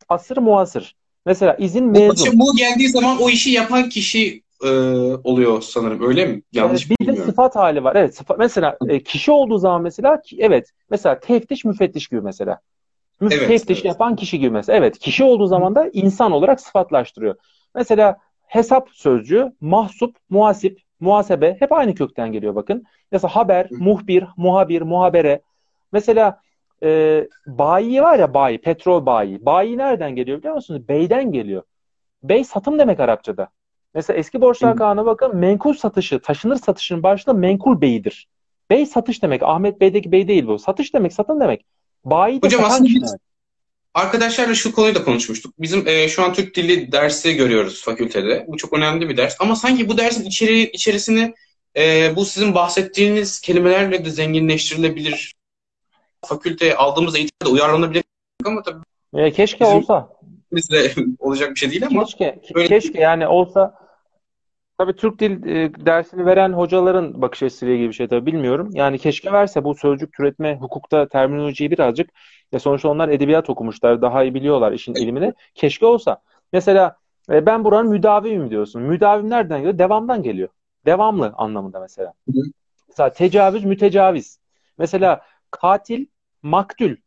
Asır muasır. Mesela izin mezun. Bu geldiği zaman o işi yapan kişi e, oluyor sanırım. Öyle mi? Yanlış evet, bir bilmiyorum. de sıfat hali var. Evet. Sıfat, mesela e, kişi olduğu zaman mesela evet. Mesela teftiş müfettiş gibi mesela. Evet, teftiş evet. yapan kişi gibi mesela. Evet. Kişi olduğu zaman da insan olarak sıfatlaştırıyor. Mesela hesap sözcüğü, mahsup, muhasip, muhasebe hep aynı kökten geliyor bakın. Mesela haber, muhbir, muhabir, muhabere. Mesela e, bayi var ya bayi, petrol bayi. Bayi nereden geliyor biliyor musunuz? Beyden geliyor. Bey satım demek Arapçada. Mesela eski borçlar kanuna bakın menkul satışı, taşınır satışının başında menkul beyidir. Bey satış demek. Ahmet Bey'deki bey değil bu. Satış demek, satın demek. Bayi de Hocam aslında biz demek. Arkadaşlarla şu konuyu da konuşmuştuk. Bizim e, şu an Türk Dili dersi görüyoruz fakültede. Bu çok önemli bir ders. Ama sanki bu dersin içeri, içerisini e, bu sizin bahsettiğiniz kelimelerle de zenginleştirilebilir. Fakülteye aldığımız eğitimde uyarlanabilir ama tabii. E, keşke olsa bizde olacak bir şey değil ama. Keşke, böyle... keşke yani olsa Tabii Türk dil e, dersini veren hocaların bakış açısıyla ilgili bir şey tabii bilmiyorum. Yani keşke verse bu sözcük türetme, hukukta terminolojiyi birazcık ya sonuçta onlar edebiyat okumuşlar, daha iyi biliyorlar işin ilimini. Keşke olsa. Mesela e, ben buranın müdavimim diyorsun. Müdavim nereden geliyor? Devamdan geliyor. Devamlı anlamında mesela. Hı. Mesela tecavüz, mütecaviz. Mesela katil, maktül.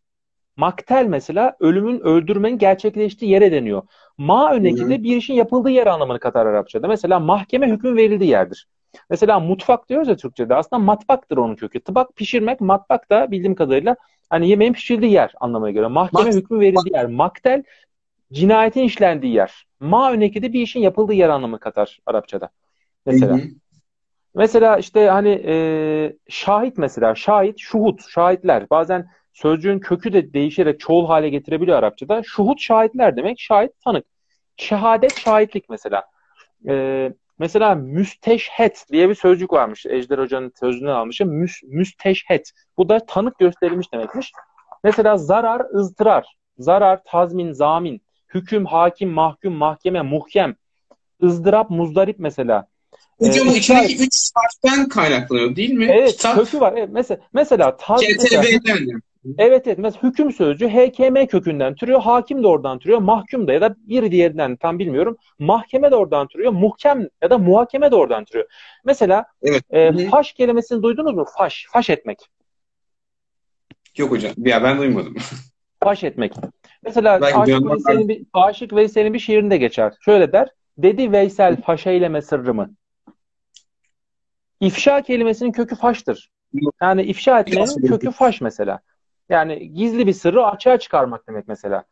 Maktel mesela ölümün, öldürmenin gerçekleştiği yere deniyor. Ma öneki de bir işin yapıldığı yer anlamını katar Arapçada. Mesela mahkeme hüküm verildiği yerdir. Mesela mutfak diyoruz ya Türkçe'de aslında matbaktır onun kökü. Tıbak pişirmek, matbak da bildiğim kadarıyla hani yemeğin pişirildiği yer anlamına göre. Mahkeme Mat hükmü verildiği yer. Maktel cinayetin işlendiği yer. Ma öneki de bir işin yapıldığı yer anlamı katar Arapçada. Mesela. Hı hı. Mesela işte hani e, şahit mesela şahit, şuhut, şahitler. Bazen Sözcüğün kökü de değişerek çoğul hale getirebiliyor Arapçada. Şuhut şahitler demek. Şahit tanık. Şehadet şahitlik mesela. Ee, mesela müsteşhet diye bir sözcük varmış. Ejder Hoca'nın sözünü almışım. Müs, müsteşhet. Bu da tanık gösterilmiş demekmiş. Mesela zarar, ızdırar. Zarar, tazmin, zamin. Hüküm, hakim, mahkum, mahkeme, muhkem. ızdırap, muzdarip mesela. Hocam ee, içindeki üç harften kaynaklanıyor değil mi? Evet, Kitap... kökü var. Evet, mesela, mesela taz, CTB'den. Evet evet. Mesela hüküm sözcüğü HKM kökünden türüyor. Hakim de oradan türüyor. Mahkum da ya da bir diğerinden tam bilmiyorum. Mahkeme de oradan türüyor. Muhkem ya da muhakeme de oradan türüyor. Mesela evet. e, faş kelimesini duydunuz mu? Faş. Faş etmek. Yok hocam. Ya ben duymadım. Faş etmek. Mesela Aşık Veysel'in bir, Aşık Veysel'in bir şiirinde geçer. Şöyle der. Dedi Veysel faşa eyleme sırrımı. İfşa kelimesinin kökü faştır. Yani ifşa etmenin kökü faş mesela. Yani gizli bir sırrı açığa çıkarmak demek mesela.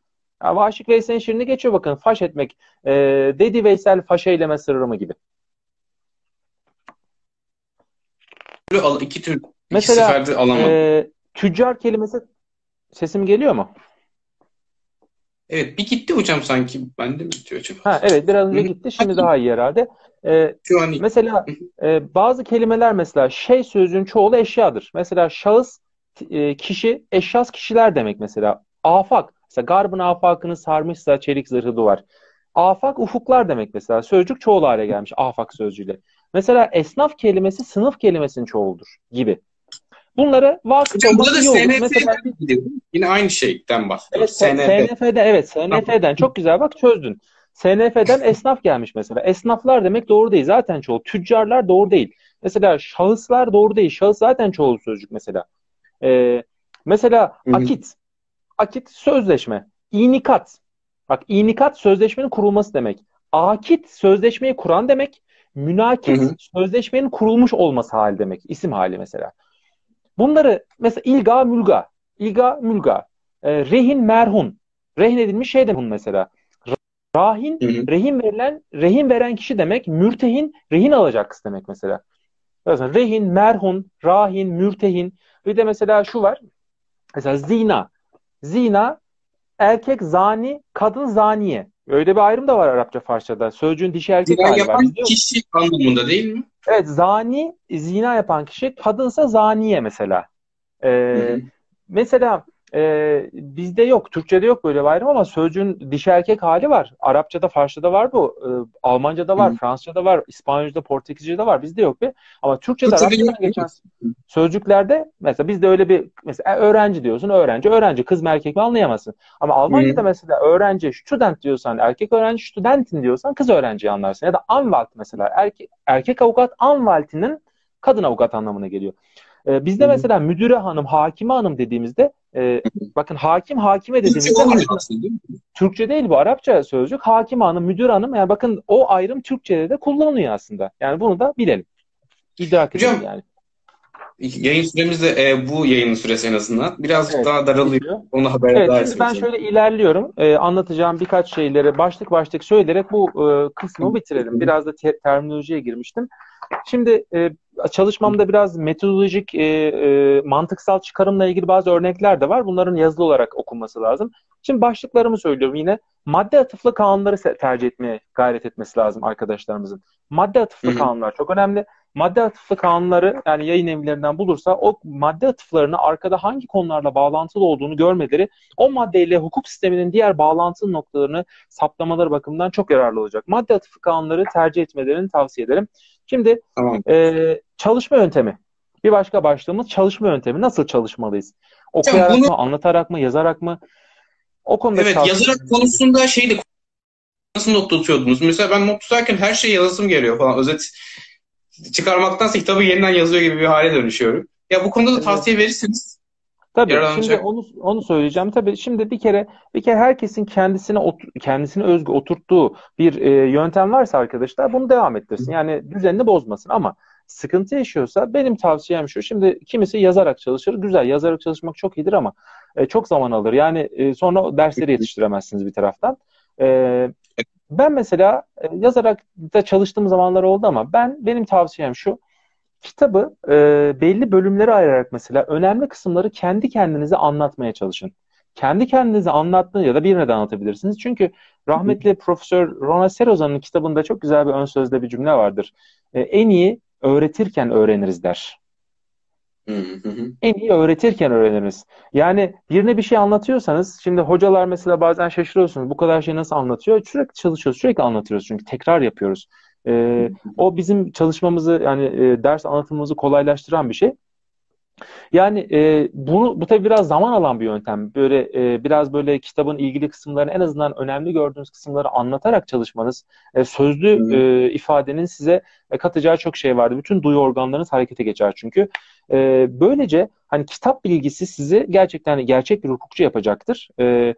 Ya, Aşık Veysel'in şiirini geçiyor bakın. Faş etmek. E, dedi Veysel faş eyleme mı gibi. iki tür Mesela e, tüccar kelimesi sesim geliyor mu? Evet bir gitti hocam sanki. Ben de mi gidiyor acaba? Ha, evet biraz önce gitti. Şimdi daha iyi herhalde. Ee, Şu an iyi. Mesela e, bazı kelimeler mesela şey sözcüğün çoğulu eşyadır. Mesela şahıs e, kişi, eşyas kişiler demek mesela. Afak. Mesela garbın afakını sarmışsa çelik zırhı duvar. Afak ufuklar demek mesela. Sözcük çoğul hale gelmiş afak sözcüğüyle. Mesela esnaf kelimesi sınıf kelimesinin çoğuldur gibi. Bunları vakıf olmak iyi olur. Mesela, Yine aynı şeyden bahsediyoruz. Evet, SNF. SNF'den evet SNF'den çok güzel bak çözdün. SNF'den esnaf gelmiş mesela. Esnaflar demek doğru değil. Zaten çoğu. Tüccarlar doğru değil. Mesela şahıslar doğru değil. Şahıs zaten çoğul sözcük mesela. Ee, mesela Hı-hı. akit. Akit sözleşme. İnikat. Bak inikat sözleşmenin kurulması demek. Akit sözleşmeyi kuran demek. Münakit Hı-hı. sözleşmenin kurulmuş olması hali demek. İsim hali mesela. Bunları mesela ilga mülga. İlga mülga. E, rehin merhun. Rehin edilmiş şey demek mesela. Rahin, hı hı. rehin verilen, rehin veren kişi demek. Mürtehin, rehin alacak kız demek mesela. Mesela rehin, merhun, rahin, mürtehin. Bir de mesela şu var. Mesela zina. Zina erkek zani, kadın zaniye. Öyle bir ayrım da var Arapça Farsçada. Sözcüğün dişi erkek zina hali yapan var. kişi anlamında değil mi? Evet zani, zina yapan kişi. Kadınsa zaniye mesela. Ee, mesela e, bizde yok, Türkçe'de yok böyle bir ayrım ama sözcüğün dişi erkek hali var. Arapçada, Farsçada var bu. E, Almanca'da var, Hı. Fransızca'da var, İspanyolca'da, Portekizce'de var. Bizde yok bir. Ama Türkçe'de, Arapça'da geçen sözcüklerde mesela bizde öyle bir mesela öğrenci diyorsun, öğrenci, öğrenci kız mı erkek mi anlayamazsın. Ama Almanca'da Hı. mesela öğrenci, student diyorsan erkek öğrenci, studentin diyorsan kız öğrenci anlarsın. Ya da anwalt mesela erkek, erkek avukat anwaltinin kadın avukat anlamına geliyor. E, bizde Hı-hı. mesela müdüre hanım, hakime hanım dediğimizde e, bakın hakim hakime dediğimizde Türkçe değil bu Arapça sözcük. Hakim hanım, müdür hanım yani bakın o ayrım Türkçe'de de kullanılıyor aslında. Yani bunu da bilelim. İdrak edelim yani. Yayın süremiz de e, bu yayının süresi en azından. Birazcık evet, daha daralıyor. Onu haberdar evet, şimdi ben şöyle ilerliyorum. E, anlatacağım birkaç şeyleri başlık başlık söyleyerek bu e, kısmı bitirelim. Biraz da te- terminolojiye girmiştim. Şimdi e, çalışmamda biraz metodolojik, e, e, mantıksal çıkarımla ilgili bazı örnekler de var. Bunların yazılı olarak okunması lazım. Şimdi başlıklarımı söylüyorum yine. Madde atıflı kanunları tercih etmeye gayret etmesi lazım arkadaşlarımızın. Madde atıflı Hı-hı. kanunlar çok önemli. Madde atıflı kanunları yani yayın evlerinden bulursa o madde atıflarını arkada hangi konularla bağlantılı olduğunu görmeleri o maddeyle hukuk sisteminin diğer bağlantılı noktalarını saptamaları bakımından çok yararlı olacak. Madde atıflı kanunları tercih etmelerini tavsiye ederim. Şimdi tamam. e, çalışma yöntemi. Bir başka başlığımız çalışma yöntemi. Nasıl çalışmalıyız? Okuyarak bunu... mı, anlatarak mı, yazarak mı? O konuda Evet, yazarak konusunda şeydi nasıl not tutuyordunuz? Mesela ben not tutarken her şey yazasım geliyor falan. Özet çıkarmaktansa kitabı yeniden yazıyor gibi bir hale dönüşüyorum. Ya bu konuda da tavsiye verirsiniz. Tabii şimdi onu onu söyleyeceğim. Tabii şimdi bir kere bir kere herkesin kendisine kendisine özgü oturttuğu bir e, yöntem varsa arkadaşlar bunu devam ettirsin. Yani düzenini bozmasın ama sıkıntı yaşıyorsa benim tavsiyem şu. Şimdi kimisi yazarak çalışır. Güzel yazarak çalışmak çok iyidir ama e, çok zaman alır. Yani e, sonra dersleri yetiştiremezsiniz bir taraftan. E, ben mesela e, yazarak da çalıştığım zamanlar oldu ama ben benim tavsiyem şu kitabı e, belli bölümlere ayırarak mesela önemli kısımları kendi kendinize anlatmaya çalışın. Kendi kendinize anlattığınız ya da birine de anlatabilirsiniz. Çünkü rahmetli Profesör Ronald Serozan'ın kitabında çok güzel bir ön sözde bir cümle vardır. E, en iyi öğretirken öğreniriz der. En iyi öğretirken öğreniriz. Yani birine bir şey anlatıyorsanız, şimdi hocalar mesela bazen şaşırıyorsunuz. Bu kadar şey nasıl anlatıyor? Sürekli çalışıyoruz, sürekli anlatıyoruz çünkü tekrar yapıyoruz. E, o bizim çalışmamızı yani e, ders anlatımımızı kolaylaştıran bir şey. Yani e, bunu bu tabii biraz zaman alan bir yöntem. Böyle e, biraz böyle kitabın ilgili kısımlarını en azından önemli gördüğünüz kısımları anlatarak çalışmanız, e, sözlü e, ifadenin size e, katacağı çok şey vardı. Bütün duyu organlarınız harekete geçer çünkü. E, böylece hani kitap bilgisi sizi gerçekten gerçek bir hukukçu yapacaktır. E,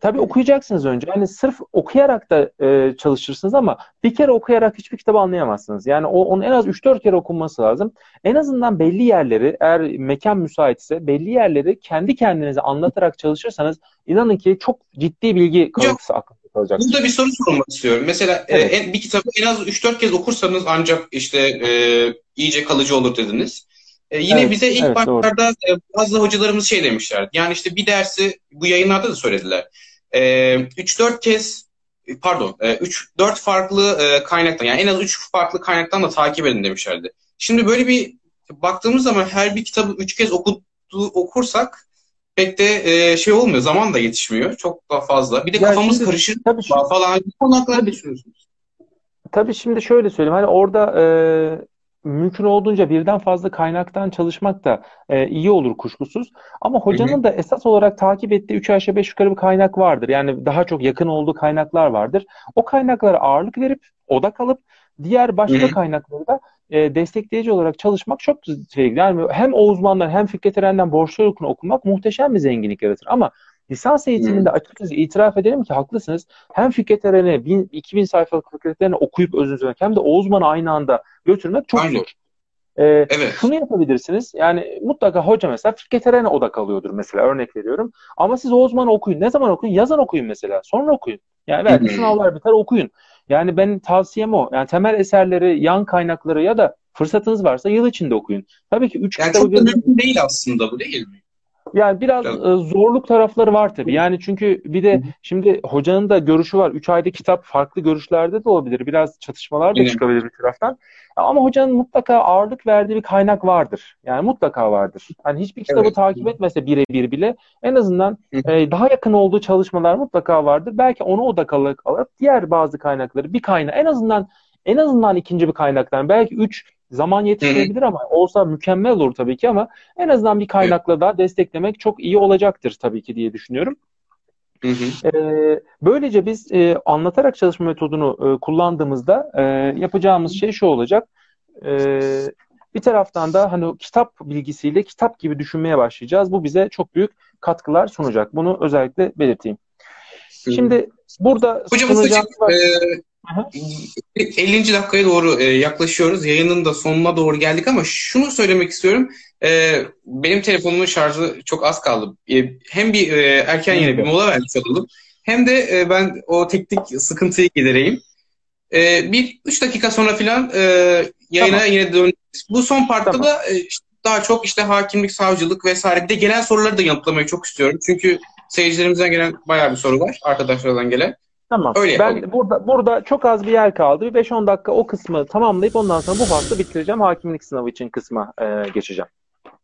tabii okuyacaksınız önce. Yani sırf okuyarak da e, çalışırsınız ama bir kere okuyarak hiçbir kitabı anlayamazsınız. Yani o onun en az 3-4 kere okunması lazım. En azından belli yerleri eğer mekan müsaitse belli yerleri kendi kendinize anlatarak çalışırsanız inanın ki çok ciddi bilgi kalıntısı aklınızda kalacak. Burada bir soru sormak istiyorum. Mesela e, evet. e, bir kitabı en az 3-4 kez okursanız ancak işte e, iyice kalıcı olur dediniz. E, yine evet, bize ilk evet, başlarda doğru. bazı hocalarımız şey demişler. Yani işte bir dersi bu yayınlarda da söylediler. E, 3-4 kez pardon 3-4 farklı kaynaktan yani en az 3 farklı kaynaktan da takip edin demişlerdi. Şimdi böyle bir baktığımız zaman her bir kitabı 3 kez okudu, okursak pek de e, şey olmuyor. Zaman da yetişmiyor. Çok daha fazla. Bir de ya kafamız şimdi, karışır tabii falan. Bu konu hakkında düşünüyorsunuz? Tabii şimdi şöyle söyleyeyim. Hani orada e, mümkün olduğunca birden fazla kaynaktan çalışmak da e, iyi olur kuşkusuz. Ama hocanın da esas olarak takip ettiği 3 aşağı 5 yukarı bir kaynak vardır. Yani daha çok yakın olduğu kaynaklar vardır. O kaynaklara ağırlık verip odak alıp diğer başka kaynakları da e, destekleyici olarak çalışmak çok şey. Yani hem o uzmanlar hem Fikret Eren'den borçlar okunu okumak muhteşem bir zenginlik yaratır. Ama lisans eğitiminde hmm. açıkçası itiraf edelim ki haklısınız. Hem Fikret Eren'i 2000 sayfalık Fikret Eren'i okuyup özünüzü hem de o uzmanı aynı anda götürmek çok Aynen. zor. Ee, evet. Şunu yapabilirsiniz. Yani mutlaka hoca mesela Fikret Eren'e odak alıyordur mesela örnek veriyorum. Ama siz o uzmanı okuyun. Ne zaman okuyun? Yazan okuyun mesela. Sonra okuyun. Yani belki sınavlar biter okuyun. Yani ben tavsiyem o. Yani temel eserleri, yan kaynakları ya da fırsatınız varsa yıl içinde okuyun. Tabii ki üç yani kitabı... çok mümkün değil aslında bu değil mi? Yani biraz evet. zorluk tarafları var tabii. Yani çünkü bir de şimdi hocanın da görüşü var. Üç ayda kitap farklı görüşlerde de olabilir. Biraz çatışmalar da Yine. çıkabilir bir taraftan. Ama hocanın mutlaka ağırlık verdiği bir kaynak vardır. Yani mutlaka vardır. Hani hiçbir kitabı evet. takip etmese birebir bile en azından e, daha yakın olduğu çalışmalar mutlaka vardır. Belki onu odak alıp, alıp diğer bazı kaynakları bir kaynağı en azından en azından ikinci bir kaynaktan belki üç zaman yetişebilir ama olsa mükemmel olur tabii ki ama en azından bir kaynakla daha desteklemek çok iyi olacaktır tabii ki diye düşünüyorum. Hı hı. Ee, böylece biz e, anlatarak çalışma metodunu e, kullandığımızda e, yapacağımız şey şu olacak. E, bir taraftan da hani kitap bilgisiyle kitap gibi düşünmeye başlayacağız. Bu bize çok büyük katkılar sunacak. Bunu özellikle belirteyim. Şimdi burada Hocam sunacağımız... Hocam, e, 50. dakikaya doğru e, yaklaşıyoruz. Yayının da sonuna doğru geldik ama şunu söylemek istiyorum. E, benim telefonumun şarjı çok az kaldı. E, hem bir erken yine bir mola vermiş olalım. Hem de ben o teknik sıkıntıyı gidereyim. Bir 3 dakika sonra filan yayına tamam. yine döneceğiz. Bu son partta tamam. da daha çok işte hakimlik, savcılık vesaire. Bir de gelen soruları da yanıtlamayı çok istiyorum. Çünkü seyircilerimizden gelen bayağı bir soru var. Arkadaşlardan gelen. Tamam. Öyle ben yapalım. burada burada çok az bir yer kaldı. Bir 5-10 dakika o kısmı tamamlayıp ondan sonra bu faslı bitireceğim. Hakimlik sınavı için kısma e, geçeceğim.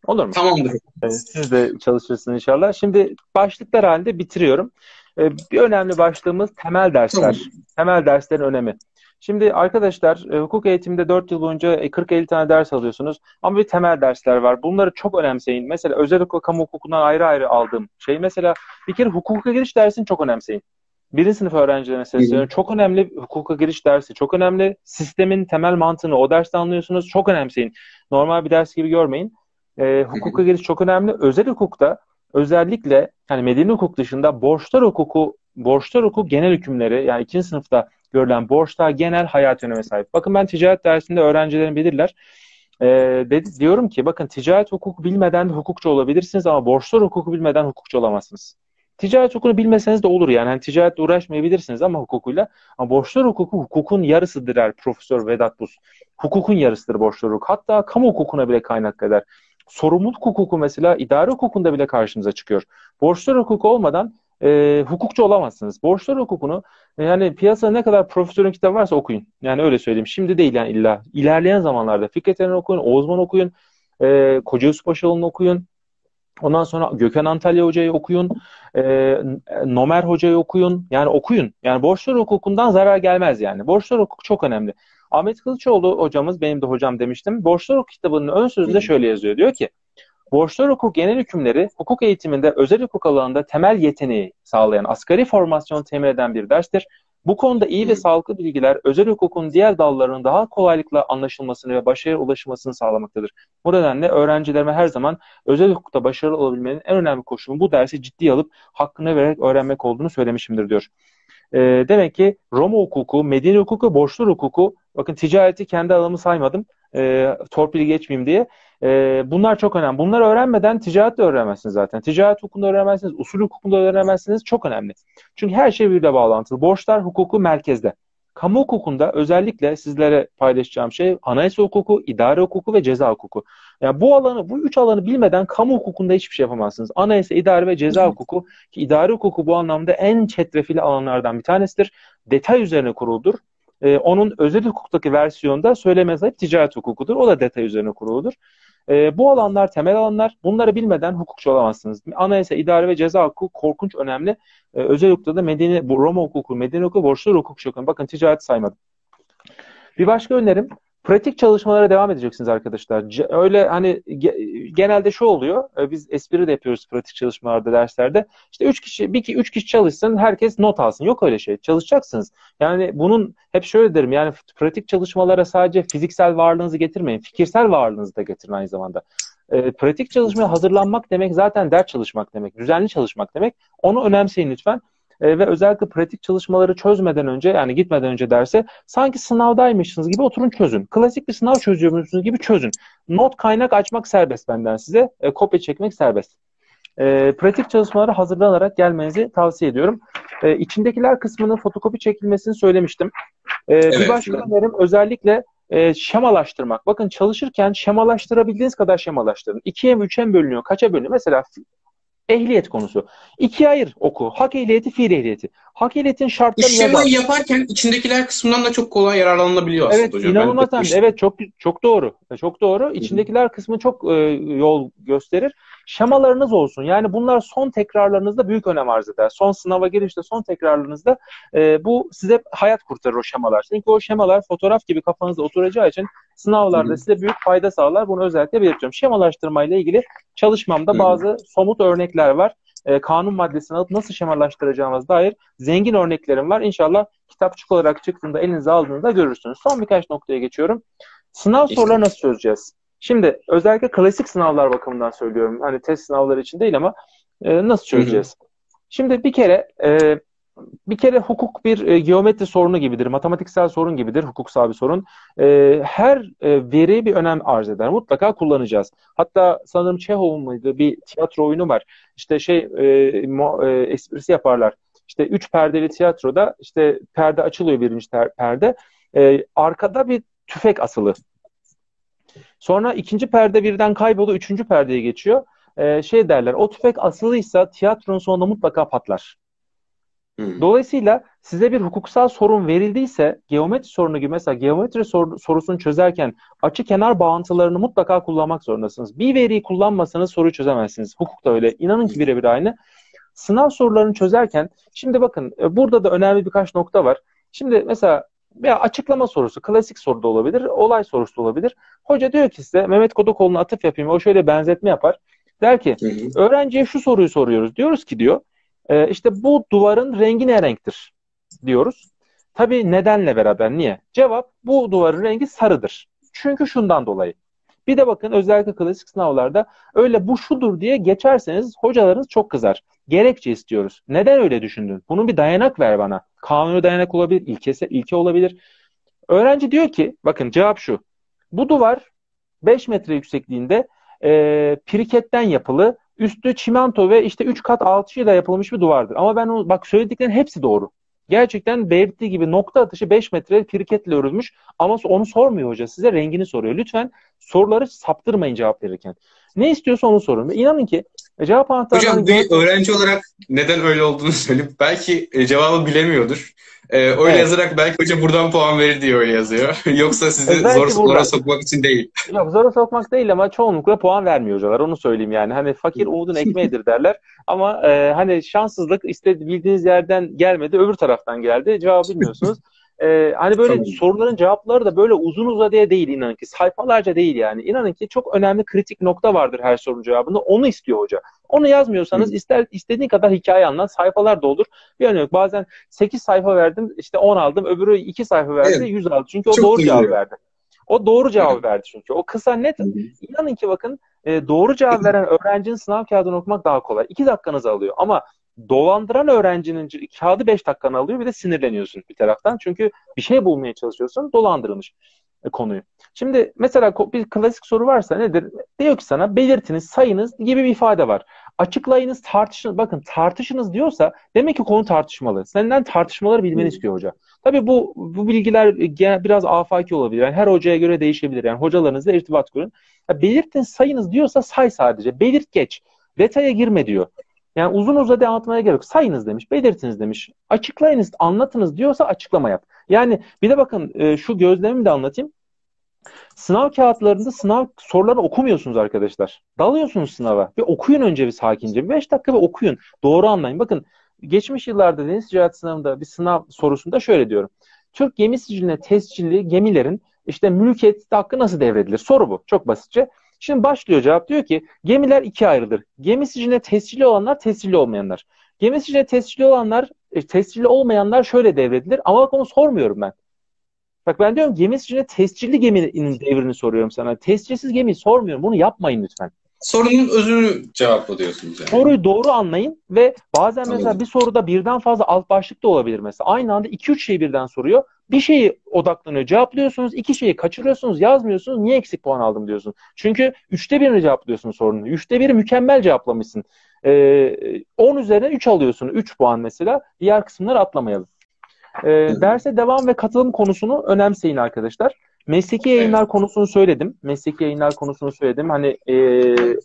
Olur mu? Tamamdır. E, siz de çalışırsınız inşallah. Şimdi başlıklar halinde bitiriyorum. E, bir önemli başlığımız temel dersler. Tamam. Temel derslerin önemi. Şimdi arkadaşlar e, hukuk eğitiminde 4 yıl boyunca 40-50 tane ders alıyorsunuz. Ama bir temel dersler var. Bunları çok önemseyin. Mesela özel hukuk, kamu hukukundan ayrı ayrı aldığım şey. Mesela bir kere hukuka giriş dersini çok önemseyin birinci sınıf öğrencilerine sesleniyorum. Çok önemli hukuka giriş dersi. Çok önemli. Sistemin temel mantığını o derste anlıyorsunuz. Çok önemseyin. Normal bir ders gibi görmeyin. E, hukuka giriş çok önemli. Özel hukukta özellikle hani medeni hukuk dışında borçlar hukuku borçlar hukuk genel hükümleri yani ikinci sınıfta görülen borçlar genel hayat öneme sahip. Bakın ben ticaret dersinde öğrencilerim bilirler. E, dedi, diyorum ki bakın ticaret hukuku bilmeden de hukukçu olabilirsiniz ama borçlar hukuku bilmeden hukukçu olamazsınız. Ticaret hukukunu bilmeseniz de olur yani. yani ticaretle uğraşmayabilirsiniz ama hukukuyla. Ama borçlar hukuku hukukun yarısıdır der Profesör Vedat Buz. Hukukun yarısıdır borçlar hukuku. Hatta kamu hukukuna bile kaynak eder. Sorumluluk hukuku mesela idare hukukunda bile karşımıza çıkıyor. Borçlar hukuku olmadan e, hukukçu olamazsınız. Borçlar hukukunu e, yani piyasada ne kadar profesörün kitabı varsa okuyun. Yani öyle söyleyeyim. Şimdi değil yani illa. İlerleyen zamanlarda Fikret Eren okuyun, Oğuzman okuyun, e, Koca Yusuf okuyun. Ondan sonra Gökhan Antalya Hoca'yı okuyun. E, Nomer Hoca'yı okuyun. Yani okuyun. Yani borçlar hukukundan zarar gelmez yani. Borçlar hukuk çok önemli. Ahmet Kılıçoğlu hocamız, benim de hocam demiştim. Borçlar hukuk kitabının ön sözünde şöyle yazıyor. Diyor ki, borçlar hukuk genel hükümleri hukuk eğitiminde özel hukuk alanında temel yeteneği sağlayan asgari formasyon temin eden bir derstir. Bu konuda iyi ve sağlıklı bilgiler özel hukukun diğer dallarının daha kolaylıkla anlaşılmasını ve başarıya ulaşılmasını sağlamaktadır. Bu nedenle öğrencilerime her zaman özel hukukta başarılı olabilmenin en önemli koşulu bu dersi ciddiye alıp hakkını vererek öğrenmek olduğunu söylemişimdir diyor. E, demek ki Roma hukuku, Medine hukuku, borçlar hukuku, bakın ticareti kendi alanımı saymadım, e, torpili geçmeyeyim diye. E, bunlar çok önemli. Bunları öğrenmeden ticaret de öğrenemezsiniz zaten. Ticaret hukukunda öğrenemezsiniz, usul hukukunda öğrenemezsiniz. Çok önemli. Çünkü her şey birbirle bağlantılı. Borçlar hukuku merkezde. Kamu hukukunda özellikle sizlere paylaşacağım şey anayasa hukuku, idare hukuku ve ceza hukuku. Yani bu alanı, bu üç alanı bilmeden kamu hukukunda hiçbir şey yapamazsınız. Anayasa, idare ve ceza hukuku ki idari hukuku bu anlamda en çetrefilli alanlardan bir tanesidir. Detay üzerine kuruludur. Ee, onun özel hukuktaki versiyonda söyleme sahip ticaret hukukudur. O da detay üzerine kuruludur. Ee, bu alanlar temel alanlar. Bunları bilmeden hukukçu olamazsınız. Anayasa, idare ve ceza hukuku korkunç önemli. Ee, özel hukukta da medeni, Roma hukuku, medeni hukuku, borçlu hukuku çok önemli. Bakın ticaret saymadım. Bir başka önerim pratik çalışmalara devam edeceksiniz arkadaşlar. Öyle hani genelde şu oluyor. E, biz espri de yapıyoruz pratik çalışmalarda derslerde. İşte üç kişi, bir iki, üç kişi çalışsın, herkes not alsın. Yok öyle şey. Çalışacaksınız. Yani bunun hep şöyle derim. Yani pratik çalışmalara sadece fiziksel varlığınızı getirmeyin. Fikirsel varlığınızı da getirin aynı zamanda. E, pratik çalışmaya hazırlanmak demek zaten ders çalışmak demek. Düzenli çalışmak demek. Onu önemseyin lütfen e, ve özellikle pratik çalışmaları çözmeden önce yani gitmeden önce derse sanki sınavdaymışsınız gibi oturun çözün. Klasik bir sınav çözüyormuşsunuz gibi çözün. Not kaynak açmak serbest benden size. E, kopya çekmek serbest. E, pratik çalışmalara hazırlanarak gelmenizi tavsiye ediyorum. E, içindekiler kısmının fotokopi çekilmesini söylemiştim. E, evet, bir başka önerim özellikle e, şemalaştırmak. Bakın çalışırken şemalaştırabildiğiniz kadar şemalaştırın. 2'ye mi 3'e mi bölünüyor? Kaça bölünüyor? Mesela ehliyet konusu. İkiye ayır oku. Hak ehliyeti, fiil ehliyeti. Hak ehliyetin şartlarını yazar. Şemayı yaparken içindekiler kısmından da çok kolay yararlanılabiliyor aslında evet, hocam. İnanılmaz Evet çok çok doğru. Çok doğru. İçindekiler kısmı çok e, yol gösterir. Şemalarınız olsun. Yani bunlar son tekrarlarınızda büyük önem arz eder. Son sınava girişte son tekrarlarınızda e, bu size hayat kurtarır o şemalar. Çünkü o şemalar fotoğraf gibi kafanızda oturacağı için sınavlarda size büyük fayda sağlar. Bunu özellikle belirtiyorum. Şemalaştırma ile ilgili çalışmamda bazı somut örnekler var. E, kanun maddesini alıp nasıl şemalaştıracağımız dair zengin örneklerim var. İnşallah kitapçık olarak çıktığında elinize aldığınızda görürsünüz. Son birkaç noktaya geçiyorum. Sınav işte. soruları nasıl çözeceğiz? Şimdi özellikle klasik sınavlar bakımından söylüyorum. Hani test sınavları için değil ama e, nasıl çözeceğiz? Hı hı. Şimdi bir kere e, bir kere hukuk bir e, geometri sorunu gibidir, matematiksel sorun gibidir, hukuksal bir sorun. E, her e, veri bir önem arz eder. Mutlaka kullanacağız. Hatta sanırım Çehov'un muydu bir tiyatro oyunu var. İşte şey e, mo, e, esprisi yaparlar. İşte üç perdeli tiyatroda işte perde açılıyor birinci perde. E, arkada bir tüfek asılı. Sonra ikinci perde birden kayboluyor, üçüncü perdeye geçiyor. E, şey derler, o tüfek asılıysa tiyatronun sonunda mutlaka patlar. Dolayısıyla size bir hukuksal sorun verildiyse geometri sorunu gibi mesela geometri sor, sorusunu çözerken açı kenar bağıntılarını mutlaka kullanmak zorundasınız. Bir veriyi kullanmasanız soruyu çözemezsiniz. Hukuk da öyle. İnanın ki birebir aynı. Sınav sorularını çözerken şimdi bakın e, burada da önemli birkaç nokta var. Şimdi mesela veya açıklama sorusu, klasik soru da olabilir, olay sorusu da olabilir. Hoca diyor ki size Mehmet Kodakoğlu'na atıf yapayım. O şöyle benzetme yapar. Der ki öğrenciye şu soruyu soruyoruz. Diyoruz ki diyor e, işte bu duvarın rengi ne renktir diyoruz. Tabii nedenle beraber niye? Cevap bu duvarın rengi sarıdır. Çünkü şundan dolayı. Bir de bakın özellikle klasik sınavlarda öyle bu şudur diye geçerseniz hocalarınız çok kızar. Gerekçe istiyoruz. Neden öyle düşündün? Bunun bir dayanak ver bana. Kanuni dayanak olabilir, ilkese, ilke olabilir. Öğrenci diyor ki, bakın cevap şu. Bu duvar 5 metre yüksekliğinde e, piriketten yapılı üstü çimento ve işte 3 kat alçıyla yapılmış bir duvardır. Ama ben o, bak söylediklerin hepsi doğru. Gerçekten belirttiği gibi nokta atışı 5 metre piriketle örülmüş ama onu sormuyor hoca. Size rengini soruyor. Lütfen soruları saptırmayın cevap verirken. Ne istiyorsa onu sorun. Ve inanın ki e, cevap anahtarlarını... Hocam bir öğrenci olarak neden öyle olduğunu söyleyip belki e, cevabı bilemiyordur. Ee, öyle evet. yazarak belki hoca buradan puan verir diye öyle yazıyor. Yoksa sizi e zor zora sokmak için değil. Yok zora sokmak değil ama çoğunlukla puan vermiyor hocalar. Onu söyleyeyim yani. Hani fakir umudun ekmeğidir derler. Ama e, hani şanssızlık işte bildiğiniz yerden gelmedi öbür taraftan geldi. Cevabı bilmiyorsunuz. Ee, hani böyle Tabii. soruların cevapları da böyle uzun uzadıya değil inanın ki. Sayfalarca değil yani. İnanın ki çok önemli kritik nokta vardır her sorunun cevabında. Onu istiyor hoca. Onu yazmıyorsanız Hı. ister istediğin kadar hikaye anlat. Sayfalar doldur. Bir önemi yok. Bazen 8 sayfa verdim işte 10 aldım. Öbürü 2 sayfa verdi evet. 100 aldı. Çünkü o çok doğru cevabı verdi. O doğru cevabı verdi çünkü. O kısa net. Hı. İnanın ki bakın e, doğru cevap veren öğrencinin sınav kağıdını okumak daha kolay. 2 dakikanızı alıyor ama dolandıran öğrencinin kağıdı 5 dakikanı alıyor bir de sinirleniyorsun bir taraftan. Çünkü bir şey bulmaya çalışıyorsun dolandırılmış. e, konuyu. Şimdi mesela bir klasik soru varsa nedir? Diyor ki sana belirtiniz, sayınız gibi bir ifade var. Açıklayınız, tartışın. Bakın tartışınız diyorsa demek ki konu tartışmalı. Senden tartışmaları bilmeni istiyor hoca. Tabii bu bu bilgiler biraz afaki olabilir. Yani her hocaya göre değişebilir. Yani hocalarınızla irtibat kurun. Ya belirtin, sayınız diyorsa say sadece. Belirt geç. Detaya girme diyor. Yani uzun uzadı anlatmaya gerek yok. Sayınız demiş, belirtiniz demiş. Açıklayınız, anlatınız diyorsa açıklama yap. Yani bir de bakın e, şu gözlemimi de anlatayım. Sınav kağıtlarında sınav sorularını okumuyorsunuz arkadaşlar. Dalıyorsunuz sınava. Bir okuyun önce bir sakince. 5 dakika bir okuyun. Doğru anlayın. Bakın geçmiş yıllarda deniz ticaret sınavında bir sınav sorusunda şöyle diyorum. Türk gemi siciline tescilli gemilerin işte mülkiyet hakkı nasıl devredilir? Soru bu. Çok basitçe. Şimdi başlıyor cevap diyor ki gemiler ikiye ayrılır. Gemi siciline tescilli olanlar, tescilli olmayanlar. Gemi siciline tescilli olanlar, e, tescilli olmayanlar şöyle devredilir. Ama bak onu sormuyorum ben. Bak ben diyorum gemi sicine tescilli geminin devrini soruyorum sana. Tescilsiz gemiyi sormuyorum. Bunu yapmayın lütfen. Sorunun özünü cevaplıyorsunuz yani. Soruyu doğru anlayın ve bazen Anladım. mesela bir soruda birden fazla alt başlık da olabilir mesela. Aynı anda 2-3 şeyi birden soruyor. Bir şeyi odaklanıyor, cevaplıyorsunuz. iki şeyi kaçırıyorsunuz, yazmıyorsunuz. Niye eksik puan aldım diyorsun. Çünkü üçte birini cevaplıyorsun sorunu. Üçte biri mükemmel cevaplamışsın. Ee, 10 üzerine 3 alıyorsun. 3 puan mesela. Diğer kısımları atlamayalım. E, derse devam ve katılım konusunu önemseyin arkadaşlar. Mesleki yayınlar konusunu söyledim. Mesleki yayınlar konusunu söyledim. Hani e,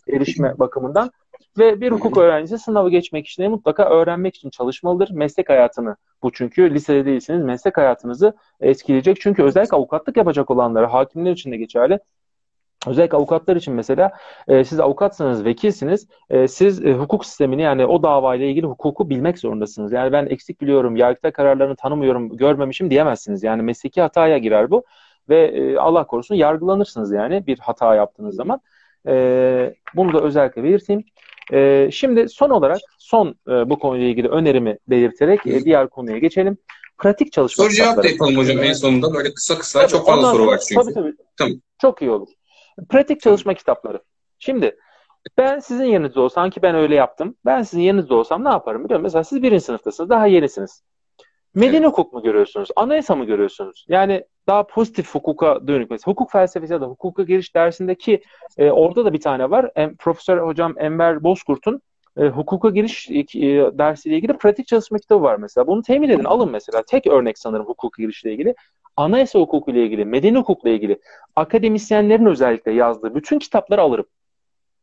erişme bakımından. Ve bir hukuk öğrencisi sınavı geçmek için mutlaka öğrenmek için çalışmalıdır. Meslek hayatını bu çünkü lisede değilseniz meslek hayatınızı etkileyecek. Çünkü özellikle avukatlık yapacak olanlara, hakimler için de geçerli. Özellikle avukatlar için mesela e, siz avukatsanız, vekilsiniz. E, siz e, hukuk sistemini yani o davayla ilgili hukuku bilmek zorundasınız. Yani ben eksik biliyorum, yargıta kararlarını tanımıyorum, görmemişim diyemezsiniz. Yani mesleki hataya girer bu. Ve e, Allah korusun yargılanırsınız yani bir hata yaptığınız zaman. E, bunu da özellikle belirteyim. E, şimdi son olarak son e, bu konuyla ilgili önerimi belirterek e, diğer konuya geçelim. Pratik çalışma. Soru cevap da yapalım hocam en sonunda. Böyle kısa kısa tabii, çok fazla soru var çünkü. Tabii tabii. Tamam. Çok iyi olur. Pratik çalışma kitapları. Şimdi ben sizin yerinizde olsam ki ben öyle yaptım. Ben sizin yerinizde olsam ne yaparım biliyor musun? Mesela siz birinci sınıftasınız. Daha yenisiniz. Medeni hukuk mu görüyorsunuz? Anayasa mı görüyorsunuz? Yani daha pozitif hukuka dönük mesela. Hukuk felsefesi ya da hukuka giriş dersindeki e, orada da bir tane var. Em, Profesör hocam Enver Bozkurt'un e, hukuka giriş e, dersiyle ilgili pratik çalışma kitabı var mesela. Bunu temin edin, alın mesela. Tek örnek sanırım hukuka girişle ilgili anayasa hukuku ile ilgili, medeni hukukla ilgili akademisyenlerin özellikle yazdığı bütün kitapları alırım.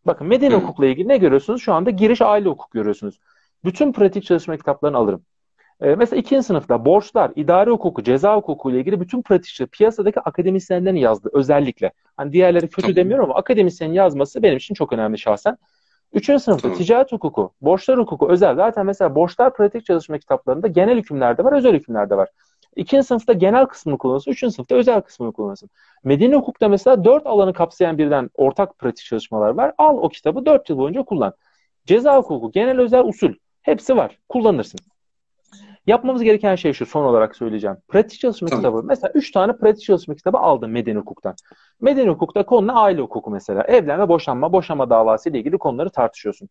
Bakın medeni hukukla ilgili ne görüyorsunuz? Şu anda giriş aile hukuk görüyorsunuz. Bütün pratik çalışma kitaplarını alırım. Ee, mesela ikinci sınıfta borçlar, idari hukuku, ceza hukuku ile ilgili bütün pratikçi piyasadaki akademisyenlerin yazdığı özellikle. Hani diğerleri kötü tamam. demiyorum ama akademisyenin yazması benim için çok önemli şahsen. Üçüncü sınıfta tamam. ticaret hukuku, borçlar hukuku özel. Zaten mesela borçlar pratik çalışma kitaplarında genel hükümlerde var, özel hükümlerde var. İkinci sınıfta genel kısmını kullanırsın. Üçüncü sınıfta özel kısmını kullanırsın. Medeni hukukta mesela dört alanı kapsayan birden ortak pratik çalışmalar var. Al o kitabı dört yıl boyunca kullan. Ceza hukuku, genel özel usul hepsi var. Kullanırsın. Yapmamız gereken şey şu son olarak söyleyeceğim. Pratik çalışma tamam. kitabı. Mesela üç tane pratik çalışma kitabı aldım medeni hukuktan. Medeni hukukta konu aile hukuku mesela. Evlenme, boşanma, boşanma davası ile ilgili konuları tartışıyorsun.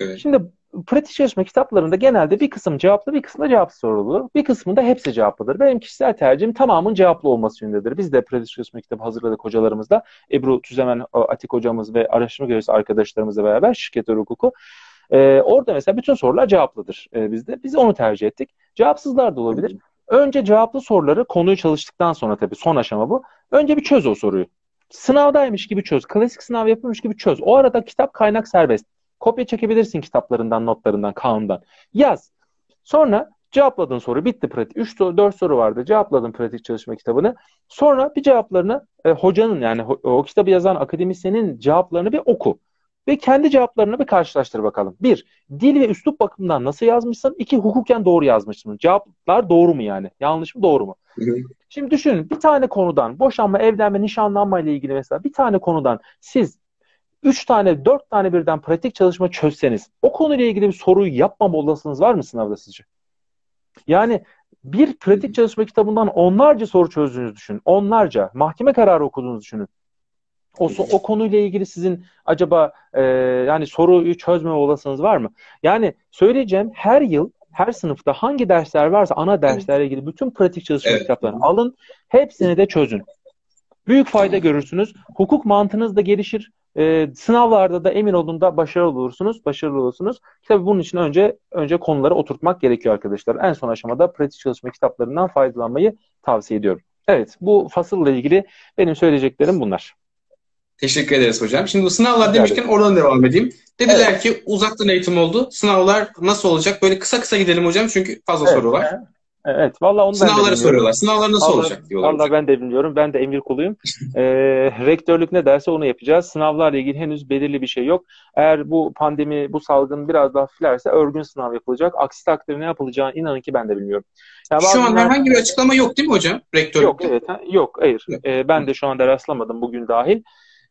Evet. Şimdi pratik çalışma kitaplarında genelde bir kısım cevaplı bir kısmı cevapsız sorulur. Bir kısmında hepsi cevaplıdır. Benim kişisel tercihim tamamın cevaplı olması yönündedir. Biz de pratik çalışma kitabı hazırladık hocalarımızla. Ebru Tüzemen Atik hocamız ve araştırma görevlisi arkadaşlarımızla beraber şirket hukuku. Ee, orada mesela bütün sorular cevaplıdır e, bizde. Biz onu tercih ettik. Cevapsızlar da olabilir. Önce cevaplı soruları konuyu çalıştıktan sonra tabii son aşama bu. Önce bir çöz o soruyu. Sınavdaymış gibi çöz. Klasik sınav yapılmış gibi çöz. O arada kitap kaynak serbest. Kopya çekebilirsin kitaplarından, notlarından, kanundan. Yaz. Sonra cevapladın soru bitti pratik. 3 4 soru vardı. Cevapladın pratik çalışma kitabını. Sonra bir cevaplarını e, hocanın yani o, o kitabı yazan akademisyenin cevaplarını bir oku. Ve kendi cevaplarını bir karşılaştır bakalım. Bir, dil ve üslup bakımından nasıl yazmışsın? İki, hukuken doğru yazmışsın. Cevaplar doğru mu yani? Yanlış mı doğru mu? Şimdi düşünün bir tane konudan boşanma, evlenme, nişanlanma ile ilgili mesela bir tane konudan siz 3 tane 4 tane birden pratik çalışma çözseniz o konuyla ilgili bir soruyu yapmama olasılığınız var mı sınavda sizce? Yani bir pratik çalışma kitabından onlarca soru çözdüğünüzü düşünün. Onlarca. Mahkeme kararı okuduğunuzu düşünün. O, o konuyla ilgili sizin acaba e, yani soruyu çözme olasılığınız var mı? Yani söyleyeceğim her yıl her sınıfta hangi dersler varsa ana derslerle ilgili bütün pratik çalışma evet. kitaplarını alın. Hepsini de çözün. Büyük fayda görürsünüz. Hukuk mantığınız da gelişir. E, sınavlarda da emin olun da başarılı olursunuz, başarılı olursunuz. Tabii bunun için önce önce konuları oturtmak gerekiyor arkadaşlar. En son aşamada pratik çalışma kitaplarından faydalanmayı tavsiye ediyorum. Evet, bu fasılla ilgili benim söyleyeceklerim bunlar. Teşekkür ederiz hocam. Şimdi bu sınavlar demişken oradan devam edeyim. Dediler evet. ki uzaktan eğitim oldu. Sınavlar nasıl olacak? Böyle kısa kısa gidelim hocam çünkü fazla evet, soru var. Evet. Evet. Valla onu Sınavları ben de soruyorlar. Sınavlar nasıl vallahi, olacak diyorlar. Valla ben de bilmiyorum. Ben de emir kuluyum. ee, rektörlük ne derse onu yapacağız. Sınavlarla ilgili henüz belirli bir şey yok. Eğer bu pandemi, bu salgın biraz daha filerse örgün sınav yapılacak. Aksi takdirde ne yapılacağını inanın ki ben de bilmiyorum. Yani şu an herhangi bir açıklama yok değil mi hocam? Rektörlük. Yok evet. Yok hayır. Ee, ben de şu anda rastlamadım bugün dahil.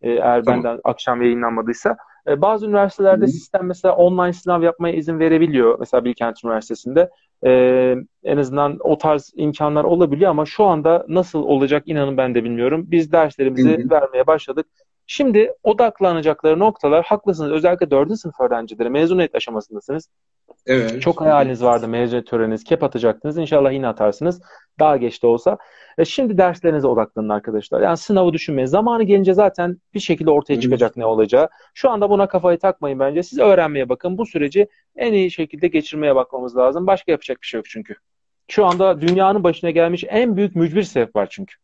Ee, eğer tamam. benden akşam yayınlanmadıysa. Ee, bazı üniversitelerde Hı-hı. sistem mesela online sınav yapmaya izin verebiliyor. Mesela Bilkent Üniversitesi'nde. Ee, en azından o tarz imkanlar olabiliyor ama şu anda nasıl olacak inanın ben de bilmiyorum. Biz derslerimizi Hı-hı. vermeye başladık. Şimdi odaklanacakları noktalar haklısınız. Özellikle 4. sınıf öğrencileri mezuniyet aşamasındasınız. Evet. Çok hayaliniz vardı mezuniyet töreniniz. Kep atacaktınız. İnşallah yine atarsınız. Daha geç de olsa. E şimdi derslerinize odaklanın arkadaşlar. Yani sınavı düşünmeyin. Zamanı gelince zaten bir şekilde ortaya çıkacak Hı. ne olacağı. Şu anda buna kafayı takmayın bence. Siz öğrenmeye bakın. Bu süreci en iyi şekilde geçirmeye bakmamız lazım. Başka yapacak bir şey yok çünkü. Şu anda dünyanın başına gelmiş en büyük mücbir sebep var çünkü.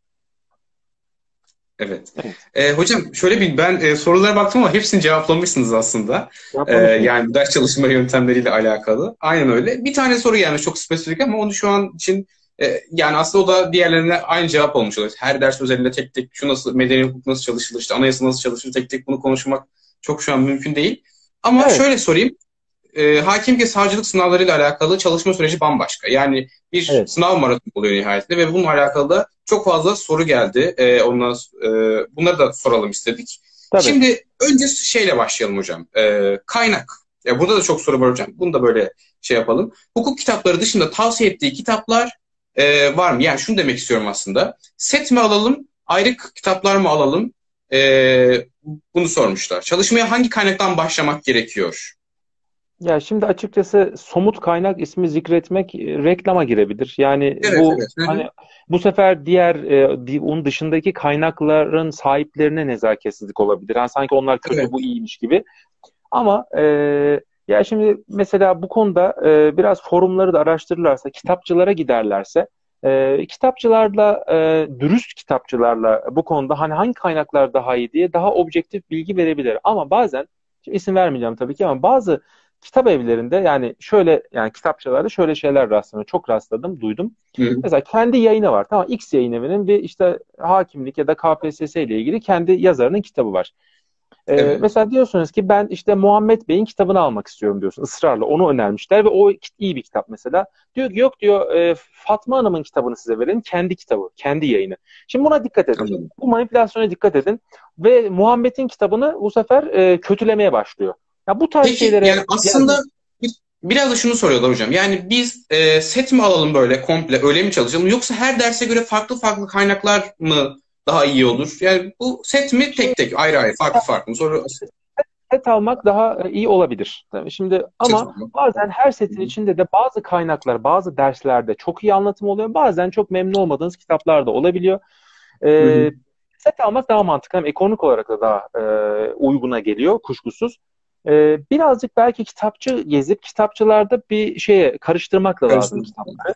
Evet. evet. E, hocam şöyle bir ben e, sorulara baktım ama hepsini cevaplamışsınız aslında. E, yani ders çalışma yöntemleriyle alakalı. Aynen öyle. Bir tane soru gelmiş çok spesifik ama onu şu an için e, yani aslında o da diğerlerine aynı cevap olmuş oluyor. Her ders özelinde tek tek şu nasıl medeni hukuk nasıl çalışılır, işte anayasa nasıl çalışır tek tek bunu konuşmak çok şu an mümkün değil. Ama evet. şöyle sorayım. E, hakim ve savcılık sınavlarıyla alakalı çalışma süreci bambaşka. Yani bir evet. sınav maratonu oluyor nihayetinde ve bununla alakalı da çok fazla soru geldi. E, ondan, e, bunları da soralım istedik. Tabii. Şimdi önce şeyle başlayalım hocam. E, kaynak. Ya burada da çok soru var hocam. Bunu da böyle şey yapalım. Hukuk kitapları dışında tavsiye ettiği kitaplar e, var mı? Yani şunu demek istiyorum aslında. Set mi alalım, ayrı kitaplar mı alalım? E, bunu sormuşlar. Çalışmaya hangi kaynaktan başlamak gerekiyor? Ya şimdi açıkçası somut kaynak ismi zikretmek e, reklama girebilir. Yani evet, bu evet. hani bu sefer diğer e, onun dışındaki kaynakların sahiplerine nezaketsizlik olabilir. Yani sanki onlar kötü evet. bu iyiymiş gibi. Ama e, ya şimdi mesela bu konuda e, biraz forumları da araştırırlarsa, kitapçılara giderlerse, e, kitapçılarla, e, dürüst kitapçılarla bu konuda hani hangi kaynaklar daha iyi diye daha objektif bilgi verebilir. Ama bazen, isim vermeyeceğim tabii ki ama bazı kitap evlerinde yani şöyle yani kitapçılarda şöyle şeyler rastlanıyor. Çok rastladım, duydum. Hı. Mesela kendi yayını var. Tamam X yayın evinin bir işte hakimlik ya da KPSS ile ilgili kendi yazarının kitabı var. Ee, evet. Mesela diyorsunuz ki ben işte Muhammed Bey'in kitabını almak istiyorum diyorsun ısrarla. Onu önermişler ve o iyi bir kitap mesela. Diyor ki yok diyor e, Fatma Hanım'ın kitabını size verelim. Kendi kitabı, kendi yayını. Şimdi buna dikkat edin. Anladım. Bu manipülasyona dikkat edin. Ve Muhammed'in kitabını bu sefer e, kötülemeye başlıyor. Ya bu tarz Peki, şeylere... Yani aslında bir, biraz da şunu soruyorlar hocam. Yani biz e, set mi alalım böyle komple öyle mi çalışalım yoksa her derse göre farklı farklı kaynaklar mı daha iyi olur? Yani bu set mi tek tek ayrı ayrı farklı farklı soru set almak daha e, iyi olabilir. Şimdi ama bazen her setin içinde de bazı kaynaklar, bazı derslerde çok iyi anlatım oluyor. Bazen çok memnun olmadığınız kitaplar da olabiliyor. Ee, set almak daha mantıklı. Hem ekonomik olarak da daha e, uyguna geliyor kuşkusuz. Ee, birazcık belki kitapçı gezip kitapçılarda bir şeye karıştırmak da lazım kitapları.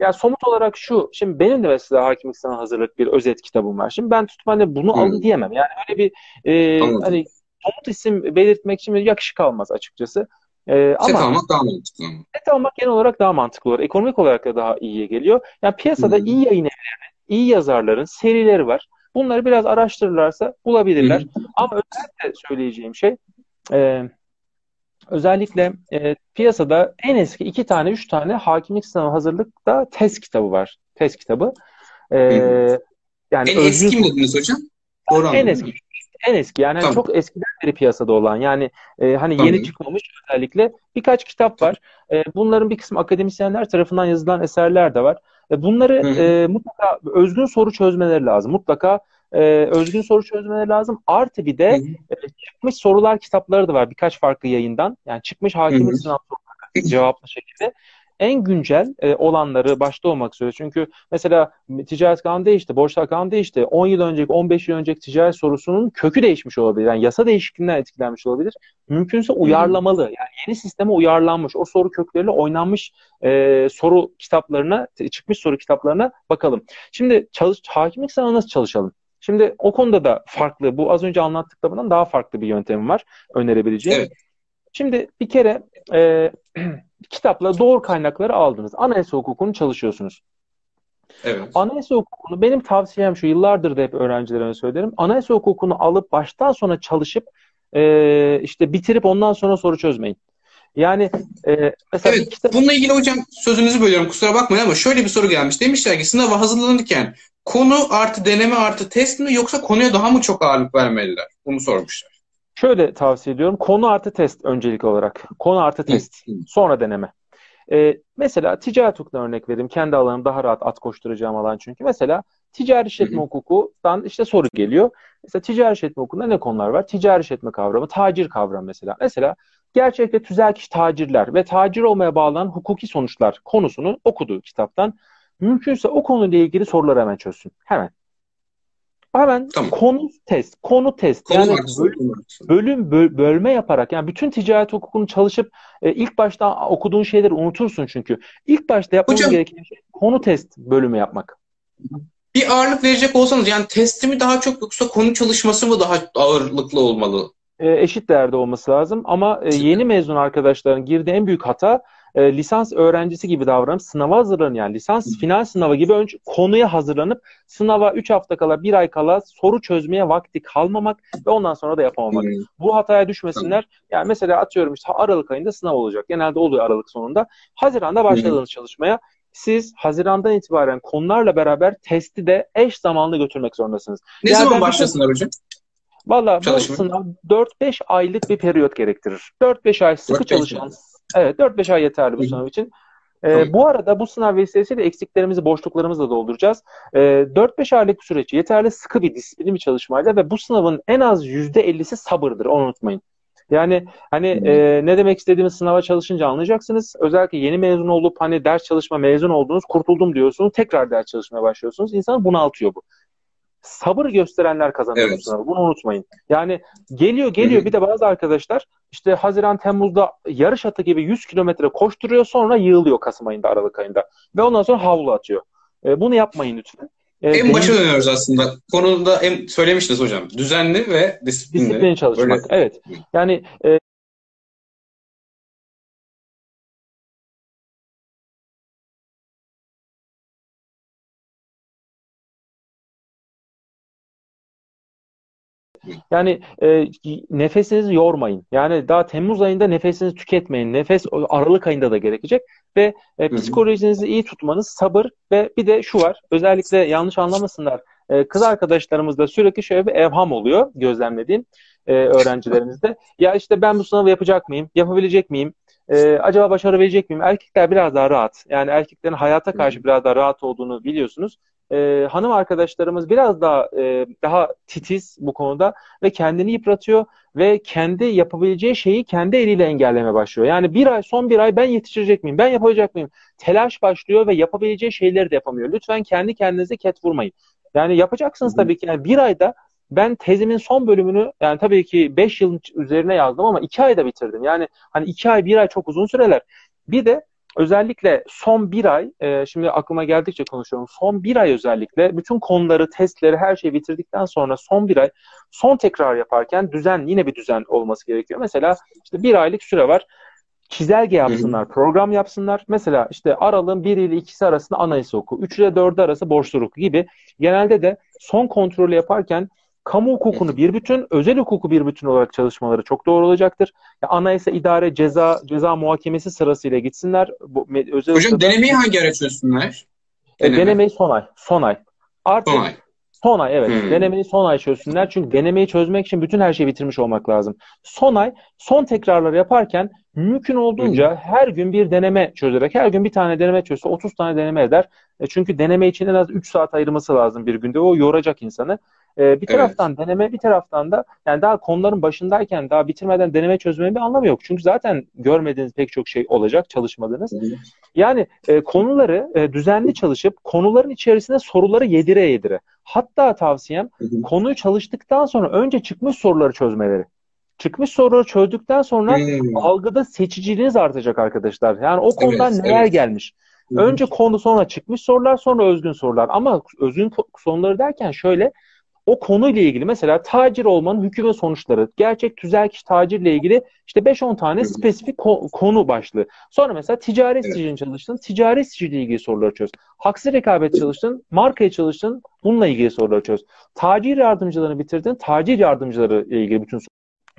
Yani somut olarak şu, şimdi benim de mesela hakimlik sana hazırlık bir özet kitabım var. Şimdi ben tutup hani bunu Hı. al diyemem. Yani öyle bir e, hani somut isim belirtmek için yakışık almaz açıkçası. Ee, set ama almak daha mantıklı. Set almak genel olarak daha mantıklı olur. Ekonomik olarak da daha iyiye geliyor. Yani piyasada Hı. iyi yayın evlerinin, iyi yazarların serileri var. Bunları biraz araştırırlarsa bulabilirler. Hı. Ama özellikle söyleyeceğim şey e, özellikle e, piyasada en eski iki tane, üç tane hakimlik sınavı hazırlıkta test kitabı var. Test kitabı. E, yani en özgün... eski mi dediniz hocam? Doğru en eski. En eski yani tamam. çok eskiden beri piyasada olan yani e, hani tamam. yeni çıkmamış özellikle birkaç kitap var. E, bunların bir kısmı akademisyenler tarafından yazılan eserler de var. E, bunları e, mutlaka özgün soru çözmeleri lazım. Mutlaka e, özgün soru çözmeleri lazım. Artı bir de e, çıkmış sorular kitapları da var birkaç farklı yayından. Yani çıkmış hakimlik sınav soruları cevaplı şekilde. en güncel e, olanları başta olmak üzere. Çünkü mesela ticaret kanunu değişti, borçlar kanunu değişti. 10 yıl önceki, 15 yıl önceki ticaret sorusunun kökü değişmiş olabilir. Yani yasa değişikliğinden etkilenmiş olabilir. Mümkünse uyarlamalı. Yani yeni sisteme uyarlanmış, o soru kökleriyle oynanmış e, soru kitaplarına, çıkmış soru kitaplarına bakalım. Şimdi çalış, hakimlik sınavı nasıl çalışalım? Şimdi o konuda da farklı, bu az önce anlattıklarımdan daha farklı bir yöntemim var önerebileceğim. Evet. Şimdi bir kere e, kitapla doğru kaynakları aldınız. Anayasa hukukunu çalışıyorsunuz. Evet. Anayasa hukukunu benim tavsiyem şu yıllardır da hep öğrencilerime söylerim. Anayasa hukukunu alıp baştan sona çalışıp e, işte bitirip ondan sonra soru çözmeyin. Yani e, mesela evet, kitap... bununla ilgili hocam sözünüzü bölüyorum kusura bakmayın ama şöyle bir soru gelmiş. Demişler ki sınava hazırlanırken konu artı deneme artı test mi yoksa konuya daha mı çok ağırlık vermeliler? Bunu sormuşlar. Şöyle tavsiye ediyorum. Konu artı test öncelik olarak. Konu artı test. Sonra deneme. Ee, mesela ticaret hukukuna örnek vereyim. Kendi alanım daha rahat at koşturacağım alan çünkü. Mesela ticari işletme hukukundan işte soru geliyor. Mesela ticari işletme hukukunda ne konular var? Ticari işletme kavramı, tacir kavramı mesela. Mesela gerçek ve tüzel kişi tacirler ve tacir olmaya bağlanan hukuki sonuçlar konusunu okudu kitaptan. Mümkünse o konuyla ilgili soruları hemen çözsün. Hemen. Hemen tamam. konu test, konu test. Konu yani bölüm, bölüm böl, bölme yaparak yani bütün ticaret hukukunu çalışıp e, ilk başta okuduğun şeyleri unutursun çünkü. İlk başta yapmamız Hocam, gereken şey konu test bölümü yapmak. Bir ağırlık verecek olsanız yani testi mi daha çok yoksa konu çalışması mı daha ağırlıklı olmalı? E, eşit değerde olması lazım ama e, yeni mezun arkadaşların girdiği en büyük hata e, lisans öğrencisi gibi davranıp sınava hazırlanın yani lisans final sınavı gibi önce konuya hazırlanıp sınava 3 hafta kala 1 ay kala soru çözmeye vakti kalmamak ve ondan sonra da yapamamak. Hmm. Bu hataya düşmesinler. Yani mesela atıyorum işte Aralık ayında sınav olacak. Genelde oluyor Aralık sonunda. Haziranda başladığınız çalışmaya siz Haziran'dan itibaren konularla beraber testi de eş zamanlı götürmek zorundasınız. Ne yani zaman başlasınlar hocam? Valla bu sınav 4-5 aylık bir periyot gerektirir. 4-5 ay sıkı çalışan, Evet 4-5 ay yeterli bu sınav için. Ee, bu arada bu sınav vesilesiyle eksiklerimizi, boşluklarımızı da dolduracağız. Ee, 4-5 aylık süreç yeterli sıkı bir disiplin bir çalışmayla ve bu sınavın en az %50'si sabırdır. Onu unutmayın. Yani hani e, ne demek istediğimiz sınava çalışınca anlayacaksınız. Özellikle yeni mezun olup hani ders çalışma mezun oldunuz, kurtuldum diyorsunuz. Tekrar ders çalışmaya başlıyorsunuz. İnsanı bunaltıyor bu sabır gösterenler kazanıyor evet. sınavı. Bunu unutmayın. Yani geliyor geliyor bir de bazı arkadaşlar işte Haziran Temmuz'da yarış atı gibi 100 kilometre koşturuyor sonra yığılıyor Kasım ayında Aralık ayında. Ve ondan sonra havlu atıyor. E, bunu yapmayın lütfen. E, en başa dönüyoruz aslında. Konuda en söylemiştiniz hocam. Düzenli ve disiplinli. Disiplin çalışmak. Öyle. Evet. Yani e, Yani e, nefesinizi yormayın. Yani daha Temmuz ayında nefesinizi tüketmeyin. Nefes Aralık ayında da gerekecek ve e, psikolojinizi iyi tutmanız, sabır ve bir de şu var. Özellikle yanlış anlamasınlar. E, kız arkadaşlarımızda sürekli şöyle bir evham oluyor gözlemlediğim e, öğrencilerimizde. Ya işte ben bu sınavı yapacak mıyım? Yapabilecek miyim? Ee, acaba başarabilecek miyim? Erkekler biraz daha rahat. Yani erkeklerin hayata karşı biraz daha rahat olduğunu biliyorsunuz e, hanım arkadaşlarımız biraz daha e, daha titiz bu konuda ve kendini yıpratıyor ve kendi yapabileceği şeyi kendi eliyle engelleme başlıyor. Yani bir ay son bir ay ben yetiştirecek miyim? Ben yapacak mıyım? Telaş başlıyor ve yapabileceği şeyleri de yapamıyor. Lütfen kendi kendinize ket vurmayın. Yani yapacaksınız tabii ki. Yani bir ayda ben tezimin son bölümünü yani tabii ki 5 yıl üzerine yazdım ama 2 ayda bitirdim. Yani hani 2 ay 1 ay çok uzun süreler. Bir de özellikle son bir ay, e, şimdi aklıma geldikçe konuşuyorum, son bir ay özellikle bütün konuları, testleri, her şeyi bitirdikten sonra son bir ay son tekrar yaparken düzen, yine bir düzen olması gerekiyor. Mesela işte bir aylık süre var. Çizelge yapsınlar, program yapsınlar. Mesela işte aralığın 1 ile 2'si arasında anayasa oku, 3 ile 4'ü arası borçlu oku gibi. Genelde de son kontrolü yaparken kamu hukukunu bir bütün, özel hukuku bir bütün olarak çalışmaları çok doğru olacaktır. Ya, anayasa, idare, ceza, ceza muhakemesi sırasıyla gitsinler. Bu, özel Hocam hukukta... denemeyi hangi ara çözsünler? E, Deneme. Denemeyi son ay. Son ay. Artık son ay. Son ay evet. Hmm. Denemeyi son ay çözsünler. Çünkü denemeyi çözmek için bütün her şeyi bitirmiş olmak lazım. Son ay son tekrarları yaparken mümkün olduğunca hmm. her gün bir deneme çözerek her gün bir tane deneme çözse 30 tane deneme eder. E çünkü deneme için en az 3 saat ayırması lazım bir günde. O yoracak insanı. E, bir taraftan evet. deneme bir taraftan da yani daha konuların başındayken daha bitirmeden deneme çözmenin bir anlamı yok. Çünkü zaten görmediğiniz pek çok şey olacak çalışmadığınız. Yani e, konuları e, düzenli çalışıp konuların içerisine soruları yedire yedire. Hatta tavsiyem konuyu çalıştıktan sonra önce çıkmış soruları çözmeleri. Çıkmış soruları çözdükten sonra hmm. algıda seçiciliğiniz artacak arkadaşlar. Yani o konudan evet, neler evet. gelmiş. Önce konu sonra çıkmış sorular sonra özgün sorular. Ama özgün soruları derken şöyle o konuyla ilgili mesela tacir olmanın hüküm ve sonuçları, gerçek tüzel kişi tacirle ilgili işte 5-10 tane spesifik ko- konu başlığı. Sonra mesela ticaret evet. sicilini çalıştın, ticaret siciliyle ilgili soruları çöz. Haksız rekabet çalıştın, markaya çalıştın, bununla ilgili soruları çöz. Tacir yardımcılarını bitirdin, tacir yardımcıları ile ilgili bütün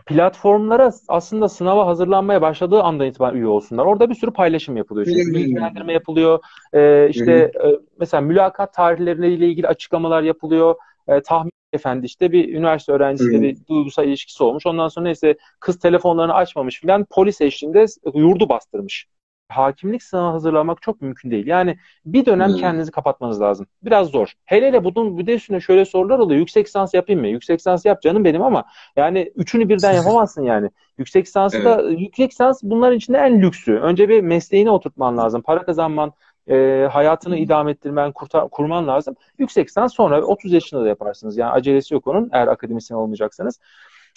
platformlara aslında sınava hazırlanmaya başladığı andan itibaren üye olsunlar. Orada bir sürü paylaşım yapılıyor. Çünkü bilgilendirme yapılıyor. Ee, işte e, mesela mülakat tarihleriyle ilgili açıklamalar yapılıyor. E, tahmin efendi işte bir üniversite öğrencisiyle bir duygusal ilişkisi olmuş. Ondan sonra neyse kız telefonlarını açmamış filan polis eşliğinde yurdu bastırmış hakimlik sınavı hazırlamak çok mümkün değil. Yani bir dönem hmm. kendinizi kapatmanız lazım. Biraz zor. Hele hele bunun bir de üstüne şöyle sorular oluyor. Yüksek lisans yapayım mı? Yüksek lisans yap canım benim ama yani üçünü birden yapamazsın yani. Yüksek lisansı evet. da yüksek lisans bunların içinde en lüksü. Önce bir mesleğini oturtman lazım. Para kazanman, e, hayatını idame ettirmen, kurtar, kurman lazım. Yüksek lisans sonra 30 yaşında da yaparsınız. Yani acelesi yok onun eğer akademisyen olmayacaksanız.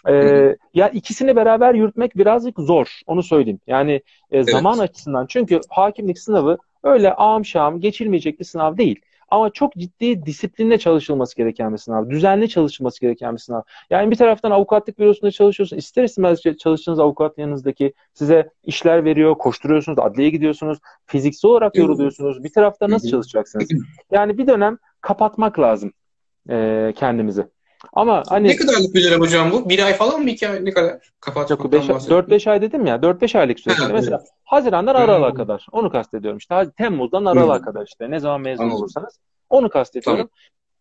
Ee, ya ikisini beraber yürütmek birazcık zor. Onu söyleyeyim. Yani e, zaman evet. açısından. Çünkü hakimlik sınavı öyle ağam şam geçilmeyecek bir sınav değil. Ama çok ciddi disiplinle çalışılması gereken bir sınav. Düzenli çalışılması gereken bir sınav. Yani bir taraftan avukatlık bürosunda çalışıyorsun. İster istemez çalıştığınız avukat yanınızdaki size işler veriyor. Koşturuyorsunuz. Adliyeye gidiyorsunuz. Fiziksel olarak yoruluyorsunuz. Bir tarafta nasıl çalışacaksınız? Yani bir dönem kapatmak lazım e, kendimizi. Ama hani ne kadarlık bir dönem hocam bu? Bir ay falan mı? iki ay ne kadar? Kapatmaktan 4-5 ay dedim ya. 4-5 aylık. Mesela evet. Haziran'dan Aralık'a kadar. Onu kastediyorum işte. Temmuz'dan Aralık'a kadar işte. Ne zaman mezun Anladım. olursanız. Onu kastediyorum. Tamam.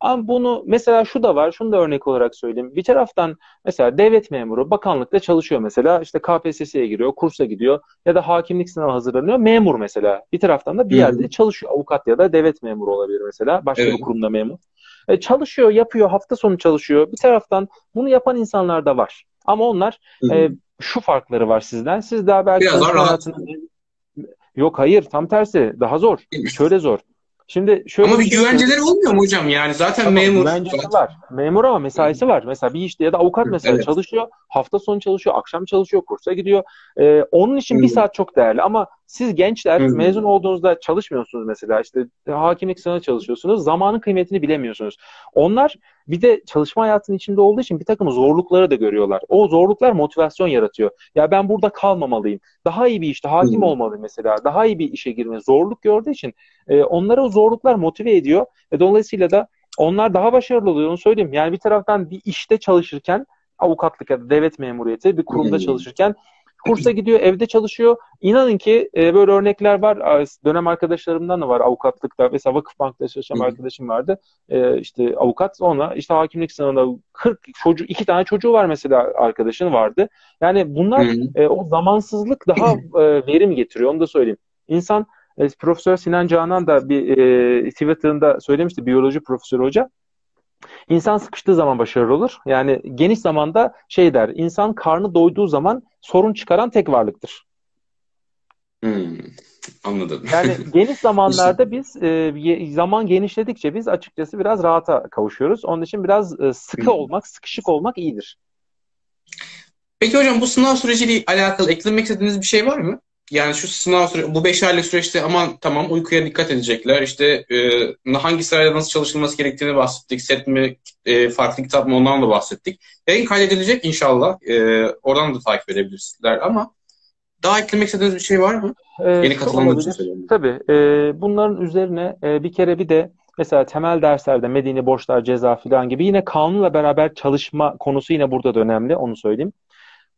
Ama bunu mesela şu da var, şunu da örnek olarak söyleyeyim. Bir taraftan mesela devlet memuru bakanlıkta çalışıyor mesela. işte KPSS'ye giriyor, kursa gidiyor ya da hakimlik sınavı hazırlanıyor. Memur mesela. Bir taraftan da bir yerde çalışıyor. Avukat ya da devlet memuru olabilir mesela. Başka evet. bir kurumda memur. E, çalışıyor, yapıyor, hafta sonu çalışıyor. Bir taraftan bunu yapan insanlar da var. Ama onlar e, şu farkları var sizden. Siz daha belki Biraz rahat. Yok hayır tam tersi daha zor. Şöyle zor. Şimdi şöyle ama bir şey güvenceleri olmuyor mu hocam? Yani zaten tamam, memur. Güvencesi var. Memur ama mesaisi var. Mesela bir işte ya da avukat mesela evet. çalışıyor. Hafta sonu çalışıyor. Akşam çalışıyor. Kursa gidiyor. Ee, onun için bir saat çok değerli. Ama siz gençler Hı. mezun olduğunuzda çalışmıyorsunuz mesela. işte hakimlik sınavı çalışıyorsunuz. Zamanın kıymetini bilemiyorsunuz. Onlar bir de çalışma hayatının içinde olduğu için bir takım zorlukları da görüyorlar. O zorluklar motivasyon yaratıyor. Ya ben burada kalmamalıyım. Daha iyi bir işte hakim hmm. olmalıyım mesela. Daha iyi bir işe girme. Zorluk gördüğü için e, onlara o zorluklar motive ediyor. E, dolayısıyla da onlar daha başarılı oluyor onu söyleyeyim. Yani bir taraftan bir işte çalışırken avukatlık ya da devlet memuriyeti bir kurumda hmm. çalışırken kursa gidiyor, evde çalışıyor. İnanın ki e, böyle örnekler var. Dönem arkadaşlarımdan da var avukatlıkta. Mesela Vakıfbank'ta çalışan arkadaşım vardı. E, işte avukat sonra işte hakimlik sınavında 40 çocuk iki tane çocuğu var mesela arkadaşın vardı. Yani bunlar e, o zamansızlık daha e, verim getiriyor. Onu da söyleyeyim. İnsan e, Profesör Sinan Canan da bir e, Twitter'ında söylemişti biyoloji profesörü hoca. İnsan sıkıştığı zaman başarılı olur. Yani geniş zamanda şey der, insan karnı doyduğu zaman sorun çıkaran tek varlıktır. Hmm, anladım. Yani geniş zamanlarda biz e, zaman genişledikçe biz açıkçası biraz rahata kavuşuyoruz. Onun için biraz e, sıkı olmak, sıkışık olmak iyidir. Peki hocam bu sınav süreciyle alakalı eklemek istediğiniz bir şey var mı? Yani şu sınav süre, bu 5 aylık süreçte aman tamam uykuya dikkat edecekler. İşte e, hangi sırayla nasıl çalışılması gerektiğini bahsettik. Set mi, e, farklı kitap mı ondan da bahsettik. Yayın kaydedilecek inşallah. E, oradan da takip edebilirler ama daha eklemek istediğiniz bir şey var mı? Ee, Yeni katılanlar için. Tabii. E, bunların üzerine e, bir kere bir de mesela temel derslerde Medeni borçlar, ceza filan gibi yine kanunla beraber çalışma konusu yine burada da önemli. Onu söyleyeyim.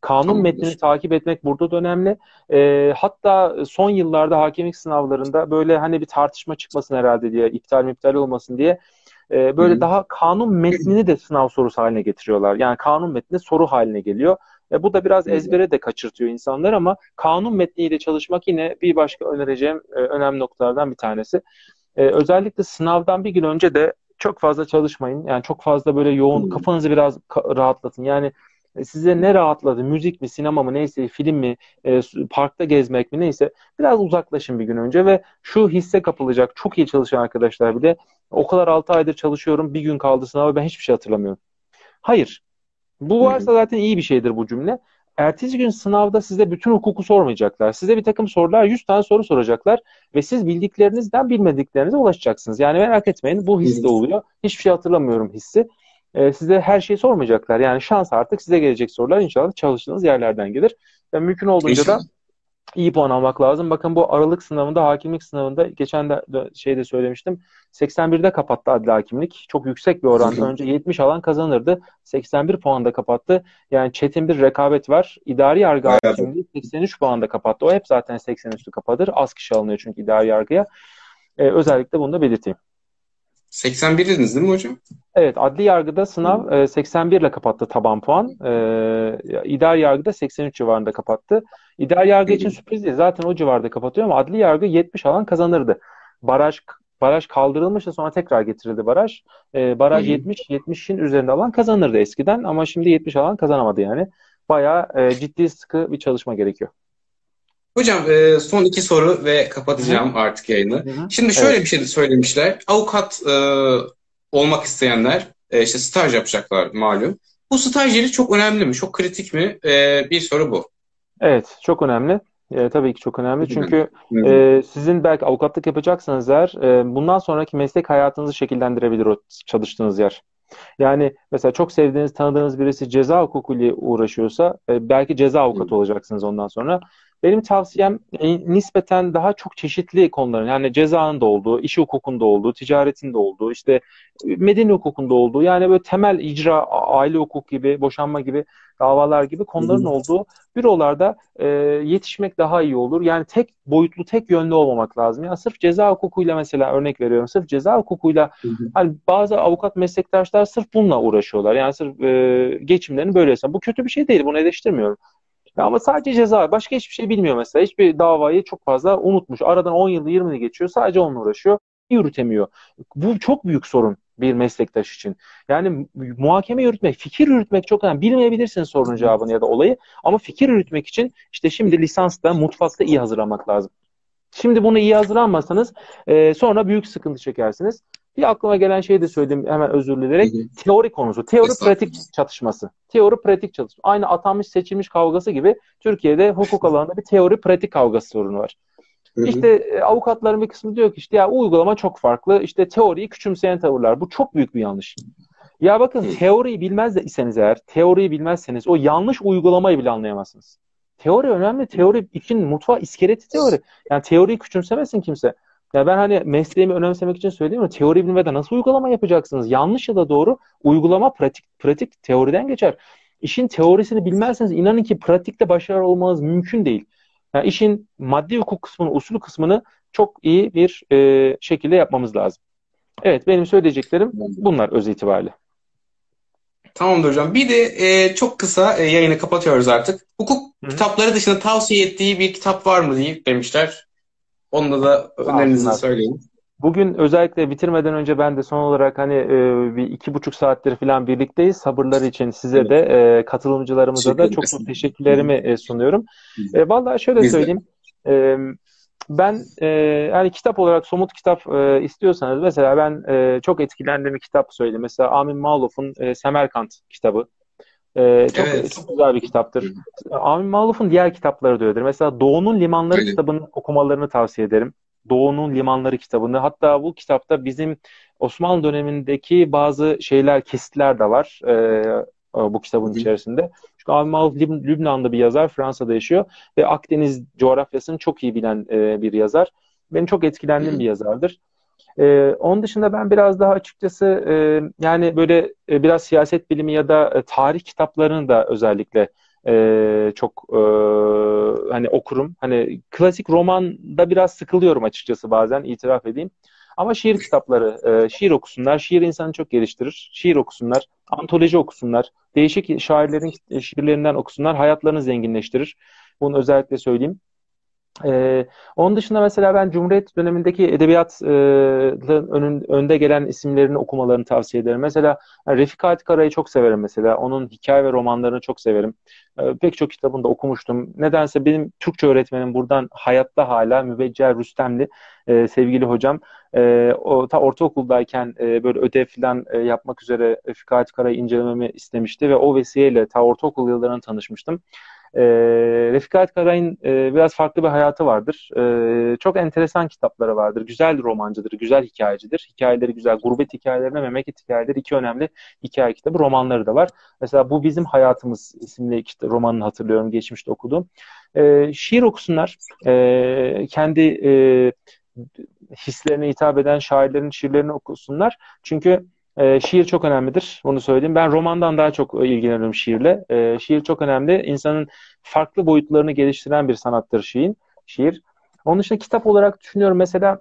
Kanun Tamamdır. metnini takip etmek burada da önemli. E, hatta son yıllarda hakimlik sınavlarında böyle hani bir tartışma çıkmasın herhalde diye, iptal iptal olmasın diye e, böyle Hı. daha kanun metnini de sınav sorusu haline getiriyorlar. Yani kanun metni soru haline geliyor. E, bu da biraz ezbere de kaçırtıyor insanlar ama kanun metniyle çalışmak yine bir başka önereceğim e, önemli noktalardan bir tanesi. E, özellikle sınavdan bir gün önce de çok fazla çalışmayın. Yani çok fazla böyle yoğun kafanızı biraz rahatlatın. Yani size ne rahatladı? Müzik mi, sinema mı, neyse, film mi, e, parkta gezmek mi, neyse. Biraz uzaklaşın bir gün önce ve şu hisse kapılacak çok iyi çalışan arkadaşlar bile o kadar 6 aydır çalışıyorum, bir gün kaldı sınava ben hiçbir şey hatırlamıyorum. Hayır. Bu varsa zaten iyi bir şeydir bu cümle. Ertesi gün sınavda size bütün hukuku sormayacaklar. Size bir takım sorular, 100 tane soru soracaklar ve siz bildiklerinizden bilmediklerinize ulaşacaksınız. Yani merak etmeyin bu hisse oluyor. Hiçbir şey hatırlamıyorum hissi e, size her şeyi sormayacaklar. Yani şans artık size gelecek sorular inşallah çalıştığınız yerlerden gelir. Ve mümkün olduğunca da iyi puan almak lazım. Bakın bu aralık sınavında, hakimlik sınavında geçen de, de şeyde söylemiştim. 81'de kapattı adli hakimlik. Çok yüksek bir oran. Önce 70 alan kazanırdı. 81 puanda kapattı. Yani çetin bir rekabet var. İdari yargı hakimliği 83 puanda kapattı. O hep zaten 80 üstü kapatır. Az kişi alınıyor çünkü idari yargıya. Ee, özellikle bunu da belirteyim. 81 dediniz değil mi hocam? Evet, adli yargıda sınav e, 81 ile kapattı taban puan. E, idari yargıda 83 civarında kapattı. İdari yargı için sürpriz değil. Zaten o civarda kapatıyor ama adli yargı 70 alan kazanırdı. Baraj baraj kaldırılmıştı sonra tekrar getirildi baraj. E, baraj 70 70'in üzerinde alan kazanırdı eskiden ama şimdi 70 alan kazanamadı yani. Bayağı e, ciddi sıkı bir çalışma gerekiyor. Hocam e, son iki soru ve kapatacağım Hı. artık yayını. Hı. Şimdi şöyle evet. bir şey söylemişler. Avukat e, olmak isteyenler e, işte staj yapacaklar malum. Bu staj yeri çok önemli mi? Çok kritik mi? E, bir soru bu. Evet, çok önemli. E, tabii ki çok önemli. Çünkü e, sizin belki avukatlık yapacaksanız eğer e, bundan sonraki meslek hayatınızı şekillendirebilir o çalıştığınız yer. Yani mesela çok sevdiğiniz, tanıdığınız birisi ceza hukukuyla uğraşıyorsa e, belki ceza avukatı olacaksınız ondan sonra. Benim tavsiyem e, nispeten daha çok çeşitli konuların yani cezanın da olduğu, iş hukukunda olduğu, ticaretin de olduğu, işte medeni hukukunda olduğu yani böyle temel icra, aile hukuk gibi, boşanma gibi davalar gibi konuların Hı-hı. olduğu bürolarda e, yetişmek daha iyi olur. Yani tek boyutlu, tek yönlü olmamak lazım. Yani sırf ceza hukukuyla mesela örnek veriyorum. Sırf ceza hukukuyla hani bazı avukat meslektaşlar sırf bununla uğraşıyorlar. Yani sırf e, geçimlerini böyle. Bu kötü bir şey değil. Bunu eleştirmiyorum. Ama sadece ceza. Başka hiçbir şey bilmiyor mesela. Hiçbir davayı çok fazla unutmuş. Aradan 10 yılı 20 yılı geçiyor. Sadece onunla uğraşıyor. Yürütemiyor. Bu çok büyük sorun bir meslektaş için. Yani muhakeme yürütmek, fikir yürütmek çok önemli. Bilmeyebilirsiniz sorunun cevabını ya da olayı. Ama fikir yürütmek için işte şimdi lisansta, mutfakta iyi hazırlamak lazım. Şimdi bunu iyi hazırlanmasanız e, sonra büyük sıkıntı çekersiniz. Bir aklıma gelen şeyi de söyleyeyim hemen özür hı. Teori konusu. Teori pratik çatışması. Teori pratik çatışması. Aynı atanmış seçilmiş kavgası gibi Türkiye'de hukuk alanında bir teori pratik kavgası sorunu var. Hı hı. İşte e, avukatların bir kısmı diyor ki işte ya uygulama çok farklı. İşte teoriyi küçümseyen tavırlar. Bu çok büyük bir yanlış. Ya bakın teoriyi bilmez de iseniz eğer, teoriyi bilmezseniz o yanlış uygulamayı bile anlayamazsınız. Teori önemli. Teori için mutfağı iskeleti teori. Yani teoriyi küçümsemesin kimse. Ya ben hani mesleğimi önemsemek için söyleyeyim teori bilmeden nasıl uygulama yapacaksınız? Yanlış ya da doğru uygulama pratik pratik teoriden geçer. İşin teorisini bilmezseniz inanın ki pratikte başarılı olmanız mümkün değil. Yani işin maddi hukuk kısmını, usulü kısmını çok iyi bir e, şekilde yapmamız lazım. Evet benim söyleyeceklerim bunlar öz itibariyle. Tamamdır hocam. Bir de e, çok kısa e, yayını kapatıyoruz artık. Hukuk Hı-hı. kitapları dışında tavsiye ettiği bir kitap var mı diye demişler. Onunla da önerinizi söyleyin. Bugün özellikle bitirmeden önce ben de son olarak hani e, bir iki buçuk saattir falan birlikteyiz. Sabırlar için size de e, katılımcılarımıza da çok çok teşekkürlerimi e, sunuyorum. E, vallahi şöyle Biz söyleyeyim. E, ben e, yani kitap olarak somut kitap e, istiyorsanız mesela ben e, çok etkilendiğim bir kitap söyleyeyim. Mesela Amin Maluf'un e, Semerkant kitabı. Ee, çok, evet. çok güzel bir kitaptır. Amin Maluf'un diğer kitapları da öyledir. Mesela Doğu'nun Limanları Öyle. kitabını okumalarını tavsiye ederim. Doğu'nun Limanları kitabını. Hatta bu kitapta bizim Osmanlı dönemindeki bazı şeyler, kesitler de var e, bu kitabın Hı. içerisinde. Çünkü Amin Maluf Lübnan'da bir yazar, Fransa'da yaşıyor ve Akdeniz coğrafyasını çok iyi bilen e, bir yazar. Benim çok etkilendiğim Hı. bir yazardır. E, onun dışında ben biraz daha açıkçası e, yani böyle e, biraz siyaset bilimi ya da e, tarih kitaplarını da özellikle e, çok e, hani okurum. Hani klasik romanda biraz sıkılıyorum açıkçası bazen itiraf edeyim. Ama şiir kitapları, e, şiir okusunlar. Şiir insanı çok geliştirir. Şiir okusunlar, antoloji okusunlar. Değişik şairlerin şiirlerinden okusunlar. Hayatlarını zenginleştirir. Bunu özellikle söyleyeyim. Ee, onun dışında mesela ben Cumhuriyet dönemindeki edebiyatın önün, önde gelen isimlerini okumalarını tavsiye ederim. Mesela Refik Halit çok severim mesela. Onun hikaye ve romanlarını çok severim. Ee, pek çok kitabını da okumuştum. Nedense benim Türkçe öğretmenim buradan hayatta hala Mübeccel Rüstemli e, sevgili hocam. E, o ta ortaokuldayken e, böyle ödev falan e, yapmak üzere Refik Halit Kara'yı incelememi istemişti ve o vesileyle ta ortaokul yıllarında tanışmıştım. E, Refik Karay'ın e, biraz farklı bir hayatı vardır. E, çok enteresan kitapları vardır. Güzel romancıdır, güzel hikayecidir. Hikayeleri güzel. Gurbet hikayelerine memleket hikayeleri iki önemli hikaye kitabı. Romanları da var. Mesela Bu Bizim Hayatımız isimli kitap, romanını hatırlıyorum. Geçmişte okudum. E, şiir okusunlar. E, kendi e, hislerine hitap eden şairlerin şiirlerini okusunlar. Çünkü e, şiir çok önemlidir. Bunu söyleyeyim. Ben romandan daha çok ilgileniyorum şiirle. E, şiir çok önemli. İnsanın farklı boyutlarını geliştiren bir sanattır şiir. şiir. Onun dışında kitap olarak düşünüyorum. Mesela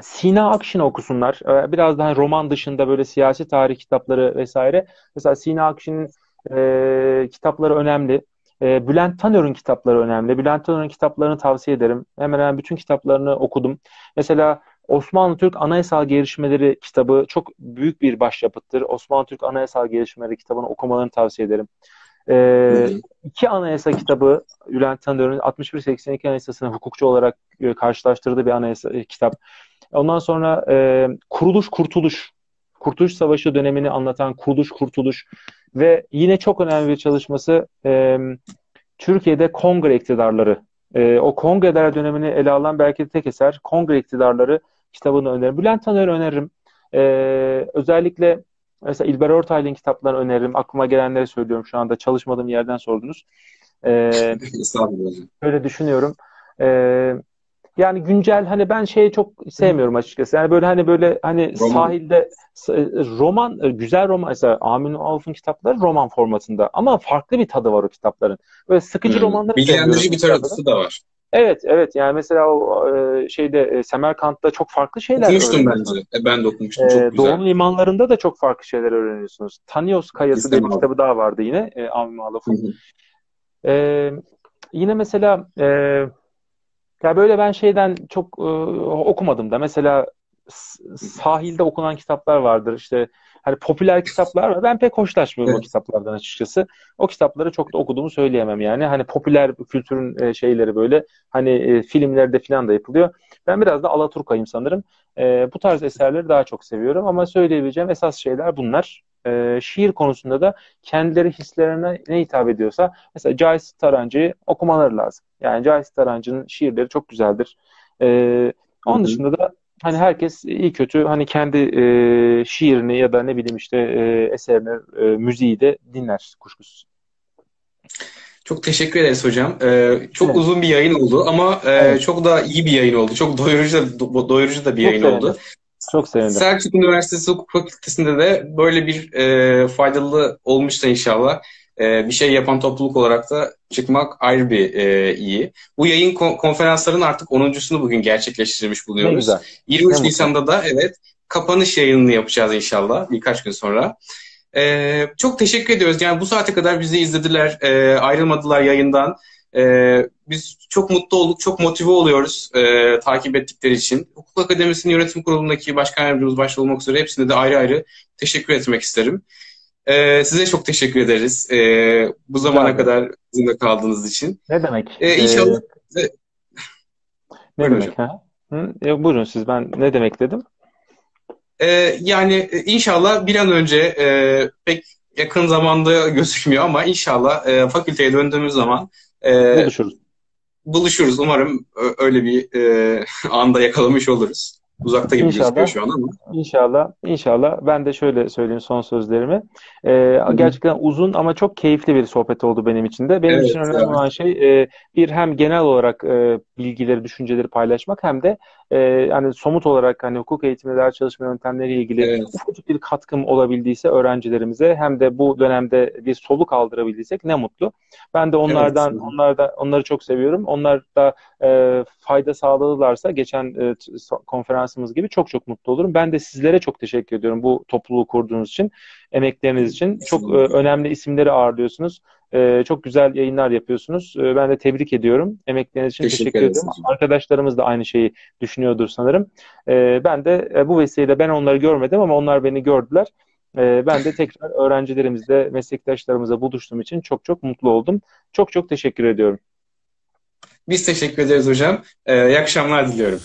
Sina Akşin okusunlar. E, biraz daha roman dışında böyle siyasi tarih kitapları vesaire. Mesela Sina Akşin'in e, kitapları önemli. E, Bülent Tanör'ün kitapları önemli. Bülent Tanör'ün kitaplarını tavsiye ederim. Hemen hemen bütün kitaplarını okudum. Mesela Osmanlı Türk Anayasal Gelişmeleri kitabı çok büyük bir başyapıttır. Osmanlı Türk Anayasal Gelişmeleri kitabını okumalarını tavsiye ederim. Ee, iki anayasa kitabı Bülent Tanrı'nın 61-82 anayasasını hukukçu olarak e, karşılaştırdığı bir anayasa e, kitap. Ondan sonra e, Kuruluş Kurtuluş Kurtuluş Savaşı dönemini anlatan Kuruluş Kurtuluş ve yine çok önemli bir çalışması e, Türkiye'de kongre iktidarları. E, o kongreler dönemini ele alan belki de tek eser Kongre iktidarları kitabını öneririm. Bülent Taner'i öneririm. Ee, özellikle mesela İlber Ortaylı'nın kitaplarını öneririm. Aklıma gelenleri söylüyorum şu anda. Çalışmadığım yerden sordunuz. Ee, Öyle düşünüyorum. Ee, yani güncel hani ben şeyi çok sevmiyorum açıkçası. Yani böyle hani böyle hani roman. sahilde roman güzel roman mesela Amin Alf'ın kitapları roman formatında ama farklı bir tadı var o kitapların. Böyle sıkıcı hmm. romanları Bilgilendirici bir tarafı da var. Evet, evet. Yani mesela o e, şeyde e, Semerkant'ta çok farklı şeyler Okumuştum ben de. E, ben de okumuştum. Çok güzel. Doğu limanlarında da çok farklı şeyler öğreniyorsunuz. Tanios Kayası diye bir kitabı daha vardı yine. E, Avni Malaf'ın. E, yine mesela e, ya böyle ben şeyden çok e, okumadım da. Mesela sahilde okunan kitaplar vardır. İşte hani popüler kitaplar var. Ben pek hoşlaşmıyorum evet. o kitaplardan açıkçası. O kitapları çok da okuduğumu söyleyemem yani. Hani popüler kültürün e, şeyleri böyle hani e, filmlerde falan da yapılıyor. Ben biraz da Alaturka'yım sanırım. E, bu tarz eserleri daha çok seviyorum ama söyleyebileceğim esas şeyler bunlar. E, şiir konusunda da kendileri hislerine ne hitap ediyorsa mesela Cahit Tarancı'yı okumaları lazım. Yani Cahit Tarancı'nın şiirleri çok güzeldir. E, onun Hı-hı. dışında da hani herkes iyi kötü hani kendi e, şiirini ya da ne bileyim işte e, eserini, e, müziği de dinler kuşkusuz. Çok teşekkür ederiz hocam. Ee, çok evet. uzun bir yayın oldu ama e, evet. çok da iyi bir yayın oldu. Çok doyurucu da, do, doyurucu da bir çok yayın sevindim. oldu. Çok sevindim. Selçuk Üniversitesi Hukuk Fakültesi'nde de böyle bir e, faydalı olmuştu inşallah e, bir şey yapan topluluk olarak da çıkmak ayrı bir e, iyi. Bu yayın kon- konferansların artık 10.sunu bugün gerçekleştirmiş bulunuyoruz. 23 ne Nisan'da da evet kapanış yayınını yapacağız inşallah birkaç gün sonra. Ee, çok teşekkür ediyoruz. Yani bu saate kadar bizi izlediler, e, ayrılmadılar yayından. E, biz çok mutlu olduk, çok motive oluyoruz e, takip ettikleri için. Hukuk Akademisi'nin yönetim kurulundaki başkan yardımcımız başta olmak üzere hepsine de ayrı ayrı teşekkür etmek isterim. Ee, size çok teşekkür ederiz. Ee, bu zamana Güzel. kadar bizimle kaldığınız için. Ne demek? Ee, inşallah. Ee, ne demek hocam. ha? Hı? E, buyurun siz ben ne demek dedim? Ee, yani e, inşallah bir an önce e, pek yakın zamanda gözükmüyor ama inşallah e, fakülteye döndüğümüz zaman e, buluşuruz. Buluşuruz. Umarım öyle bir e, anda yakalamış oluruz. Uzakta gibi inşallah, gözüküyor şu an ama. İnşallah. İnşallah. Ben de şöyle söyleyeyim son sözlerimi. Ee, gerçekten uzun ama çok keyifli bir sohbet oldu benim için de. Benim evet, için önemli evet. olan şey e, bir hem genel olarak e, bilgileri, düşünceleri paylaşmak hem de e, yani somut olarak hani hukuk eğitiminde ders çalışma yöntemleriyle ilgili evet. ufacık bir katkım olabildiyse öğrencilerimize hem de bu dönemde bir soluk aldırabildiysek ne mutlu. Ben de onlardan evet. onlar da onları çok seviyorum. Onlar da e, fayda sağladılarsa geçen e, konferansımız gibi çok çok mutlu olurum. Ben de sizlere çok teşekkür ediyorum bu topluluğu kurduğunuz için, emekleriniz için. Çok e, önemli isimleri ağırlıyorsunuz. E, çok güzel yayınlar yapıyorsunuz. E, ben de tebrik ediyorum. Emekleriniz için teşekkür, teşekkür ederim. Arkadaşlarımız da aynı şeyi düşünüyordur sanırım. E, ben de e, bu vesileyle ben onları görmedim ama onlar beni gördüler. E, ben de tekrar öğrencilerimizle, meslektaşlarımızla buluştuğum için çok çok mutlu oldum. Çok çok teşekkür ediyorum. Biz teşekkür ederiz hocam. Ee, iyi akşamlar diliyorum.